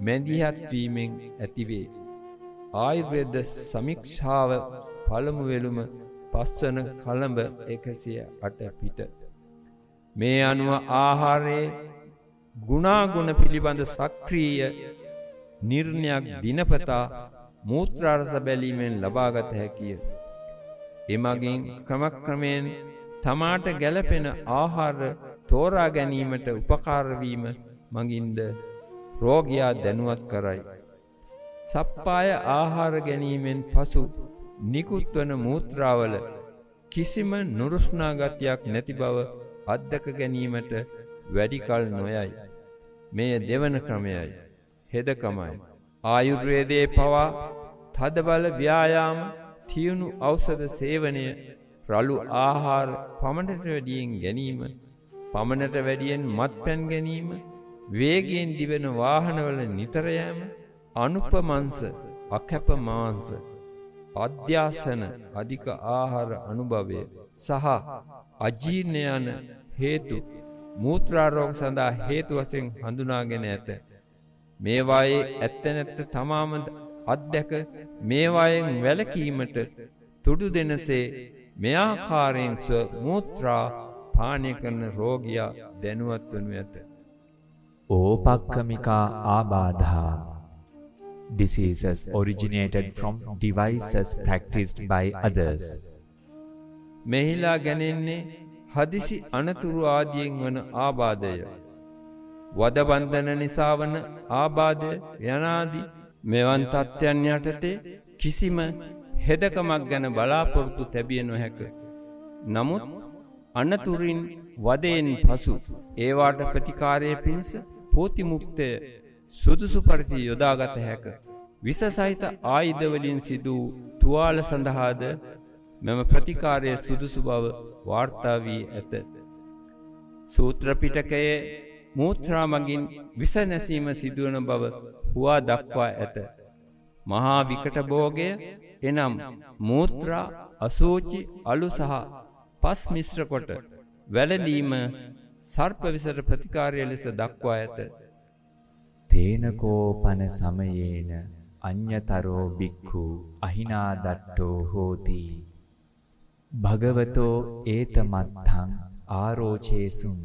මැදිහත්වීමෙන් ඇතිවේ. ආයුර්වේද සමික්ෂාව පළමුවෙලුම පස්වන කළඹ එකසිය අට පිට. මේ අනුව ආහාරයේ ගුණාගුණ පිළිබඳ සක්‍රීය නිර්ණයක් දිනපතා මූත්‍රාරස බැලීමෙන් ලබාගත හැකිය. එමගින් ක්‍රමක්‍රමයෙන් තමාට ගැලපෙන ආහාර තෝරා ගැනීමට උපකාරවීම මගින්ද රෝගයා දැනුවත් කරයි. සප්පාය ආහාර ගැනීමෙන් පසු නිකුත්වන මූත්‍රාවල කිසිම නුරුස්නාගතයක් නැති බව අත්දක ගැනීමට වැඩිකල් නොයයි. මෙය දෙවන ක්‍රමයයි. හෙදකමයි. ආයුර්වේදයේ පවා තදබල ව්‍යායාම තියුණු ඖෂධ සේවනය රළු ආහාර පමණට වැඩියෙන් ගැනීම පමණට වැඩියෙන් මත්පැන් ගැනීම වේගයෙන් දිවෙන වාහනවල නිතර යෑම අනුපමංශ අකැප මාංශ අධ්‍යාසන අධික ආහාර අනුභවය සහ අජීර්ණ යන හේතු මූත්‍රාරෝග සඳහා හේතු වශයෙන් හඳුනාගෙන ඇත. මේවායේ ඇත්ත නැත්ත තමාම අත්දැක මේවායෙන් වැළකීමට තුඩු දෙනසේ මෙයාකාරයෙන් ස්ව මූත්‍රා පානය කරන රෝගියා දැනුවත් වනු ඇත. ඕපක්කමිකා ආබාධා diseases originated from devices practiced by others. මෙහිලා ගැනෙන්නේ හදිසි අනතුරු ආදියෙන් වන ආබාධය. වදබන්ධන නිසා වන ආබාධය යනාදී මෙවන් තත්ත්වයන් යටතේ කිසිම හෙදකමක් ගැන බලාපොරොත්තු තැබිය නොහැක. නමුත් අනතුරින් වදයෙන් පසු ඒවාට ප්‍රතිකාරය පිණිස පෝතිමුක්තය සුදුසු පරිදි යොදාගත හැක. විස සහිත ආයිධවලින් සිදු තුවාල සඳහාද මෙම ප්‍රතිකාරය සුදුසු බව වාර්තා වී ඇත. සූත්‍රපිටකයේ මූත්‍රා මගින් විස නැසීම සිදුවන බව හුවා දක්වා ඇත. මහා විකට භෝගය එනම් මූත්‍රා අසූචි අලු සහ පස් මිශ්‍ර කොට වැළඳීම සර්ප විසට ප්‍රතිකාරය ලෙස දක්වා ඇත. තේනකෝපන සමයේන අඤ්‍යතරෝ බික්ඛු අහිනාදට්ටෝ හෝති භගවතෝ ඒතමත්තං ආරෝචේසුන්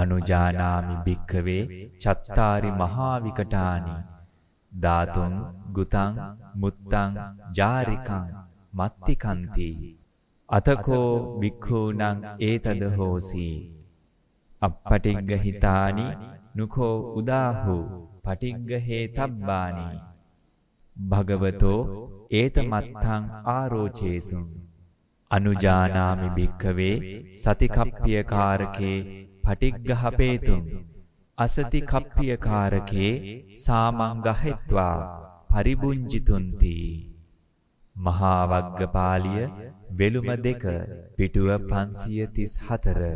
අනුජානාමි භික්ඛවේ චත්තාරි මහා විකටානි ධාතුන් ගුතං මුත්තං ජාරිකං මත්තිකන්ති. අතකෝ භික්ඛූනං ඒතද හෝසි. අප්පටිග්ග හිතානි නුකෝ උදාහු පටිග්ග හේතබ්බානි. භගවතෝ ඒතමත්තං ආරෝචේසුන් අනුජානාමි භික්ඛවේ සතිකප්පියකාරකේ පටිග්ගහපේතුම් අසති කප්පියකාරකේ සාමංගහෙත්වා පරිබුංජිතුන්ති මහා වග්ගපාලිය වෙළුම දෙක පිටුව 534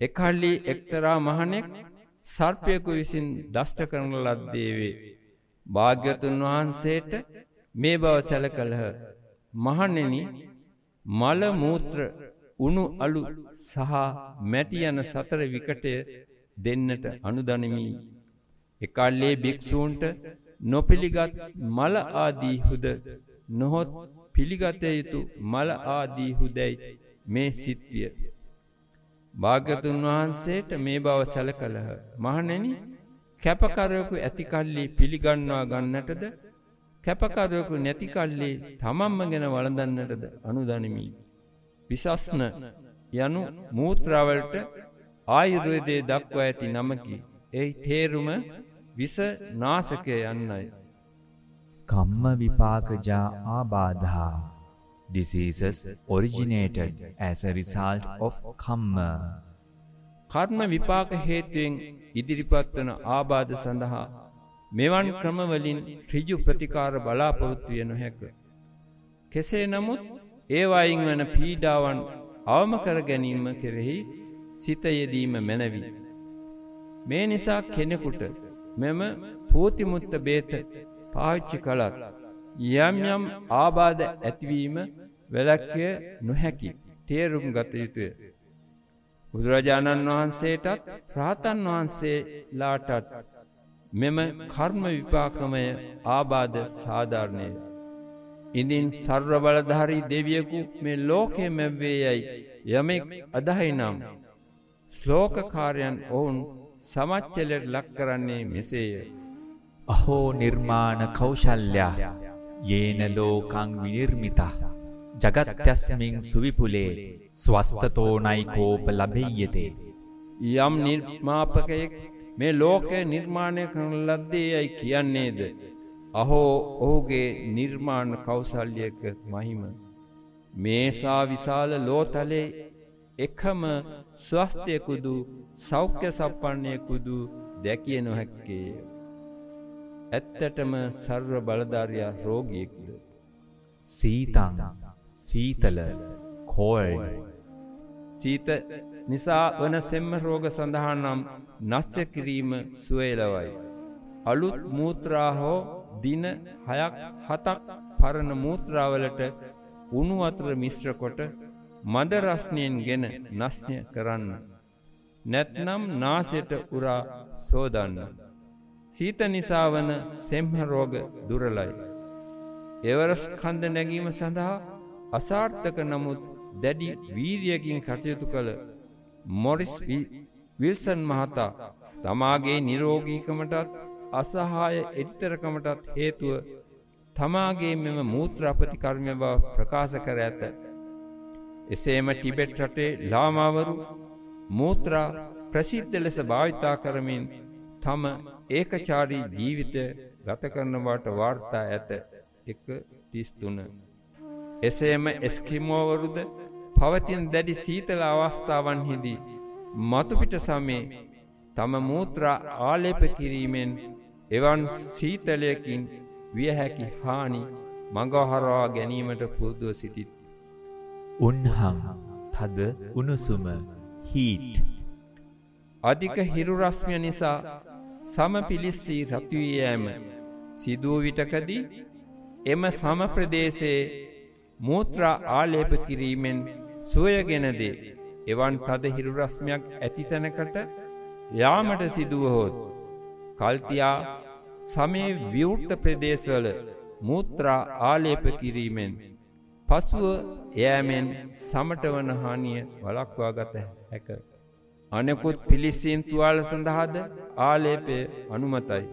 එකල්ලි එක්තරා මහණෙක් සර්පයෙකු විසින් දෂ්ට කරන ලද්දේ වේ. භාග්‍යතුන් වහන්සේට මේ බව සැලකලහ. මහණෙනි මල මූත්‍ර උණු අලු සහ මැටි යන සතර විකටය දෙන්නට අනුදනිමි. එකල්ලේ භික්‍ෂූන්ට නොපිළිගත් මල ආදීහුද නොහොත් පිළිගත යුතු මල ආදීහුදැයි මේ සිත්විය. භාග්‍යතුන් වහන්සේට මේ බව සැල කළහ. මහනෙන කැපකරයකු ඇතිකල්ලි පිළිගන්නවා ගන්නටද කැපකරයකු නැතිකල්ලි තමම්ම ගෙන වළඳන්නටද අනුදනිමී. විශස්න යනු මූත්‍රාවලට ආයුර්වේදය දක්වා ඇති නමකි. එයි තේරුම විස නාසකය යන්නයි. කම්ම විපාකජා ආබාධා diseases originated as a result of kamma. කර්ම විපාක හේතුවෙන් ඉදිරිපත් වන ආබාධ සඳහා මෙවන් ක්‍රමවලින් ඍජු ප්‍රතිකාර බලාපොරොත්තු විය නොහැක. කෙසේ නමුත් ඒවායින් වන පීඩාවන් අවම කර ගැනීම කෙරෙහි සිත යෙදීම මැනවි. මේ නිසා කෙනෙකුට මෙම පූතිමුත්ත බේත පාවිච්චි කළත් යම් යම් ආබාධ ඇතිවීම වැලක්කය නොහැකි තේරුම් ගත යුතුය. බුදුරජාණන් වහන්සේටත් ප්‍රාතන් වහන්සේලාටත් මෙම කර්ම විපාකමය ආබාධ සාධාරණය. ඉදින් සර්ව බලධාරී දෙවියකු මේ ලෝකෙ මැව්වේ යැයි යමෙක් අදහයි නම් ස්ලෝකකාරයන් ඔවුන් සමච්චලට ලක් කරන්නේ මෙසේය. අහෝ නිර්මාණ කෞශල්්‍යයා යේන ලෝකං විනිර්මිතා ජගත්‍යස්මින් සුවිපුලේ ස්වස්තතෝනයි කෝප ලබෙය්‍යතේ. යම් නිර්මාපකයෙක් මේ ලෝකය නිර්මාණය කරන ලද්දේ යයි කියන්නේද. අහෝ ඔහුගේ නිර්මාණ කෞසල්යක මහිම. මේසා විශාල ලෝතලේ එකම ස්වස්තයකුදු සෞඛ්‍ය සප්පන්නයකුදු දැකිය නොහැක්කේය. ඇත්තටම සර්ව බලධාරයා රෝගියෙක්ද. සීතං සීතල කෝල්ඩ සීත නිසා වන සෙම්ම රෝග සඳහා නම් නස්්‍ය කිරීම සුවේලවයි. අලුත් මූත්‍රා හෝ දින හයක් හතක් පරණ මූත්‍රාවලට උණු අතුර මිශ්‍ර කොට මදරස්නයෙන් ගෙන නස්්ඥ කරන්න. නැත්නම් නාසයට උරා සෝදන්න. සීත නිසා වන සෙම්හරෝග දුරලයි. එවරස් කන්ද නැගීම සඳහා අසාර්ථක නමුත් දැඩි වීරියකින් කටයුතු කළ මොරිස් විල්සන් මහතා තමාගේ නිරෝගීකමටත් අසහාය එඩිතරකමටත් හේතුව තමාගේ මෙම මූත්‍රාපති කර්මය බව ප්‍රකාශ කර ඇත. එසේම ටිබෙට් රටේ ලාමාවරු මූත්‍රා ප්‍රසිද්ධ ලෙස භාවිතා කරමින් තම ඒකචාරී ජීවිත ගත කරනවාට වාර්තා ඇත එක තිස්තුන. එසේම එස්කිමෝවරුද පවතින් දැඩි සීතල අවස්ථාවන්හිදී මතුපිට සමේ තම මූත්‍රා ආලේප කිරීමෙන් එවන් සීතලයකින් වියහැකි හානි මඟහරවා ගැනීමට පුරුදුව සිටිත්. උන්හම් තද උණුසුම හීට්. අධික හිරුරස්මිය නිසා සම පිලිස්සී රතුවයෑම සිදුව විටකදී එම සම ප්‍රදේශයේ මූත්‍රා ආලේප කිරීමෙන් සුවයගෙනදේ එවන් තද හිරුරස්මයක් ඇතිතැනකට යාමට සිදුවහොත්. කල්තියා සමේ විවෘට්ට ප්‍රදේශවල මූත්‍රා ආලේප කිරීමෙන්. පසුව යෑමෙන් සමට වන හානිය වලක්වා ගත හැක. අනෙකුත් පිලිස්සීන් තුවාල සඳහාද ආලේපය අනුමතයි.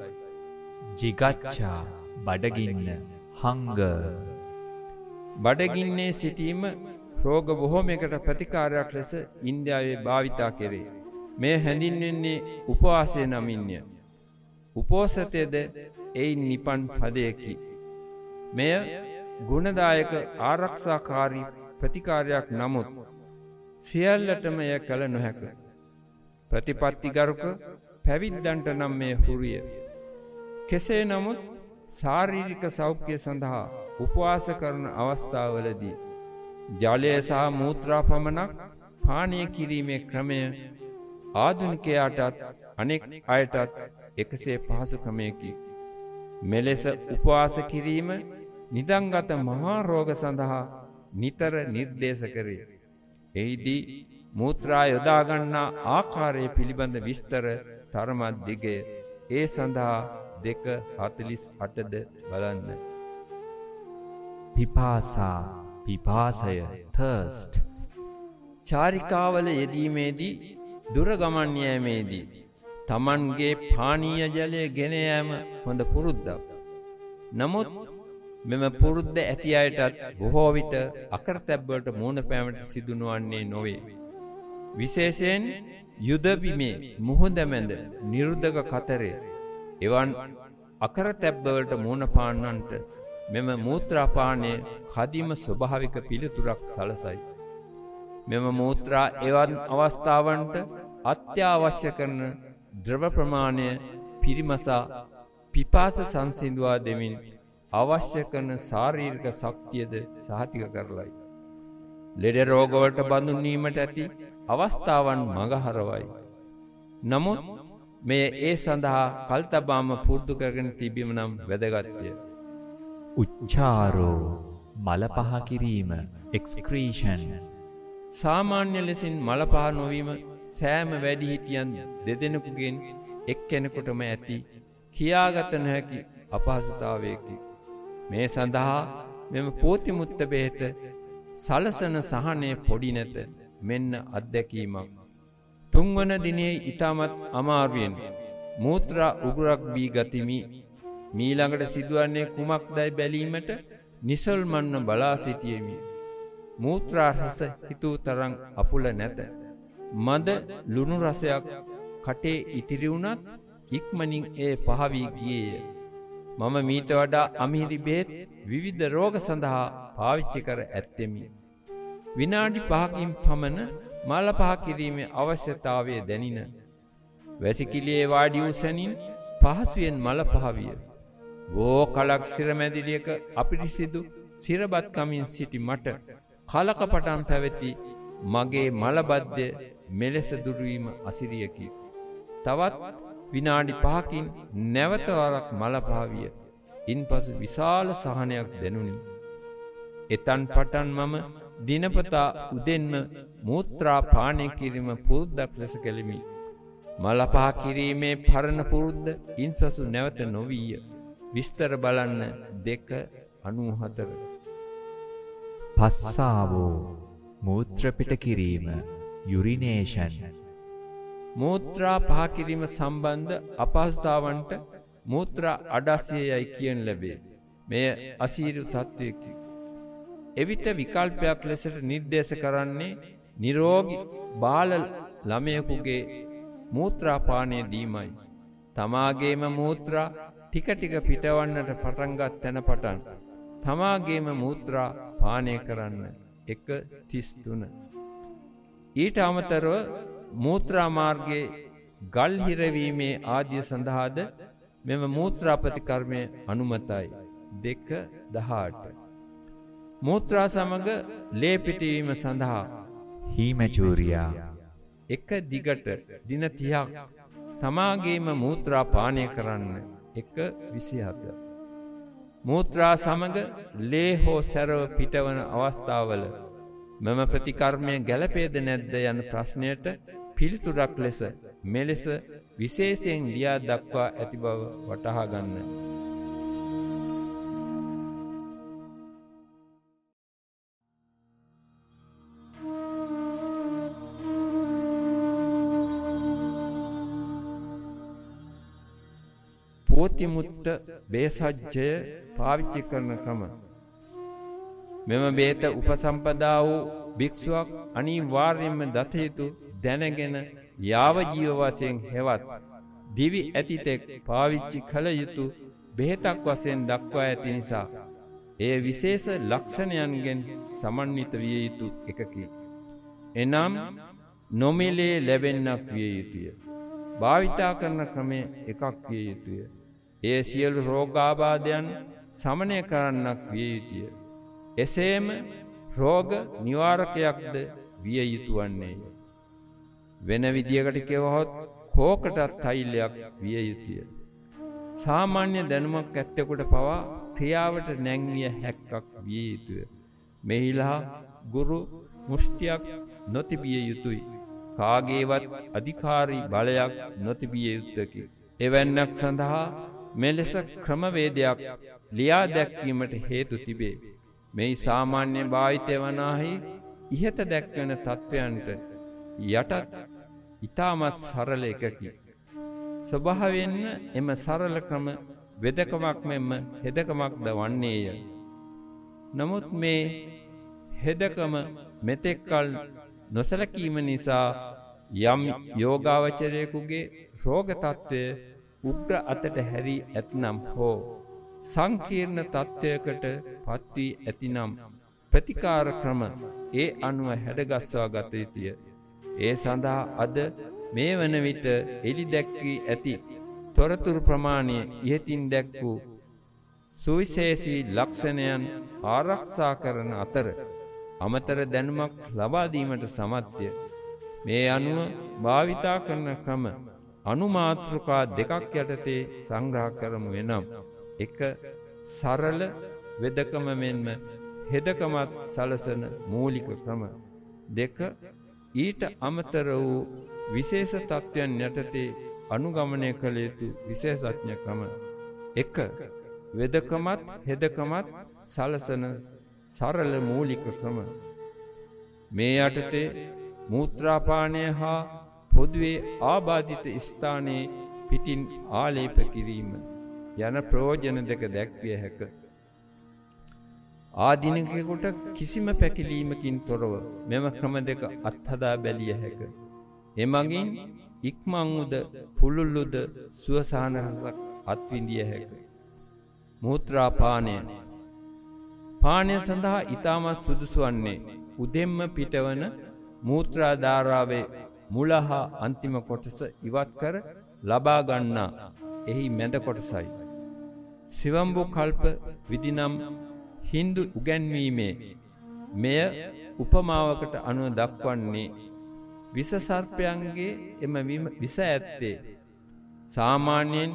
ජිගච්ඡා බඩගින්න හංග බඩගින්නේ සිටීම රෝග බොහෝමයකට ප්‍රතිකාරයක් ලෙස ඉන්දියාවේ භාවිතා කෙරේ. මේ හැඳින්වෙන්නේ උපවාසය නමින්ය. උපෝසතයද එයි නිපන් පදයකි. මෙය ගුණදායක ආරක්ෂාකාරී ප්‍රතිකාරයක් නමුත් සියල්ලටම එය කළ නොහැක. ප්‍රතිපත්තිගරුක පැවිද්දන්ට නම් මේ හුරිය. කෙසේ නමුත් සාරීරික සෞඛ්‍ය සඳහා උපවාස කරන අවස්ථාවලදී. ජලය සහ මූත්‍රා පමණක් පානය කිරීමේ ක්‍රමය ආධුනිකයාටත් අනෙක් අයටත් එකසේ පහසු ක්‍රමයකි. මෙලෙස උපවාස කිරීම නිදංගත මහා රෝග සඳහා නිතර නිර්දේශ කරේ. එහිදී මූත්‍රා යොදාගන්නා ආකාරය පිළිබඳ විස්තර තරමත් දිගය ඒ සඳහා දෙක හතලිස් අටද බලන්න. පිපාසා පිපාසය තර්ස්ට් චාරිකාවල යෙදීමේදී දුරගමන්යෑමේදී. තමන්ගේ පානීය ජලය ගෙනයෑම හොඳ පුරුද්දක්. නමුත් මෙම පුරුද්ධ ඇති අයටත් බොහෝ විට අකරතැබ්බට මූුණ පෑමට සිදුනුවන්නේ නොවේ. විශේෂයෙන් යුදබිමේ මුහුදමැද නිරුද්ධක කතරය එවන් අකරතැබ්බවලට මූුණ පාන්නන්ට මෙම මූත්‍රාපානය කදිම ස්වභාවික පිළිතුරක් සලසයි. මෙම මූත්‍රා එවන් අවස්ථාවන්ට අත්‍යාවශ්‍ය කරන ද්‍රව ප්‍රමාණය පිරිමසා පිපාස සංසිඳවා දෙමින් අවශ්‍ය කරන ශාරීරික ශක්තියද සහතික කරලයි. ලෙඩ රෝගවලට බඳුන්වීමට ඇති අවස්ථාවන් මගහරවයි. නමුත් මෙය ඒ සඳහා කල්තබාම පුරුදු කරගෙන තිබීම නම් වැදගත්ය. උච්චාරෝ මලපහ කිරීම එක්ස්ක්‍රීෂන් සාමාන්‍ය ලෙසින් මලපා නොවීම සෑම වැඩිහිටියන් දෙදෙනෙකුගෙන් එක් කෙනෙකුටම ඇති කියාගත නොහැකි අපහසුතාවයකි. මේ සඳහා මෙම පෝතිමුත්ත බෙහෙත සලසන සහනය පොඩි නැත මෙන්න අත්දැකීමක්. තුන්වන දිනේ ඉතාමත් අමාරුවෙන් මූත්‍රා උගුරක් බී ගතිමි මීළඟට සිදුවන්නේ කුමක් දැයි බැලීමට නිසල්මන්න බලා සිටියමි. මූත්‍රා රස හිතූ තරං අපුල නැත. මද ලුණු රසයක් කටේ ඉතිරිවුණත් ඉක්මනින් ඒ පහවී ගියේය. මම මීට වඩා අමිහිරි බේත් විවිධ රෝග සඳහා පාවිච්චි කර ඇත්තෙමි. විනාඩි පහකින් පමණ මල පහ කිරීමේ අවශ්‍යතාවය දැනින. වැසිකිලියේ වාඩි වූ සැනින් පහසුවෙන් මල පහවිය. බෝ කලක් සිරමැදිලියක අපිරිසිදු සිරබත්කමින් සිටි මට කලකපටන් පැවැති මගේ මලබද්ධය මෙලෙස දුරුවීම අසිරියකි. තවත් විනාඩි පහකින් නැවතවරක් මලපාවිය ඉන් පසු විශාල සහනයක් දැනුනි. එතන් පටන් මම දිනපතා උදෙන්ම මූත්‍රා පානය කිරීම පුරුද්දක් ලෙස කෙළෙමි. මලපා කිරීමේ පරණ පුරුද්ද ඉන්සසු නැවත නොවීය. විස්තර බලන්න දෙක අනුහතර. පස්සාවෝ මූත්‍රපිට කිරීම යුරිනේෂන් මූත්‍රා පහකිරීම සම්බන්ධ අපහසුතාවන්ට මූත්‍රා අඩස්සිය යයි කියෙන් ලැබේ. මෙය අසීරු තත්ත්වයකි. එවිට විකල්පයක් ලෙසට නිර්දේශ කරන්නේ නිරෝගි බාල ළමයකුගේ මූත්‍රාපානය දීමයි. තමාගේම මූත්‍රා ටිකටික පිටවන්නට පටන්ගත් තැන පටන්. තමාගේම මූත්‍රා පානය කරන්න එක තිස්තුන. ඊට අමතරව මූත්‍රාමාර්ගයේ ගල් හිරවීමේ ආදිය සඳහාද මෙම මූත්‍රාපතිකර්මය අනුමතයි දෙක දහාට. මූත්‍රා සමග ලේපිටවීම සඳහා හීමැචූරයා එක දිගට දින තියක් තමාගේම මූත්‍රා පානය කරන්න එක විසිහත. මූත්‍රා සමග ලේ හෝ සැරව පිටවන අවස්ථාවල මෙම ප්‍රතිකර්මය ගැලපේද නැද්ද යන ප්‍රශ්නයට පිළිතුරක් ලෙස මෙලෙස විශේෂයෙන් ලියා දක්වා ඇති බව වටහා ගන්න. පෝතිමුත්ත බේසජ්ජය පාවිච්චි කරන ක්‍රම. මෙම බේත උපසම්පදා වූ භික්ෂුවක් අනිවාර්යෙන්ම දතයුතු දැනගෙන යාවජීව වසයෙන් හෙවත් දිවි ඇතිතෙක් පාවිච්චි කළ යුතු බෙහෙතක් වසයෙන් දක්වා ඇති නිසා. එය විශේෂ ලක්ෂණයන්ගෙන් සමන්විත විය යුතු එකකි. එනම් නොමිලේ ලැබෙන්නක් විය යුතුය. භාවිතා කරන ක්‍රමය එකක් විය යුතුය. ඒ සියලු රෝගාබාධයන් සමනය කරන්නක් විය යුතුය. එසේම රෝග නිවාරකයක්ද විය යුතුවන්නේය. වෙන විදියකට කෙවහොත් කෝකටත් තයිල්ලයක් විය යුතුය. සාමාන්‍ය දැනුමක් ඇත්තෙකුට පවා ක්‍රියාවට නැංවිය හැක්කක් විය යුතුය. මෙහිලා ගුරු මුෂ්ටියක් නොතිබිය යුතුයි. කාගේවත් අධිකාරී බලයක් නොතිබිය යුත්තකි. එවැන්නක් සඳහා මෙලෙස ක්‍රමවේදයක් ලියා දැක්වීමට හේතු තිබේ. මෙයි සාමාන්‍ය භාවිතය වනාහි ඉහත දැක්වන තත්ත්වයන්ට යටත් ඉතාමත් සරල එකකි. ස්වභාවෙන්න එම සරල ක්‍රම වෙදකමක් මෙම හෙදකමක්ද වන්නේය. නමුත් මේ හෙදකම මෙතෙක්කල් නොසලකීම නිසා යම් යෝගාවචරයකුගේ රෝගතත්ත්වය උග්‍ර අතට හැරී ඇත්නම් හෝ සංකීර්ණ තත්ත්වයකට පත්වී ඇතිනම් ප්‍රතිකාර ක්‍රම ඒ අනුව හැඩගස්වා ගත යුතුය. ඒ සඳහා අද මේ වන විට එලි දැක්වී ඇති තොරතුරු ප්‍රමාණය ඉහතින් දැක් වූ සුවිශේෂී ලක්ෂණයන් ආරක්ෂා කරන අතර අමතර දැනුමක් ලබාදීමට සමත්ය. මේ අනුව භාවිතා කරන ක්‍රම අනුමාතෘකා දෙකක් යටතේ සංග්‍රහ කරමු එනම්. එක සරල වෙදකම මෙන්ම හෙදකමත් සලසන මූලික ක්‍රම. දෙක ඊට අමතර වූ විශේෂ තත්ත්වයන් යටතේ අනුගමනය කළ යුතු විශේෂඥ ක්‍රම. එක වෙදකමත් හෙදකමත් සලසන සරල මූලික ක්‍රම. මේ යටතේ මූත්‍රාපානය හා පොදුවේ ආබාධිත ස්ථානයේ පිටින් ආලේප කිරීම යන ප්‍රෝජන දෙක දැක්විය හැක. ආදිනකෙකුට කිසිම පැකිලීමකින් තොරව මෙම ක්‍රම දෙක අත්හදා බැලිය හැක. එමගින් ඉක්මංවුද පුළුල්ලුද සුවසානරසක් අත්විඳිය හැක. මූත්‍රාපානය පානය සඳහා ඉතාමත් සුදුසු වන්නේ උදෙම්ම පිටවන මූත්‍රාධාරාවේ මුලහා අන්තිම කොටස ඉවත් කර ලබාගන්නා එහි මැද කොටසයි. සිවම්බු කල්ප විදිනම් හින්දු උගැන්වීමේ මෙය උපමාවකට අනුව දක්වන්නේ විසසර්පයන්ගේ එම විස ඇත්තේ සාමාන්‍යයෙන්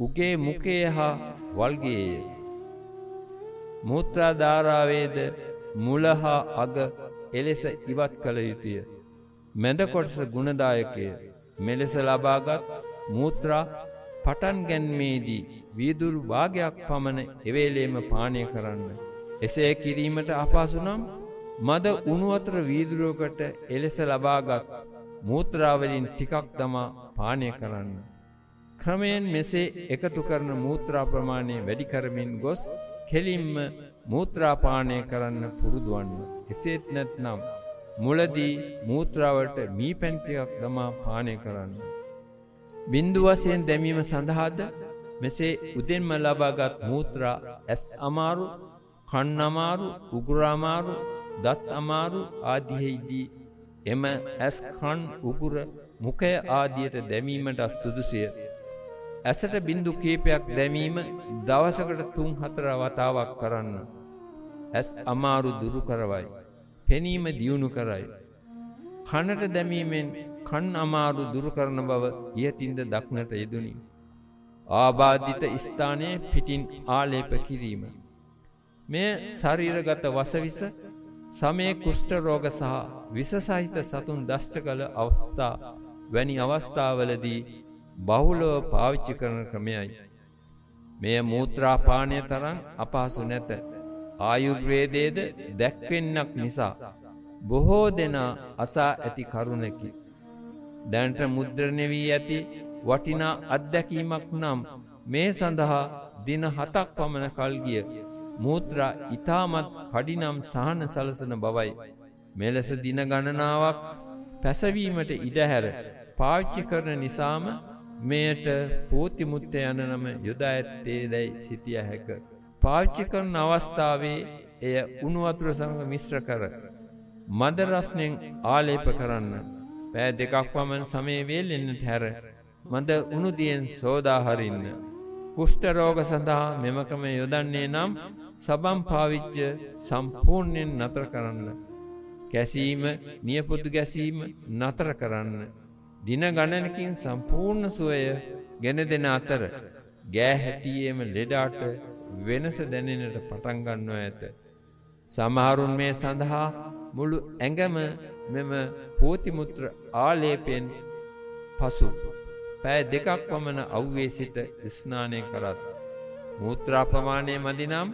උගේ මුකේ හා වල්ගේය. මූත්‍රාධාරාවේද මුලහා අග එලෙස ඉවත් කළ යුතුය. මැද කොටස ගුණදායකය මෙලෙස ලබාගත් මූත්‍රා පටන් ගැන්මේදී වීදුරු භාගයක් පමණ එවේලේම පානය කරන්න. එසේ කිරීමට අපහසුනම් මද උනුවතර වීදුරුවකට එලෙස ලබාගත් මූත්‍රාවලින් ටිකක් තමා පානය කරන්න. ක්‍රමයෙන් මෙසේ එකතු කරන මූත්‍රා ප්‍රමාණය වැඩි කරමින් ගොස් කෙලින්ම මූත්‍රාපානය කරන්න පුරුදුවන්න. එසේත් නැත්නම් මුලදී මූත්‍රාවට මී පැන්ටිකක් දමා පානය කරන්න. බින්දු වසයෙන් දැමීම සඳහාද මෙසේ උදෙන්ම ලබාගත් මූත්‍රා ඇස් අමාරු කන් අමාරු උගුරාමාරු දත් අමාරු ආදිහෙහිදී එම ඇස් කන් උගුර මුකය ආදියට දැමීමට සුදුසය. ඇසට බින්දු කීපයක් දැමීම දවසකට තුන් හතර වතාවක් කරන්න. ඇස් අමාරු දුරු කරවයි. පෙනීම දියුණු කරයි. කනට දැමීමෙන් කන් අමාරු දුරු කරන බව ඉහතින්ද දක්නට යෙදුනි. ආබාධිත ස්ථානයේ පිටින් ආලේප කිරීම. මෙය ශරීරගත වසවිස සමය කුෂ්ට රෝග සහ විසසහිත සතුන් දෂ්ට කළ අවස්ථා වැනි අවස්ථාවලදී බහුලව පාවිච්චි කරන ක්‍රමයයි. මෙය මූත්‍රාපානය තරන් අපහසු නැත. ආයුර්වේදයේද දැක්වෙන්නක් නිසා. බොහෝ දෙනා අසා ඇති කරුණකි. දැන්ට මුද්‍රණය වී ඇති වටිනා අත්දැකීමක් නම් මේ සඳහා දින හතක් පමණ කල්ගිය මූත්‍රා ඉතාමත් කඩිනම් සහන සලසන බවයි. මෙලෙස දින ගණනාවක් පැසවීමට ඉඩහැර පාවිච්චි කරන නිසාම මෙයට පෝතිමුත්ත යන නම යොදා ඇත්තේ දැයි සිතිය හැක. පාවිච්චි කරන අවස්ථාවේ එය උනුවතුර සඟ මිශ්‍ර කර. මදරස්නෙන් ආලේප කරන්න. පෑ දෙකක් පමණ සමේ වේලෙන්න්නට හැර මද උනුදියෙන් සෝදාහරින්න. කුෂ්ටරෝග සඳහා මෙමකම යොදන්නේ නම් සබම් පාවිච්ච සම්පූර්ණයෙන් නතර කරන්න. කැසීම නියපොදු ගැසීම නතර කරන්න. දින ගණනකින් සම්පූර්ණ සුවය ගෙන දෙන අතර ගෑ හැටියේම ලෙඩාට වෙනස දැනෙනට පටන්ගන්නවා ඇත. සමහරුන් මේ සඳහා මුළු ඇඟම මෙම පෝතිමුත්‍ර ආලේපයෙන් පසු පෑ දෙකක් පමණ අව්වේ සිට ස්නානය කරත්. මූත්‍රා ප්‍රමාණය මදිනම්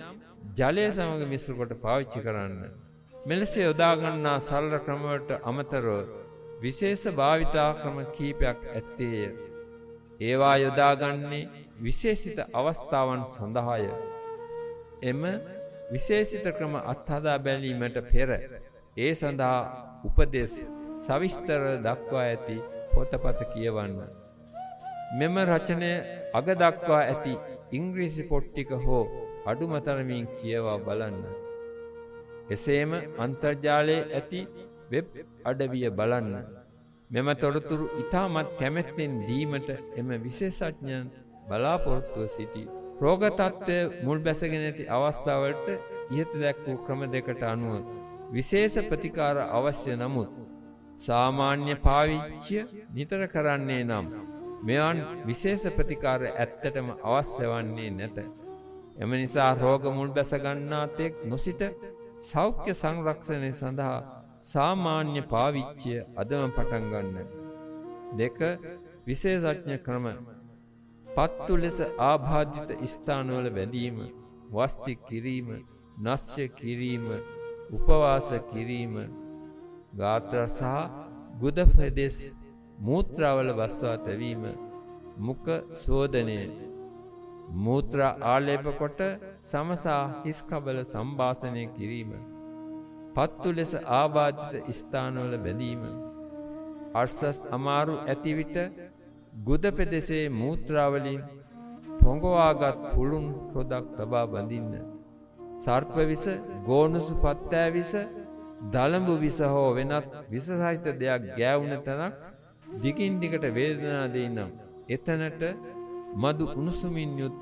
ජලය සමඟ මිශ්‍රකොට පාවිච්චි කරන්න. මෙලෙස යොදාගන්නා සල්ල ක්‍රමවට අමතරව විශේෂ භාවිතා ක්‍රම කීපයක් ඇත්තේය. ඒවා යොදාගන්නේ විශේෂිත අවස්ථාවන් සඳහාය. එම විශේෂිත ක්‍රම අත්හදා බැලීමට පෙර ඒ සඳහා උපදෙස් සවිස්තර දක්වා ඇති පොතපත කියවන්න. මෙම රචනය අග දක්වා ඇති ඉංග්‍රීසි පොට්ටික හෝ අඩුමතරමින් කියවා බලන්න. එසේම අන්තර්ජාලයේ ඇති වෙබ් අඩවිය බලන්න. මෙම තොරතුරු ඉතාමත් කැමැත්තෙන් දීමට එම විශේෂඥයන් බලාපොරොත්තුව සිටි. රෝගතත්ත්වය මුල් බැසගෙන ඇති අවස්ථාවලට ඉහත දැක් වූ ක්‍රම දෙකට අනුව විශේෂ ප්‍රතිකාර අවශ්‍ය නමුත් සාමාන්‍ය පාවිච්චිය නිතර කරන්නේ නම් මෙවන් විශේෂ ප්‍රතිකාර ඇත්තටම අවශ්‍ය වන්නේ නැත. එම නිසා රෝග මුල් බැසගන්නාතෙක් නොසිට සෞඛ්‍ය සංරක්ෂණය සඳහා සාමාන්‍ය පාවිච්චිය අදම පටන්ගන්න. දෙක විශේෂඥ ක්‍රම පත්තු ලෙස ආබාධිත ස්ථානවල වැඳීම වස්ති කිරීම නශ්‍ය කිරීම උපවාස කිරීම ගාත්‍ර සහ ගුදපෙදෙස් මූත්‍රාවල වස්වා තැවීම මුක සෝදනය. මූත්‍රා ආලේප කොට සමසා හිස්කබල සම්භාසනය කිරීම. පත්තු ලෙස ආබාධිත ස්ථානවල බැඳීම. අර්සස් අමාරු ඇතිවිට ගුද පෙදෙසේ මූත්‍රාවලින් පොඟවාගත් පුළුන් රොදක් තබා බඳින්න. සර්පවිස ගෝනුසු පත්තෑවිස දළඹු විස හෝ වෙනත් විසසහිත දෙයක් ගෑවුන තැනක් දිගින් දිගට වේදනා දෙන්නම්. එතනට මදු උණුසුමින් යුත්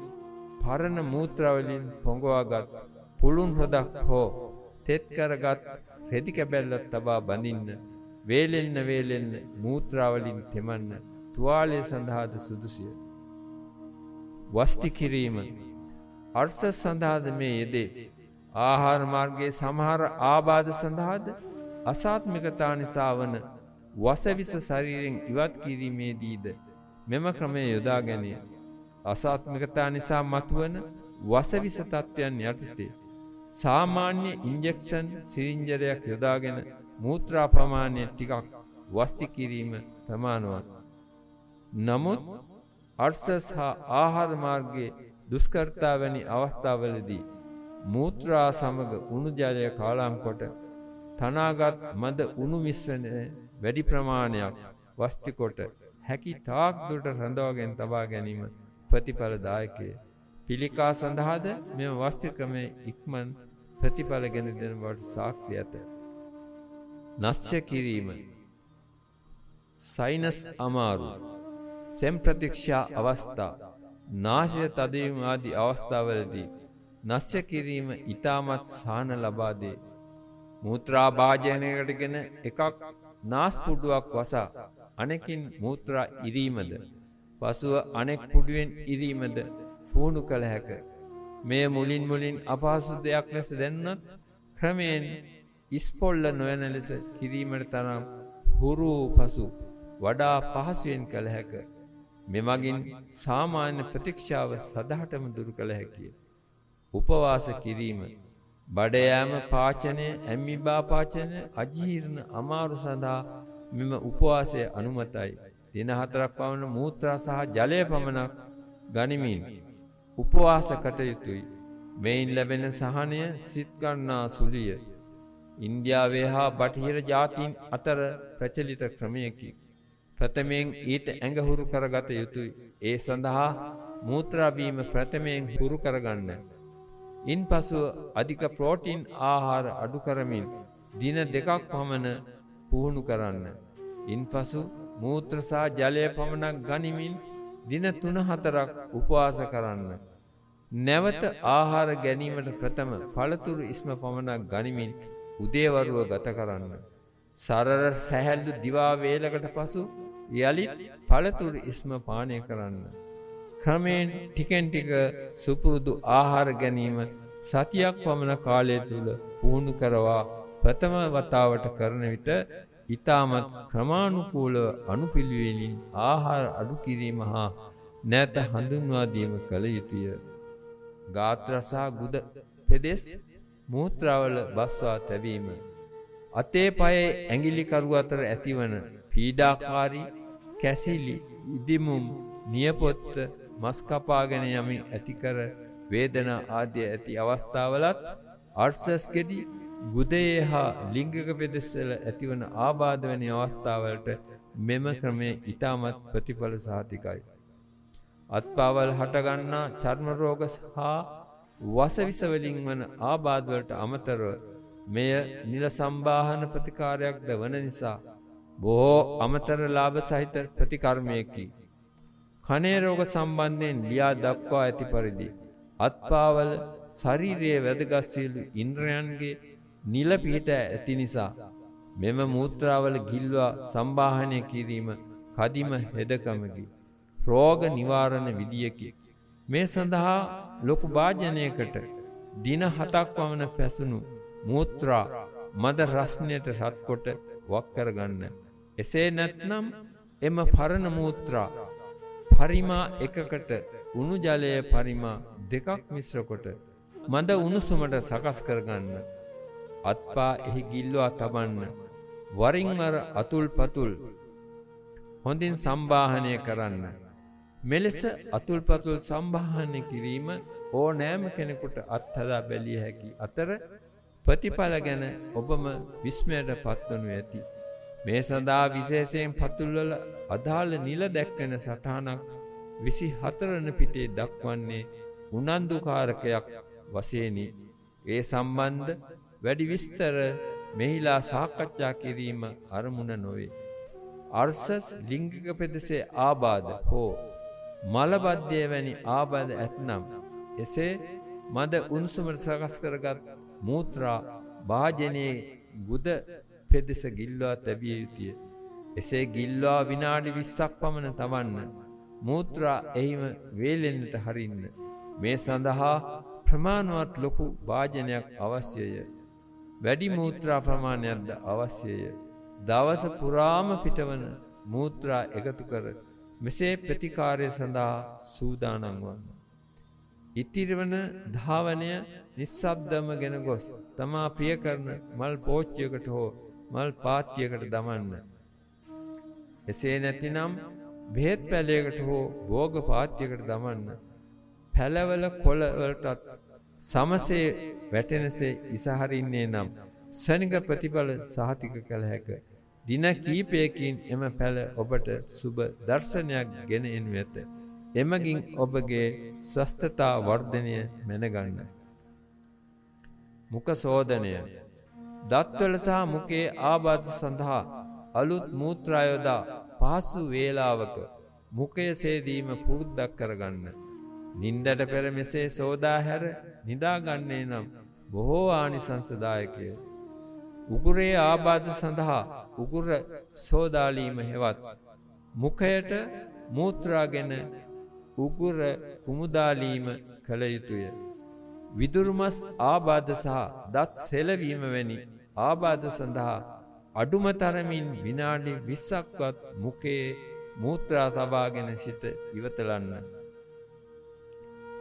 පරණ මූත්‍රාවලින් පොඟවාගත් පුළුන් රොදක් හෝ තෙත් කරගත් රෙදි කැබැල්ලත් තබා බඳින්න වේලෙන්න වේලෙන්න මූත්‍රාවලින් තෙමන්න තුවාලය සඳහාද සුදුසිය. වස්ති කිරීම අර්ස සඳහාද මේ යෙදේ. ආහාර මාර්ගයේ සමහර ආබාධ සඳහාද අසාත්මිකතා නිසා වන වසවිස ශරීරෙන් ඉවත් කිරීමේදීද මෙම ක්‍රමය යොදා ගැනීම. අසාත්මිකතා නිසා මතුවන වසවිස තත්ත්වයන් යටතේ. සාමාන්‍ය ඉන්ජෙක්ෂන් සිරිංජරයක් යොදාගෙන මූත්‍රා ප්‍රමාණය ටිකක් වස්ති කිරීම ප්‍රමාණුවන්. නමුත් අර්සස් හා ආහාර මාර්ගයේ දුස්කර්තා වැනි අවස්ථාවලදී මූත්‍රා සමග උණුජලය කාලාම් කොට තනාගත් මද උණු මිශ්‍රණය වැඩි ප්‍රමාණයක් වස්තිකොට හැකි තාක් දුට රඳවාගෙන් තබා ගැනීම ප්‍රතිඵලදායකය. පිළිකා සඳහාද මෙම වස්තික්‍රමය ඉක්මන් ප්‍රතිඵල ගෙන දෙන බවට සාක්ෂි ඇත. නස්්‍ය කිරීම සයිනස් අමාරු සෙම් ප්‍රතික්ෂා අවස්ථා නාශය තදවීම ආදී අවස්ථාවලදී නස්්‍ය කිරීම ඉතාමත් සාන ලබාදේ. මූත්‍රා භාජනයකටගෙන එකක් නාස්පුඩුවක් වසා අනෙකින් මූත්‍රා ඉරීමද. පසුව අනෙක් පුඩුවෙන් ඉරීමද පුහුණු කළ හැක. මෙය මුලින් මුලින් අපහසු දෙයක් ලෙස දෙන්නත් ක්‍රමයෙන් ඉස්පොල්ල නොයන ලෙස කිරීමට තරම් හුරූ පසු වඩා පහසුවෙන් කළ හැක. මෙමගින් සාමාන්‍ය ප්‍රතික්ෂාව සදහටම දුරු කළ හැකිය. උපවාස කිරීම. බඩයෑම පාචනය ඇම්මිබා පාචනය අජීර්ණ අමාරු සඳහා මෙම උපවාසය අනුමතයි. දින හතරක් පවන මූත්‍රා සහ ජලය පමණක් ගනිමින්. උපවාස කටයුතුයි. මෙයින් ලැබෙන සහනය සිත්ගන්නා සුලිය. ඉන්දියාවේ හා බටහිර ජාතින් අතර ප්‍රචලිත ක්‍රමයකි. ප්‍රථමයෙන් ඊට ඇඟහුරු කරගත යුතුයි. ඒ සඳහා මූත්‍රාබීම ප්‍රථමයෙන් හුරු කරගන්න. ඉන් පසුව අධික ප්‍රෝටීන් ආහාර අඩු කරමින් දින දෙකක් පමණ පුහුණු කරන්න. ඉන් පසු මූත්‍රසා ජලය පමණක් ගනිමින් දින තුන හතරක් උපවාස කරන්න. නැවත ආහාර ගැනීමට ප්‍රථම පළතුරු ඉස්ම පමණක් ගනිමින් උදේවරුව ගත කරන්න. සරර සැහැල්ලු දිවාවේලකට පසු යළිත් පළතුරු ඉස්ම පානය කරන්න. ක්‍රමයෙන් ටිකෙන් ටික සුපුරුදු ආහාර ගැනීම සතියක් පමණ කාලය තුළ පුහුණු කරවා ප්‍රථම වතාවට කරන විට ඉතාමත් ක්‍රමාණුකූල අනුපිළිවෙලින් ආහාර අඩු කිරීම හා නැත හඳුන්වාදීම කළ යුතුය. ගාත්‍රසා ගුද පෙදෙස් මූත්‍රාවල බස්වා තැබීම. අතේ පයේ ඇඟිලිකරු අතර ඇතිවන පීඩාකාරී කැසිලි ඉදිමුම් නියපොත්ත මස්කපාගෙන යමින් ඇතිකර වේදන ආදිය ඇති අවස්ථාවලත් අර්සස්ගෙඩි ගුදයේ හා ලිංගක පෙදෙස්සල ඇතිවන ආබාධ වැනි අවස්ථාවලට මෙම ක්‍රමය ඉතාමත් ප්‍රතිඵල සාතිකයි. අත්පාවල් හටගන්නා චර්මරෝග හා වසවිසවලින් වන ආබාධවලට අමතරව මෙය නිල සම්බාහන ප්‍රතිකාරයක්ද වන නිසා බොහෝ අමතර ලාභ සහිත ප්‍රතිකර්මයකි. කනේරෝග සම්බන්ධයෙන් ලියා දක්වා ඇති පරිදි. අත්පාවල ශරීරයේ වැදගස්සියලු ඉන්ද්‍රයන්ගේ නිල පිහිට ඇති නිසා මෙම මූත්‍රාවල ගිල්වා සම්බාහනය කිරීම කදිම හෙදකමකි. රෝග නිවාරණ විදියකි. මේ සඳහා ලොකු භාජනයකට දින හතක් පමණ පැසුණු මූත්‍රා මද රස්නයට රත්කොට වක්කරගන්න. එසේ නැත්නම් එම පරණ මූත්‍රා පරිමා එකකට උණු ජලය පරිමා දෙකක් මිශ්‍රකොට මද උණුසුමට සකස් කරගන්න. අත්පා එහි ගිල්වා තබන්න. වරින්වර අතුල් පතුල් හොඳින් සම්බාහනය කරන්න. මෙලෙස අතුල්පතුල් සම්බාහනය කිරීම ඕ නෑම කෙනෙකුට අත්හදා බැලිය හැකි අතර ප්‍රතිඵල ගැන ඔබම විස්මයට පත්වනු ඇති. මේ සඳහා විශේෂයෙන් පතුල්වල අදාළ නිල දැක්වෙන සටහනක් විසි හතරන පිටේ දක්වන්නේ උනන්දුකාරකයක් වසේනි. ඒ සම්බන්ධ වැඩි විස්තර මෙහිලා සාකච්ඡා කිරීම අරමුණ නොවේ. අර්සස් ලිංගික පෙදෙසේ ආබාධ හෝ මලබද්ධය වැනි ආබාධ ඇත්නම් එසේ මද උන්සුමට සකස් කරගත් මූත්‍රා භාජනයේ ගුද පෙදෙස ගිල්වා තැබිය යුතුය. එසේ ගිල්වා විනාඩි විස්සක් පමණ තවන්න. මූත්‍රා එහිම වේලෙන්න්නට හරින්න. මේ සඳහා ප්‍රමාණුවත් ලොකු භාජනයක් අවශ්‍යය. වැඩි මූත්‍රා ප්‍රමාණයක්ද අවශ්‍යය. දවස පුරාම පිටවන මූත්‍රා එකතු කර මෙසේ ප්‍රතිකාරය සඳහා සූදානන් වන්න. ඉතිරිවන ධාවනය නිස්සබ්දම ගෙන ගොස් තමා ප්‍රිය කරන මල් පෝච්චයකට හෝ මල් පාත්තියකට දමන්න. එසේ නැතිනම් බෙහෙත් පැලයකට හෝ බෝග පාත්තියකට දමන්න. පැලවල කොළවලටත් සමසේ වැටෙනසේ ඉසහරින්නේ නම් සනික ප්‍රතිඵල සහතික කළ හැක. දින කීපයකින් එම පැළ ඔබට සුබ දර්ශනයක් ගෙන එනු ඇත. එමගින් ඔබගේ ස්වස්ථතා වර්ධනය මැනගන්න. මුක සෝදනය දත්වල සහ මුකේ ආබාධ සඳහා අලුත් මූත්‍රායොදා පහසු වේලාවක මුකය සේදීම පුරුද්දක් කරගන්න. නින්දට පෙර මෙසේ සෝදා හැර නිදාගන්නේ නම් බොහෝ ආනිසංසදායකය. උගුරේ ආබාධ සඳහා උගුර සෝදාලීම හෙවත්. මුකයට මූත්‍රාගෙන උගුර කුමුදාලීම කළ යුතුය. විදුරුමස් ආබාධ සහ දත් සෙලවීම වැනි ආබාධ සඳහා අඩුමතරමින් විනාඩි විස්සක්වත් මුකේ මූත්‍රා තබාගෙන සිත ඉවතලන්න.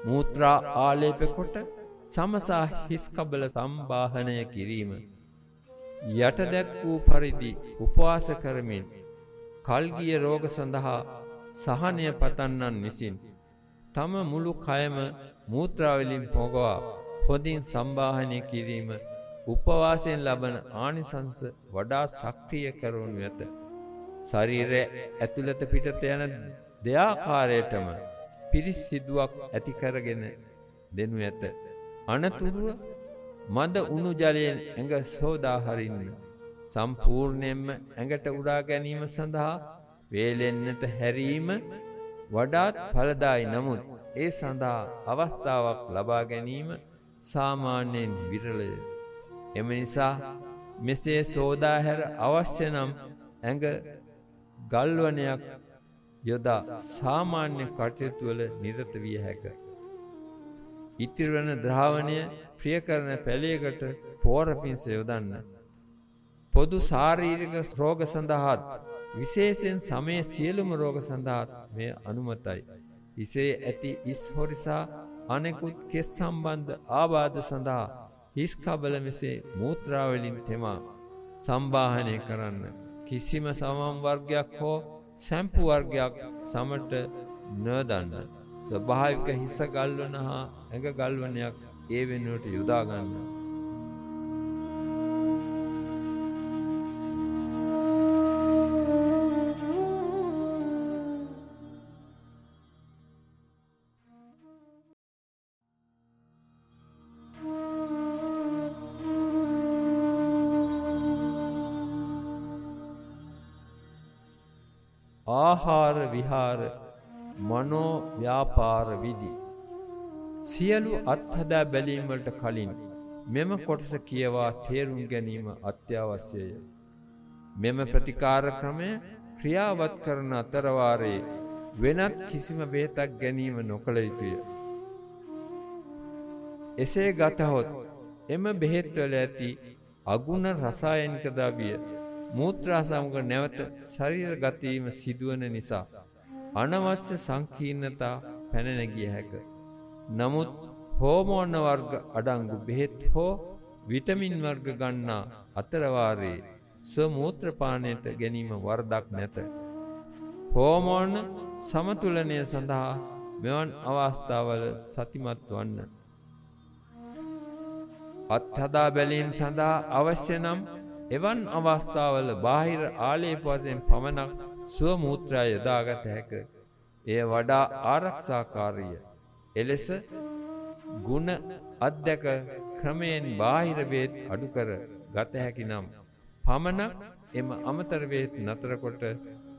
මූත්‍රා ආලේපකොට සමසා හිස්කබල සම්බාහනය කිරීම. යට දැක් වූ පරිදි උපවාස කරමින් කල්ගිය රෝග සඳහා සහනය පතන්නන් විසින්. තම මුළු කයම මූත්‍රාවලින් පොගවා හොඳින් සම්බාහනය කිරීම උපවාසයෙන් ලබන ආනිසංස වඩා සක්‍රිය කරවනු ඇත. ශරීරය ඇතුළත පිටත යන දෙයාකාරයටම පිරිස් සිදුවක් ඇති කරගෙන දෙනු ඇත. අනතුරුව මද උණු ජලයෙන් ඇඟ සෝදාහරින්න. සම්පූර්ණයෙන්ම ඇඟට උඩා ගැනීම සඳහා වේලෙන්නට හැරීම වඩාත් පලදායි නමුත් ඒ සඳහා අවස්ථාවක් ලබා ගැනීම සාමාන්‍යයෙන් විරලය. එම නිසා මෙසේ සෝදාහැර අවශ්‍ය නම් ඇඟ ගල්වනයක් යොදා සාමාන්‍ය කටයුතුවල නිරත විය හැක. ඉතිරවන ද්‍රාවණය ප්‍රිය කරන පැළයකට පෝර පින්ස යොදන්න. පොදු ශාරීරික රෝග සඳහාත් විශේෂයෙන් සමය සියලුම රෝග සඳහාත් මේ අනුමතයි. හිසේ ඇති ඉස් හොරිසා අනෙකුත් කෙස් සම්බන්ධ ආබාධ සඳහා හිස්කබල මෙසේ මූත්‍රාවලින් තෙමා සම්බාහනය කරන්න. කිසිම සමම් වර්ගයක් හෝ සැම්පු වර්ගයක් සමට නදන්න. ස්වභාවික හිස ගල්වන හා ඇඟ ගල්වනයක් ඒ වෙනුවට යුදාගන්න. ආහාර විහාර මනෝ ව්‍යාපාර විදි. සියලු අත්හදා බැලීමට කලින් මෙම කොටස කියවා තේරුම් ගැනීම අත්‍යවශ්‍යය. මෙම ප්‍රතිකාර ක්‍රමය ක්‍රියාවත් කරන අතරවාරයේ වෙනත් කිසිම බේතක් ගැනීම නොකළ යුතුය. එසේ ගතහොත් එම බෙහෙත්වල ඇති අගුණ රසායනික ද්‍රව්‍ය මූත්‍රා සමග නැවත ශරීර ගතවීම සිදුවන නිසා අනවශ්‍ය සංකීර්ණතා පැනනැගිය හැක. නමුත් හෝමෝන වර්ග අඩංගු බෙහෙත් හෝ විටමින් වර්ග ගන්නා අතරවාරයේ ස්වමූත්‍රපානයට ගැනීම වර්දක් නැත. හෝමෝන සමතුලනය සඳහා මෙවන් අවස්ථාවල සතිමත් වන්න. අත්හදා බැලීම් සඳහා අවශ්‍ය නම් එවන් අවස්ථාවල බාහිර ආලේප වශයෙන් පමණක් ස්වමූත්‍රා යොදාගත හැක. එය වඩා ආරක්ෂාකාරීය. එලෙස ගුණ අධ්‍යක ක්‍රමයෙන් බාහිර බේත් අඩුකර ගත හැකි නම් පමණක් එම අමතර බේත් නතරකොට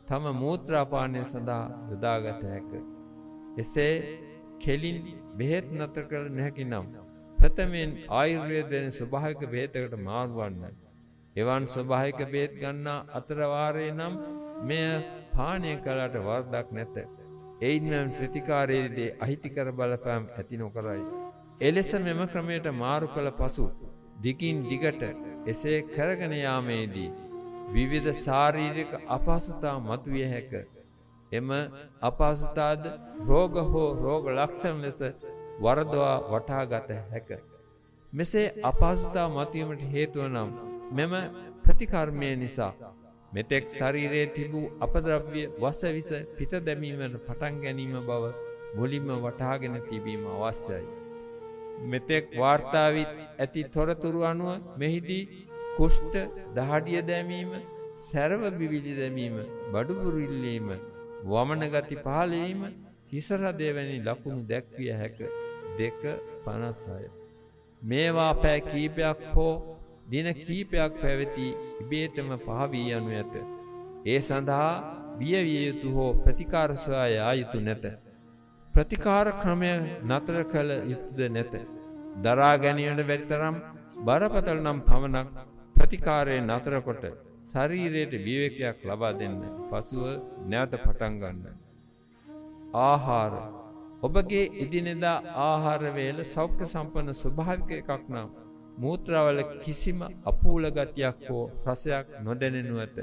තම මූත්‍රාපානය සඳහා යොදාගත හැක. එසේ කෙලින් බෙහෙත් නතර කර නැහැකි නම් ප්‍රථමයෙන් ආයුර්වේදයෙන් ස්වභාවික බේතකට මාරුවන්න. එවන් ස්වභාවික බේත් ගන්නා අතරවාරයේ නම් මෙය පානය කළට වර්දක් නැත. එයින්නම් ප්‍රතිකාරයේදී අහිතිකර බලපෑම් ඇති නොකරයි. එලෙස මෙම ක්‍රමයට මාරු කළ පසු දිගින් දිගට එසේ කරගෙන යාමේදී විවිධ ශාරීරික අපහසුතා මතුවිය හැක. එම අපහසුතාද රෝග හෝ රෝග ලක්ෂණ ලෙස වරදවා වටහාගත හැක. මෙසේ අපහසුතා මතුවීමට හේතුව නම් මෙම ප්‍රතිකර්මය නිසා මෙතෙක් ශරීරයේ තිබූ අපද්‍රව්‍ය වසවිස පිට දැමීමට පටන් ගැනීම බව මුලින්ම වටහාගෙන තිබීම අවශ්‍යයි. මෙතෙක් වාර්තාවිත් ඇති තොරතුරු අනුව මෙහිදී කුෂ්ට දහඩිය දැමීම සැරව බිවිලි දැමීම බඩුපුරිල්ලීම වමන ගති පහලීම හිසරදය වැනි ලකුණු දැක්විය හැක දෙක පනස්සය. මේවා පෑ කීපයක් හෝ දින කීපයක් පැවති ඉබේතම පහවී යනු ඇත. ඒ සඳහා බියවිය යුතු හෝ ප්‍රතිකාරසවා යා යුතු නැත. ප්‍රතිකාර ක්‍රමය නතර කළ යුතුද නැත. දරා ගැනීමට බැරිතරම් බරපතල නම් පමණක් ප්‍රතිකාරය නතරකොට ශරීරයට විවේකයක් ලබා දෙන්න පසුව නැවත පටන් ගන්න. ආහාර ඔබගේ ඉදිනෙදා ආහාර වේල සෞඛ්‍ය සම්පන්න ස්වභාවික එකක් නම් මූත්‍රාවල කිසිම අපූල ගතියක් හෝ රසයක් නොදැනෙනු ඇත.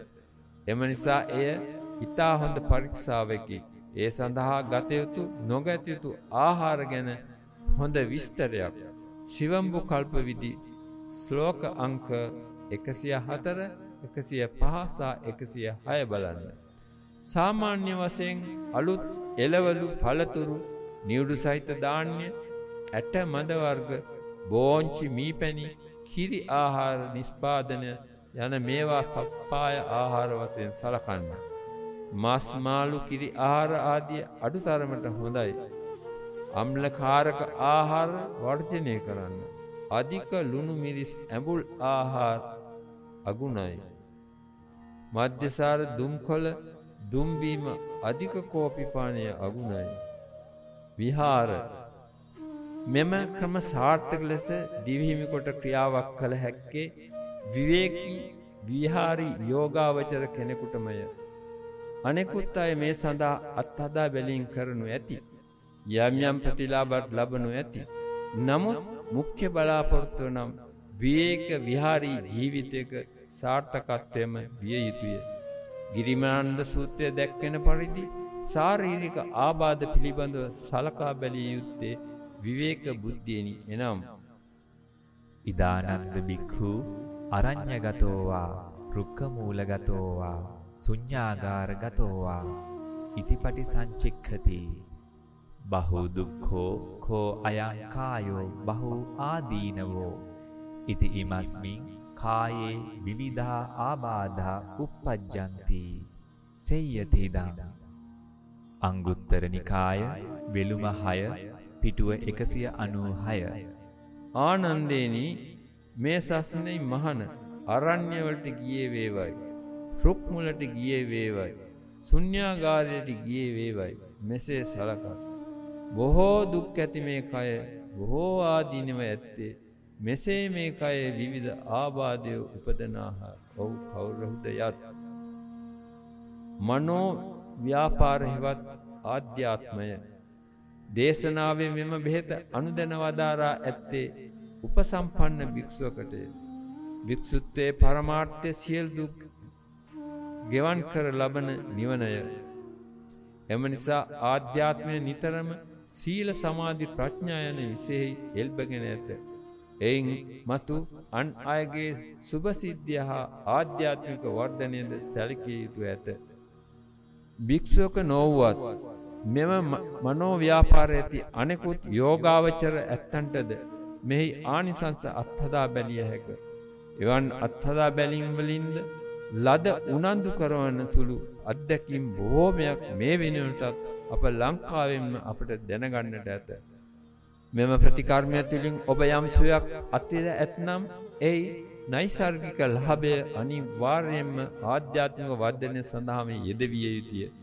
එම නිසා එය ඉතා හොඳ පරීක්ෂාවකි. ඒ සඳහා ගතයුතු නොගැතයුතු ආහාර ගැන හොඳ විස්තරයක්. සිවම්බු කල්ප විදි ස්ලෝක අංක එකසිය හතර එකසිය පහසා එකසිය හය බලන්න. සාමාන්‍ය වසයෙන් අලුත් එලවලු පළතුරු නිවුඩු සහිත ධාන්‍ය ඇට මදවර්ග බෝංචි මීපැණි කිරි ආහාර නිස්පාදනය යන මේවා සප්පාය ආහාර වසයෙන් සලකන්න. මස්මාලු කිරි ආහාර ආදිය අඩුතරමට හොඳයි. අම්ලකාරක ආහාර වර්ජනය කරන්න. අධික ලුණු මිරිස් ඇඹුල් ආහාර අගුණයි. මධ්‍යසාර දුම්කොල දුම්බීම අධික කෝපිපානය අගුණයි. විහාර මෙම ක්‍රම සාර්ථක ලෙස දිවිහිමිකොට ක්‍රියාවක් කළ හැක්කේ විවේකී විහාරි යෝගාවචර කෙනෙකුටමය. අනෙකුත් අය මේ සඳහා අත්හදා බැලින් කරනු ඇති. යම් යම් ප්‍රතිලාබත් ලබනු ඇති. නමුත් මුඛ්‍ය බලාපොරොත්තුව නම් විවේක විහාරී ජීවිතයක සාර්ථකත්වයම විය යුතුය. ගිරිමානන්ද සූත්‍රය දැක්වෙන පරිදි සාරීරික ආබාධ පිළිබඳව සලකා බැලිය යුත්තේ විවේක බුද්ධියනි. එනම්. ඉදානන්ද බික්හු අරඤ්‍යගතෝවා රුක්කමූලගතෝවා සුඤ්ඥාගාරගතෝවා ඉතිපටි සංචික්හති බහුදුක්හෝ කෝ අයංකායෝ බහු ආදීනවෝ. ඉති ඉමස්මින් කායේ විවිධා ආබාධා උප්පජ්ජන්ති සෙය්‍යතිදම් අංගුත්තර නිකාය වෙළුම හය පිටුව එකසිය අනූහය ආනන්දේනී මේ සස්නයි මහන අරණ්‍යවලට ගියේ වේවයි. ෆෘක්මුලට ගියේ වේවයි. සුන්්‍යාගාරයට ගියේ වේවයි. මෙසේ සලකත්. බොහෝ දුක් ඇති මේ කය බොහෝ ආදීනව ඇත්තේ. මෙසේ මේ කය විවිධ ආබාධය උපදනාහ ඔහු කවුරහුද යත්. මනෝ ව්‍යාපාරහෙවත් ආධ්‍යාත්මය දේශනාවේ මෙම බෙහෙත අනුදැන වදාරා ඇත්තේ උපසම්පන්න භික්ෂුවකටය. භික්ෂුත්වයේ පරමාර්ථය සියල් දුක් ගෙවන් කර ලබන නිවනය. එම නිසා ආධ්‍යාත්මය නිතරම සීල සමාධි ප්‍රඥායන විසෙහි එල්බගෙන ඇත. එයින් මතු අන් අයගේ සුභසිද්ධිය හා ආධ්‍යාත්මික වර්ධනයද සැලකිය යුතු ඇත. භික්‍ෂුවක නොව්වත් මෙම මනෝව්‍යාපාර ඇති අනෙකුත් යෝගාවචර ඇත්තන්ටද මෙහි ආනිසංස අත්හදා බැලිය හැක. එවන් අත්හදා බැලිම්වලින්ද ලද උනන්දු කරවන්න සුළු අත්දැකින් බොහෝමයක් මේ වෙනුවටත් අප ලංකාවෙන්ම අපට දැනගන්නට ඇත. මෙම ප්‍රතිකර්මය තුළින් ඔබ යම් සුවක් අත්තිද ඇත්නම් එයි නයිසර්ගික ලහබය අනිවාර්යෙන්ම ආධ්‍යාත්මික වර්ධනය සඳහාම යෙදවිය යුතුය.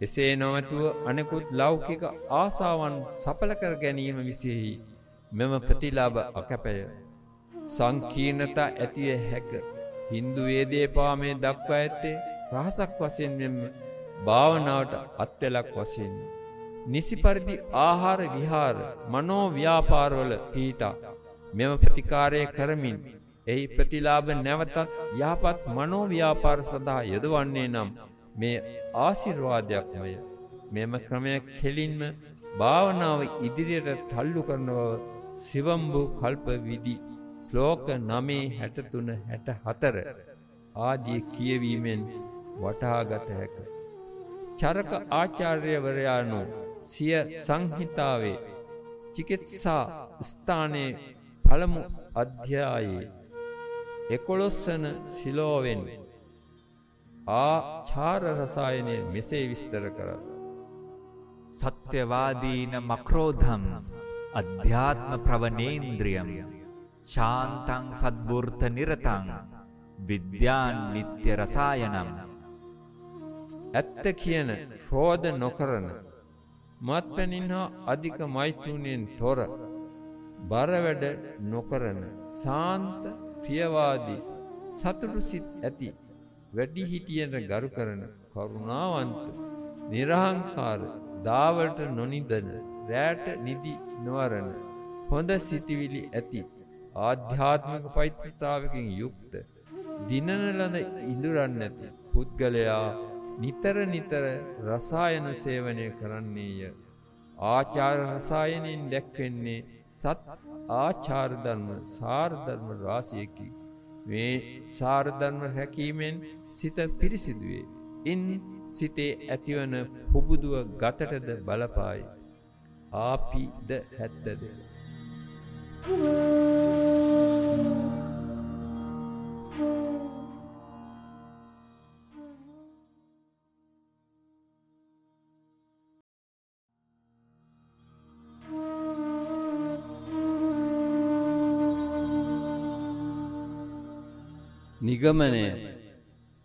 එසේ නොවැතුව අනෙකුත් ලෞකික ආසාවන් සපලකර ගැනීම විසිෙහි මෙම ප්‍රතිලාභ අකැපය. සංකීර්ණතා ඇතිය හැක හින්දු වේදේ පාමේ දක්වා ඇත්තේ රහසක් වසයෙන් මෙම භාවනාවට අත්වෙලක් වසයෙන්. නිසි පරිදි ආහාර විහාර මනෝ ව්‍යාපාරවල පීටා මෙම ප්‍රතිකාරය කරමින් එහි ප්‍රතිලාභ නැවතත් යහපත් මනෝව්‍යාපාර සඳහා යොදවන්නේ නම් මේ ආසිර්වාදයක්මය මෙම ක්‍රමය කෙලින්ම භාවනාව ඉදිරියට තල්ලු කරන බව සිවම්බු කල්ප විදි ශ්ලෝක නමේ හැටතුන හැට හතර ආදිය කියවීමෙන් වටහාගත හැක. චරක ආචාර්යවරයානු සිය සංහිතාවේ චිකිත්සා ස්ථානයේ පළමු අධ්‍යායේ එකොළොස්සන සිලෝවෙන් ආචාර රසායනය මෙසේ විස්තර කර. සත්‍යවාදීන මක්‍රෝධම් අධ්‍යාත්ම ප්‍රවනේන්ද්‍රියම් ශාන්තං සද්වෘර්ත නිරතං විද්‍යාන් නිත්‍ය රසායනම් ඇත්ත කියන ශෝධ නොකරන මත්පැනින් හා අධික මෛතුනයෙන් තොර බරවැඩ නොකරන සාන්ත ප්‍රියවාදී සතුටු සිත් ඇති වැඩිහිටියට ගරු කරන කරුණාවන්ත නිරහංකාර දාවලට නොනිදන රෑට නිදි නොවරණ හොඳ සිතිවිලි ඇති ආධ්‍යාත්මක පෛත්‍රතාවකින් යුක්ත දිනනලද ඉඳුරන්න ඇති පුද්ගලයා නිතර නිතර රසායන සේවනය කරන්නේය. ආචාර රසායනයෙන් දැක්වෙන්නේ සත් ආචාර්ධර්ම සාර්ධර්ම රාසියකි මේ සාර්ධර්ම හැකීමෙන් සිත පිරිසිදුවේ. ඉන් සිතේ ඇතිවන පුබුදුව ගතටද බලපායි. ආපිද හැත්තද? නිගමනය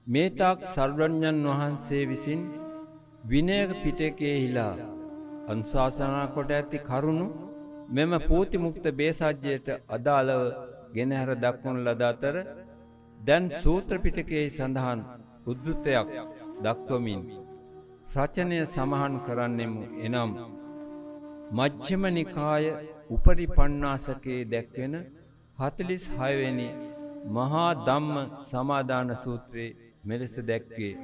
මේ තාක් සර්වඥන් වහන්සේ විසින් විනයක පිටකේ හිලා අනුශාසනා කොට ඇති කරුණු මෙම පූතිමුක්ත බේසජ්‍යයට අදාළව ගෙනහැර දක්වනු ලද අතර දැන් සූත්‍ර පිටකයේ සඳහන් උද්දුතයක් දක්වමින් රචනය සමහන් කරන්නෙමු එනම් මජ්්‍යම නිකාය උපරිපන්නාසකයේ දැක්වෙන හතලිස් හයවෙනි මහා ධම්ම සමාදාන සූත්‍රයේ මෙලෙස දැක්වේ.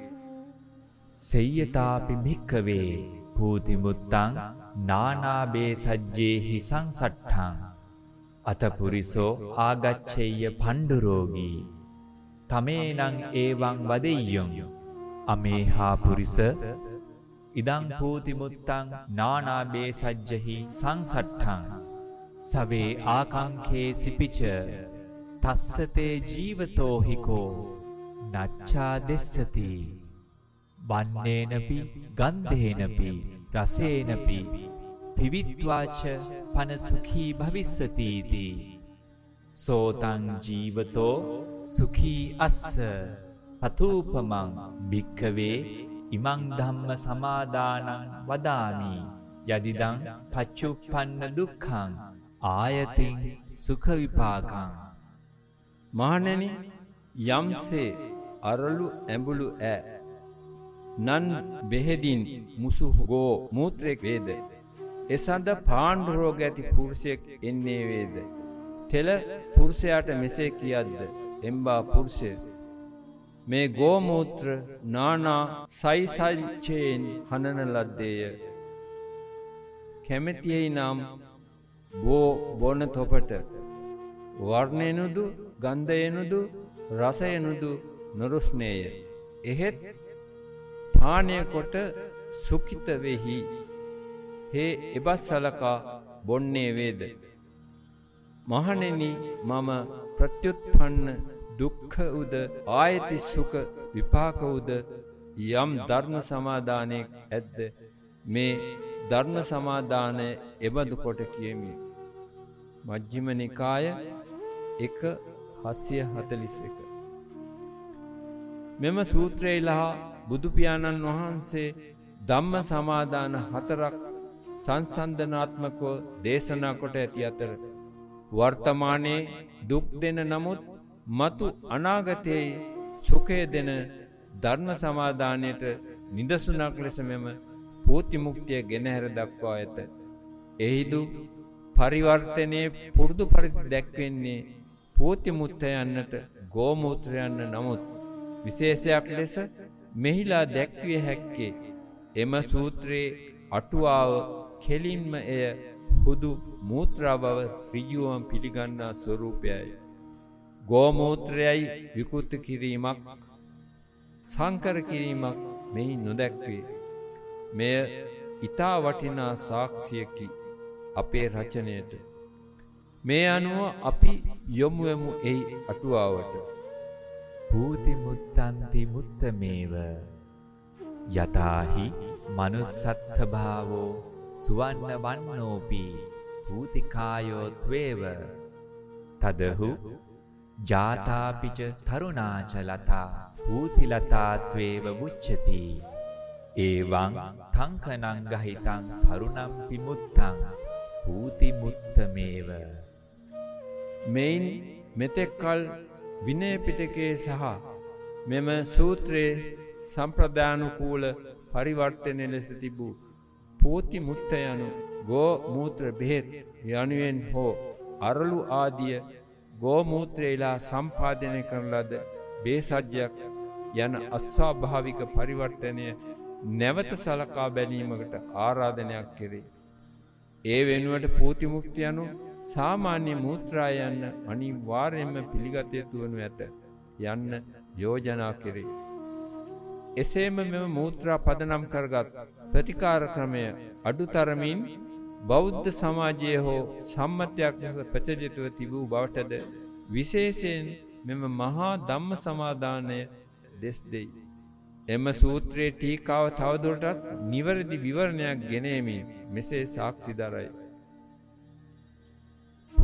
සෙය්‍යතාපි භික්කවේ පූතිමුත්තං නානාබේ සජ්ජේහි සංසට්ඨං අතපුරිසෝ ආගච්ඡෙය්‍ය පණ්ඩුරෝගී තමේනං ඒවං වදෙය්‍යොම් අමේහා පුරිස ඉදං පූතිමුත්තං නානාබේ සජ්ජහි සංසට්ඨං සවේ ආකංකේ සිපිච තස්සතේ ජීවතෝහිකෝ නච්චා දෙස්සති. වන්නේනපි ගන්ධේනපි රසේනපි පිවිත්වාච පනසුඛී භවිස්සතිීති. සෝතං ජීවතෝ සුඛී අස්ස. පතූපමං භික්කවේ ඉමං ධම්ම සමාදානං වදාමි. යදිදං පච්චුප්පන්න දුක්ඛං ආයතින් සුඛ විපාකං. මහණෙනි යම්සේ අරලු ඇඹුලු ඈ. නන් බෙහෙදින් මුසු ගෝ මූත්‍රයක් වේද? එසඳ පාණ්ඩු රෝග ඇති පුරුෂයෙක් එන්නේ වේද? තෙල පුරුෂයාට මෙසේ කියද්ද? එම්බා පුරුෂය මේ ගෝමූත්‍ර නානා සයිසල්චයෙන් හනන ලද්දේය. කැමැතියෙහි නම් බෝ බොන තොපට. වර්ණයනුදු ගන්ධයනුදු රසයනුදු නොරුස්නේය. එහෙත් පානය කොට සුකිත වෙහි හේ එබස් සලකා බොන්නේ වේද. මහනෙනි මම ප්‍රත්‍යුත්පන්න දුක්ඛ උද ආයති සුඛ විපාක උද යම් ධර්ම සමාදානයක් ඇද්ද මේ ධර්ම සමාදානය එබඳු කොට කියමි. මජ්ජිම නිකාය එක හස්සිය හතලිස් එක. මෙම සූත්‍රයලහා බුදුපාණන් වහන්සේ ධම්ම සමාධාන හතරක් සංසන්ධනාත්මකව දේශනා කොට ඇති අතර. වර්තමානයේ දුක් දෙන නමුත් මතු අනාගතයේ සුකය දෙන ධර්ම සමාධානයට නිදසුනක් ලෙස මෙම පූතිමුක්තිය ගෙනහැර දක්වා ඇත. එහිදු පරිවර්තනයේ පුරුදු පරිදි දැක්වෙන්නේ පූතිමුත්ත යන්නට ගෝමූත්‍රයන්න නමුත් විශේෂයක් ලෙස මෙහිලා දැක්විය හැක්කේ. එම සූත්‍රයේ අටුවාව කෙලින්ම එය හුදු මූත්‍රා බව ඍජුවම පිළිගන්නා ස්වરૂපයයි ගෝමූත්‍රයයි විකෘති කිරීමක් සංකර කිරීමක් මෙහි නොදැක්වේ. මෙය ඊතා වටිනා සාක්ෂියකි අපේ රචනයට. මේ අනුව අපි යොමුවෙමු එයි අටුවාවට. භූති මුත්තන්ති මුත්තමේව. යතාහි manussත්ථ භාවෝ සුවන්න වන්නෝපි භූතිකායෝ ත්වේව. තදහු ජාතාපිච තරුණාච ලතා භූතිලතා ත්වේව මුච්ඡති. ඒවං තංකනං ගහිතං තරුණම්පි මුත්තං භූති මුත්තමේව මෙයින් මෙතෙක්කල් විනය පිටකේ සහ මෙම සූත්‍රයේ සම්ප්‍රදානුකූල පරිවර්තනය ලෙස තිබූ පෝති මුත්ත යනු ගෝ මූත්‍ර බෙහෙත් යනුවෙන් හෝ අරලු ආදිය ගෝමූත්‍රයලා සම්පාදනය කරන ලද බේසජ්‍යයක් යන අස්වාභාවික පරිවර්තනය නැවත සලකා බැලීමකට ආරාධනයක් කෙරේ. ඒ වෙනුවට පූතිමුක්ති යනු සාමාන්‍ය මූත්‍රා යන්න අනිවාර්යෙන්ම පිළිගත යුතු වනු ඇත යන්න යෝජනා කෙරේ. එසේම මෙම මූත්‍රා පදනම් කරගත් ප්‍රතිකාර ක්‍රමය අඩුතරමින් බෞද්ධ සමාජයේ හෝ සම්මතයක් ලෙස ප්‍රචලිතව තිබූ බවටද විශේෂයෙන් මෙම මහා ධම්ම සමාදානය දෙස් දෙයි. එම සූත්‍රයේ ටීකාව තවදුරටත් නිවැරදි විවරණයක් ගෙනේමින් මෙසේ සාක්ෂි දරයි.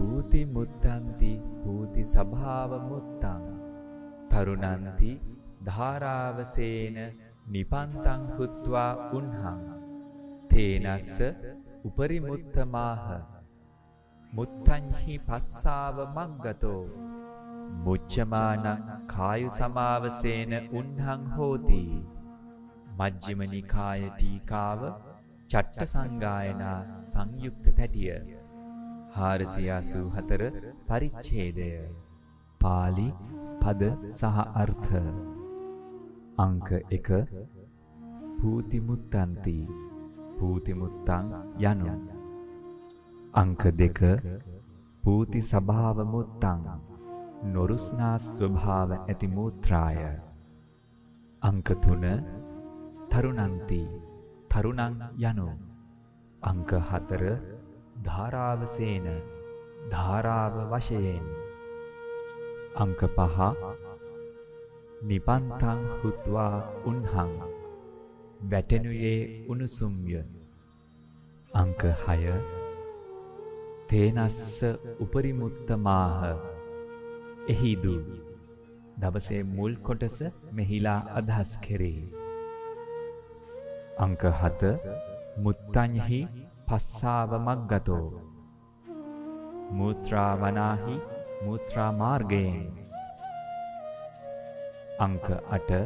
භූති මුත්තන්ති භූති සභාව මුත්තං තරුණන්ති ධාරාවසේන නිපන්තං හුත්වා උන්හං තේනස්ස උපරිමුත්තමාහ මුත්තංහි පස්සාව මංගතෝ මුච්චමානං කායු සමාවසේන උන්හං හෝති මජ්ජිම නිකාය ටීකාව චට්ට සංගායනා සංයුක්ත තැටිය 484 පරිච්ඡේදය. පාලි පද සහ අර්ථ. අංක 1 පූතිමුත්තන්ති. පූතිමුත්තං යනු. අංක 2 පූති සභාව මුත්තං නොරුස්නා ස්වභාව ඇති මූත්‍රාය. අංක 3 තරුණන්ති. තරුණං යනු. අංක 4 ධාරාවසේන ධාරාව වශයෙන්. අංක 5 නිපන්තං හුත්වා උන්හං. වැටෙනුයේ උණුසුම්ය. අංක 6 තේනස්ස උපරිමුත්තමාහ. එහිදු. දවසේ මුල් කොටස මෙහිලා අදහස් කෙරේ. අංක 7 මුත්තඤ්හි පස්සාව මග්ගතෝ මූත්‍රාවනාහි මූත්‍රා මාර්ගයෙන් අංක 8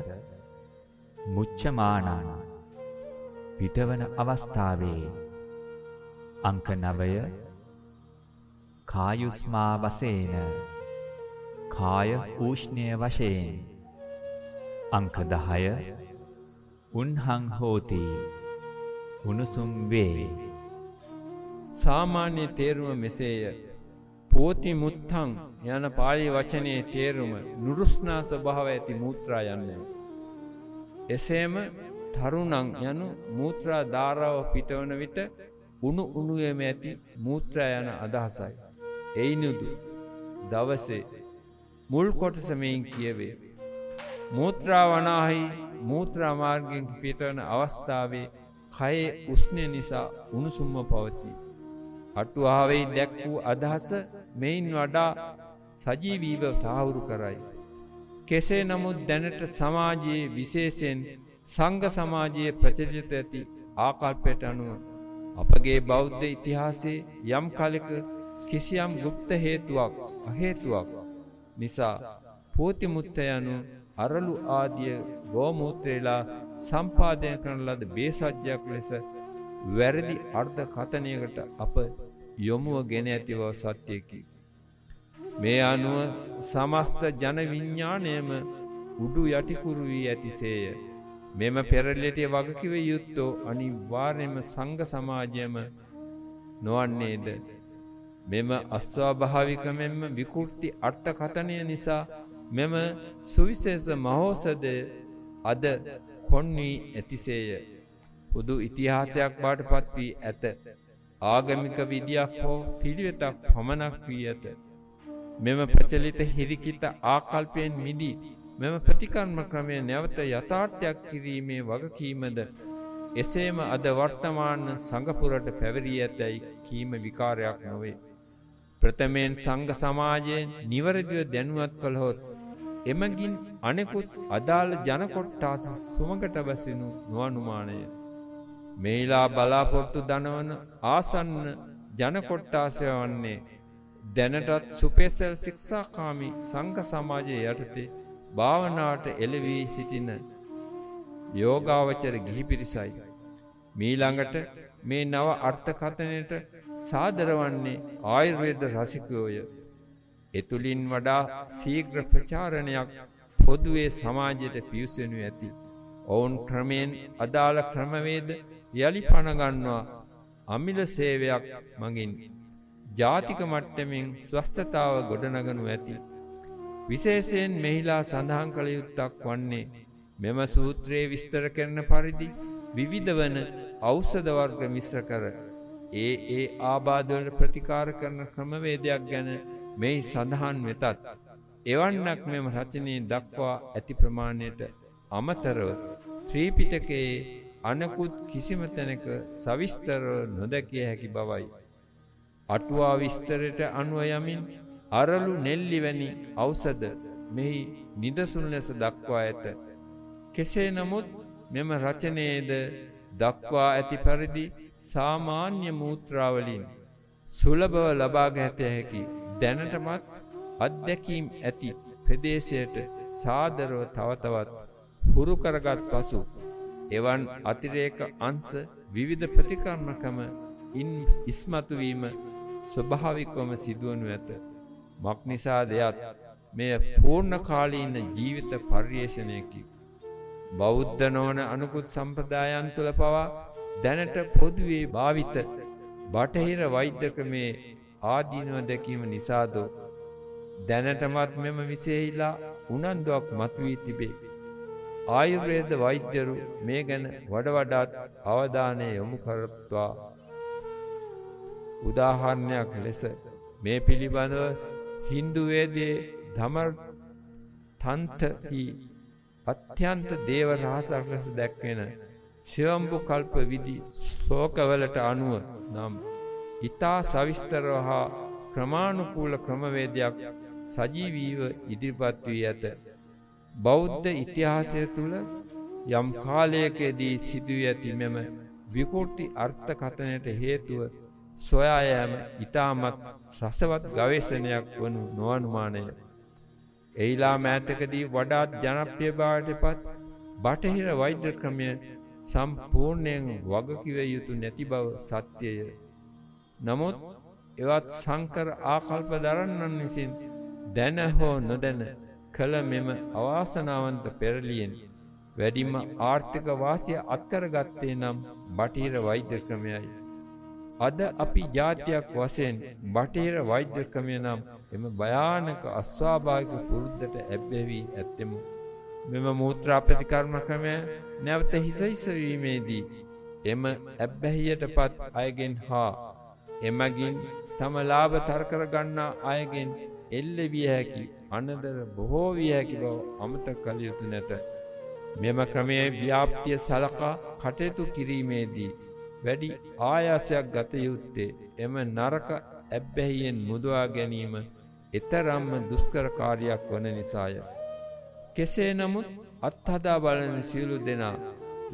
මුච්චමානං පිටවන අවස්ථාවේ. අංක 9 කායුස්මා වසේන කාය ඌෂ්ණය වශයෙන්. අංක 10 උන්හං හෝති. උණුසුම් වේ. සාමාන්‍ය තේරුම මෙසේය පෝති මුත්තං යන පාලි වචනයේ තේරුම නුරුස්නා ස්වභාව ඇති මූත්‍රා යන්නේ. එසේම තරුණං යනු මූත්‍රා ධාරාව පිටවන විට උණු උණුයම ඇති මූත්‍රා යන අදහසයි. එයිනුදු දවසේ මුල් කොටසමයින් කියවේ. මූත්‍රා වනාහි මූත්‍රා මාර්ගෙන් පිටවන අවස්ථාවේ කයේ උස්නය නිසා උණුසුම්ම පවතිී. අටුවාවෙයි දැක් වූ අදහස මෙයින් වඩා සජීවීව තාවුරු කරයි. කෙසේ නමුත් දැනට සමාජයේ විශේෂයෙන් සංඝ සමාජයේ ප්‍රචලිත ඇති ආකල්පයට අනුව අපගේ බෞද්ධ ඉතිහාසයේ යම් කලෙක කිසියම් ගුප්ත හේතුවක් අහේතුවක් නිසා පෝතිමුත්ත යනු අරලු ආදිය ගෝමූත්‍රේලා සම්පාදනය කරන ලද බේසජ්‍යයක් ලෙස වැරදි අර්ථ කතනයකට අප යොමුව ගෙන ඇති බව සත්‍යයකි. මේ අනුව සමස්ත ජන විඤ්ඥානයම උඩු යටිකුරු වී ඇතිසේය. මෙම පෙරලෙටය වගකිව යුත්තෝ අනිවාර්යම සංඝ සමාජයම නොවන්නේද. මෙම අස්වාභාවිකමෙන්ම විකෘති අර්ථකථනය නිසා මෙම සුවිශේෂ මහෝසදය අද කොන්වී ඇතිසේය. හුදු ඉතිහාසයක් බාට පත් වී ඇත. ආගමික විදියක් හෝ පිළිවෙතක් පමණක් වී ඇත. මෙම ප්‍රචලිත හිරිකිත ආකල්පයෙන් මිදී මෙම ප්‍රතිකර්ම ක්‍රමය නැවත යථාර්ථයක් කිරීමේ වගකීමද එසේම අද වර්තමාන සඟපුරට පැවරී ඇතැයි කීම විකාරයක් නොවේ. ප්‍රථමයෙන් සංඝ සමාජයෙන් නිවැරදිව දැනුවත් කළහොත් එමගින් අනෙකුත් අදාළ ජනකොට්ටාස සුමකට බැසිනු නොවනුමානය. මේලා බලාපොරොත්තු දනවන ආසන්න ජනකොට්ටාසය වන්නේ දැනටත් සුපේසල් ශික්ෂාකාමි සංඝ සමාජය යටතේ භාවනාවට එළවී සිටින යෝගාවචර ගිහි පිරිසයි. මීළඟට මේ නව අර්ථකථනයට සාදරවන්නේ ආයුර්වේද රසිකයෝය. එතුළින් වඩා සීග්‍ර ප්‍රචාරණයක් පොදුවේ සමාජයට පියුසෙනු ඇති. ඔවුන් ක්‍රමයෙන් අදාළ ක්‍රමවේද යළි පණගන්නවා අමිල සේවයක් මගින් ජාතික මට්ටමින් ස්වස්ථතාව ගොඩනගනු ඇති. විශේෂයෙන් මෙහිලා සඳහන් කළ යුත්තක් වන්නේ මෙම සූත්‍රයේ විස්තර කරන පරිදි විවිධ වන ඖෂධ වර්ග මිශ්‍ර කර ඒ ඒ ආබාධවලට ප්‍රතිකාර කරන ක්‍රමවේදයක් ගැන මෙහි සඳහන් වෙතත් එවන්නක් මෙම රචනයේ දක්වා ඇති ප්‍රමාණයට අමතරව ත්‍රීපිටකයේ අනකුත් කිසිම තැනක සවිස්තරව නොදැකිය හැකි බවයි. අටුවා විස්තරයට අනුව යමින් අරලු නෙල්ලි වැනි ඖෂධ මෙහි නිදසුන් ලෙස දක්වා ඇත. කෙසේ නමුත් මෙම රචනයේද දක්වා ඇති පරිදි සාමාන්‍ය මූත්‍රාවලින් සුලභව ලබා ගැත හැකි දැනටමත් අත්දැකීම් ඇති ප්‍රදේශයට සාදරව තවතවත් හුරු කරගත් පසු එවන් අතිරේක අංශ විවිධ ප්‍රතිකර්මකම ඉන් ඉස්මතුවීම ස්වභාවිකවම සිදුවනු ඇත. මක් නිසා දෙයත් මෙය පූර්ණකාලීන ජීවිත පර්යේෂණයකි. බෞද්ධ නොවන අනුකුත් සම්ප්‍රදායන් තුළ පවා දැනට පොදුවේ භාවිත බටහිර වෛද්‍යක්‍රමේ ආදීනව දැකීම නිසාදෝ දැනටමත් මෙම විසේහිලා උනන්දුවක් මතුවී තිබේ. ආයුර්වේද වෛද්‍යරු මේ ගැන වඩ වඩාත් අවධානය යොමු කරත්වා. උදාහරණයක් ලෙස මේ පිළිබඳව හින්දුවේදයේ දමර් තන්තහි අත්‍යන්ත දේව රහසක් ලෙස දැක්වෙන ශිවම්බු කල්ප විදි සෝකවලට අනුව නම් ඉතා සවිස්තරව හා ක්‍රමාණුකූල ක්‍රමවේදයක් සජීවීව ඉදිරිපත් වී ඇත. බෞද්ධ ඉතිහාසය තුළ යම් කාලයකදී සිදුව ඇති මෙම විකෘති අර්ථකථනයට හේතුව සොයායෑම ඉතාමත් රසවත් ගවේශනයක් වනු නොවනුමානය. එයිලා මෑතකදී වඩාත් ජනප්‍රිය භාවට පත් බටහිර වෛද්‍ය ක්‍රමය සම්පූර්ණයෙන් වගකිව යුතු නැති බව සත්‍යය. නමුත් එවත් සංකර ආකල්ප දරන්නන් විසින් දැන හෝ නොදැන කළ මෙම අවාසනාවන්ත පෙරලියෙන් වැඩිම ආර්ථික වාසිය අත්කරගත්තේ නම් බටහිර වෛද්‍ය ක්‍රමයයි. අද අපි ජාතියක් වසයෙන් බටහිර වෛද්‍ය ක්‍රමය නම් එම භයානක අස්වාභාගික පුරුද්ධට ඇබ්බැවී ඇත්තෙමු. මෙම මූත්‍රා ප්‍රතිකර්ම ක්‍රමය නැවත හිසහිසවීමේදී එම ඇබ්බැහියට පත් අයගෙන් හා එමගින් තම ලාභ තර්කර ගන්නා අයගෙන් එල්ල විය හැකි අනදර බොහෝ විය හැකි බව අමතක කළ යුතු නැත. මෙම ක්‍රමයේ ව්‍යාප්තිය සලකා කටයුතු කිරීමේදී වැඩි ආයාසයක් ගත යුත්තේ එම නරක ඇබ්බැහියෙන් මුදවා ගැනීම එතරම්ම දුෂ්කරකාරයක් වන නිසාය. කෙසේ නමුත් අත්හදා බලන සියලු දෙනා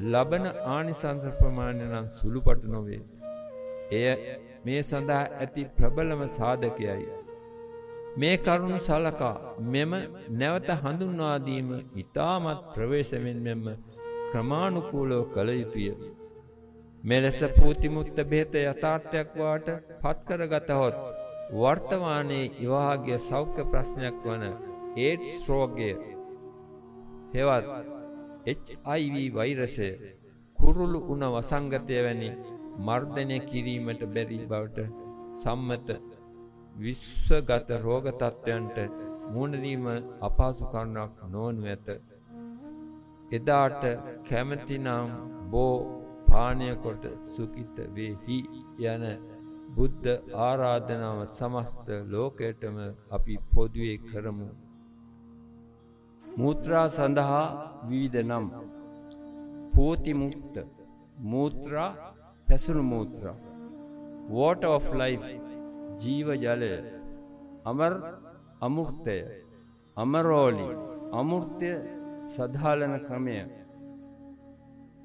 ලබන ආනිසංස ප්‍රමාණය නම් සුළුපටු නොවේ. එය මේ සඳහා ඇති ප්‍රබලම සාධකයයි. මේ කරුණු සලකා මෙම නැවත හඳුන්වාදීම ඉතාමත් ප්‍රවේශමෙන් මෙම ක්‍රමාණුකූලෝ කළ යුතුය. මෙලෙස පූතිමුත්ත බෙහෙත යථාර්ථයක් වාට පත්කරගතහොත් වර්තමානයේ ඉවාගේ සෞඛ්‍ය ප්‍රශ්නයක් වන ඒඩ්ස් රෝගය හෙවත් HIV වෛරසය කුරුළු උන වසංගතය වැනි මර්ධනය කිරීමට බැරි බවට සම්මත විශ්වගත රෝග තත්ත්වයන්ට මුහුණදීම අපහසු කරුණක් නොවනු ඇත. එදාට කැමතිනම් බෝ පානය කොට සුකිත වෙහි යන බුද්ධ ආරාධනාව සමස්ත ලෝකයටම අපි පොදුවේ කරමු. මූත්‍රා සඳහා විවිධ නම් පෝතිමුක්ත මූත්‍රා පැසුණු මූත්‍රා water of life ජීව ජලය අමර් අමුර්තය අමරෝලි අමුර්තය සදාලන ක්‍රමය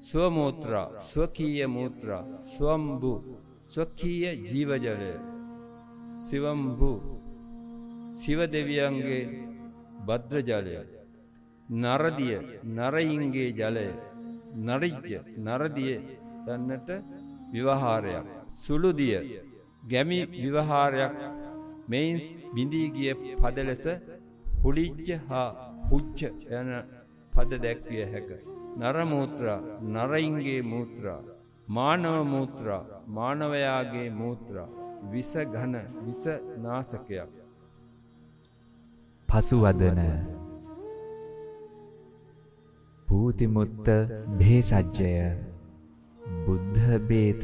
ස්වමූත්‍රා ස්වකීය මූත්‍රා ස්වම්බු ස්වකීය ජීවජලය සිවම්බු සිව දෙවියන්ගේ භද්‍රජලය නරදිය නරයින්ගේ ජලය නරිජ්‍ය නරදිය යන්නට විවහාරයක් සුළුදිය ගැමි විවහාරයක් මෙයින් බිඳී ගිය පද ලෙස හුලිච්ච හා හුච්ච යන පද දැක්විය හැක. නරමූත්‍රා නරයින්ගේ මූත්‍රා මානව මූත්‍රා මානවයාගේ මූත්‍රා විස ඝන විස නාසකයක්. පසුවදන පූතිමුත්ත භේසජ්ජය බුද්ධ බේත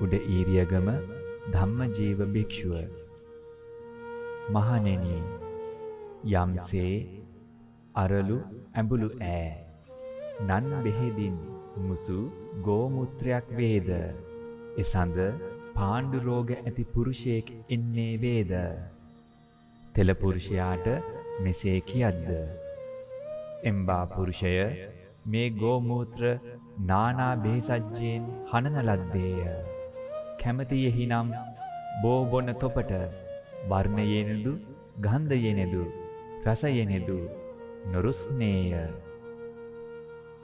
උඩ ඊරියගම ධම්මජීව භික්ෂුව. මහණෙනි යම්සේ අරලු ඇඹුලු ඈ නන් බෙහෙදින් මුසු ගෝමුත්‍රයක් වේද? එසඳ පාණ්ඩු රෝග ඇති පුරුෂයෙක් එන්නේ වේද? තෙල පුරුෂයාට මෙසේ කියද්ද? එම්බා පුරුෂය මේ ගෝමූත්‍ර නානා බෙහෙසජ්ජයෙන් හනන ලද්දේය. කැමතියෙහිනම් බෝබොන තොපට වර්ණයෙනෙදු ගන්ධයෙනෙදු රසයෙනෙදු නොරුස්නේය.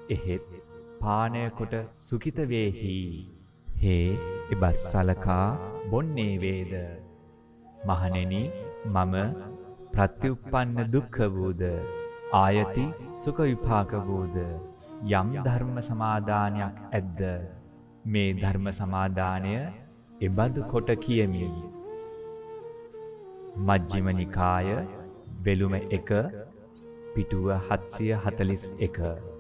එහෙත් පානයකොට සුකිතවේහි හේ එබස් සලකා බොන්නේ වේද? මහනෙනි මම ප්‍රත්‍යুප්පන්න දුක්ඛ වූද? ආයති සුඛ විපාක වූද? යම් ධර්ම සමාදානයක් ඇද්ද? මේ ධර්ම සමාදානය එබඳු කොට කියමි මජ්ක්‍ධිම නිකාය වෙළුම 1 පිටුව 741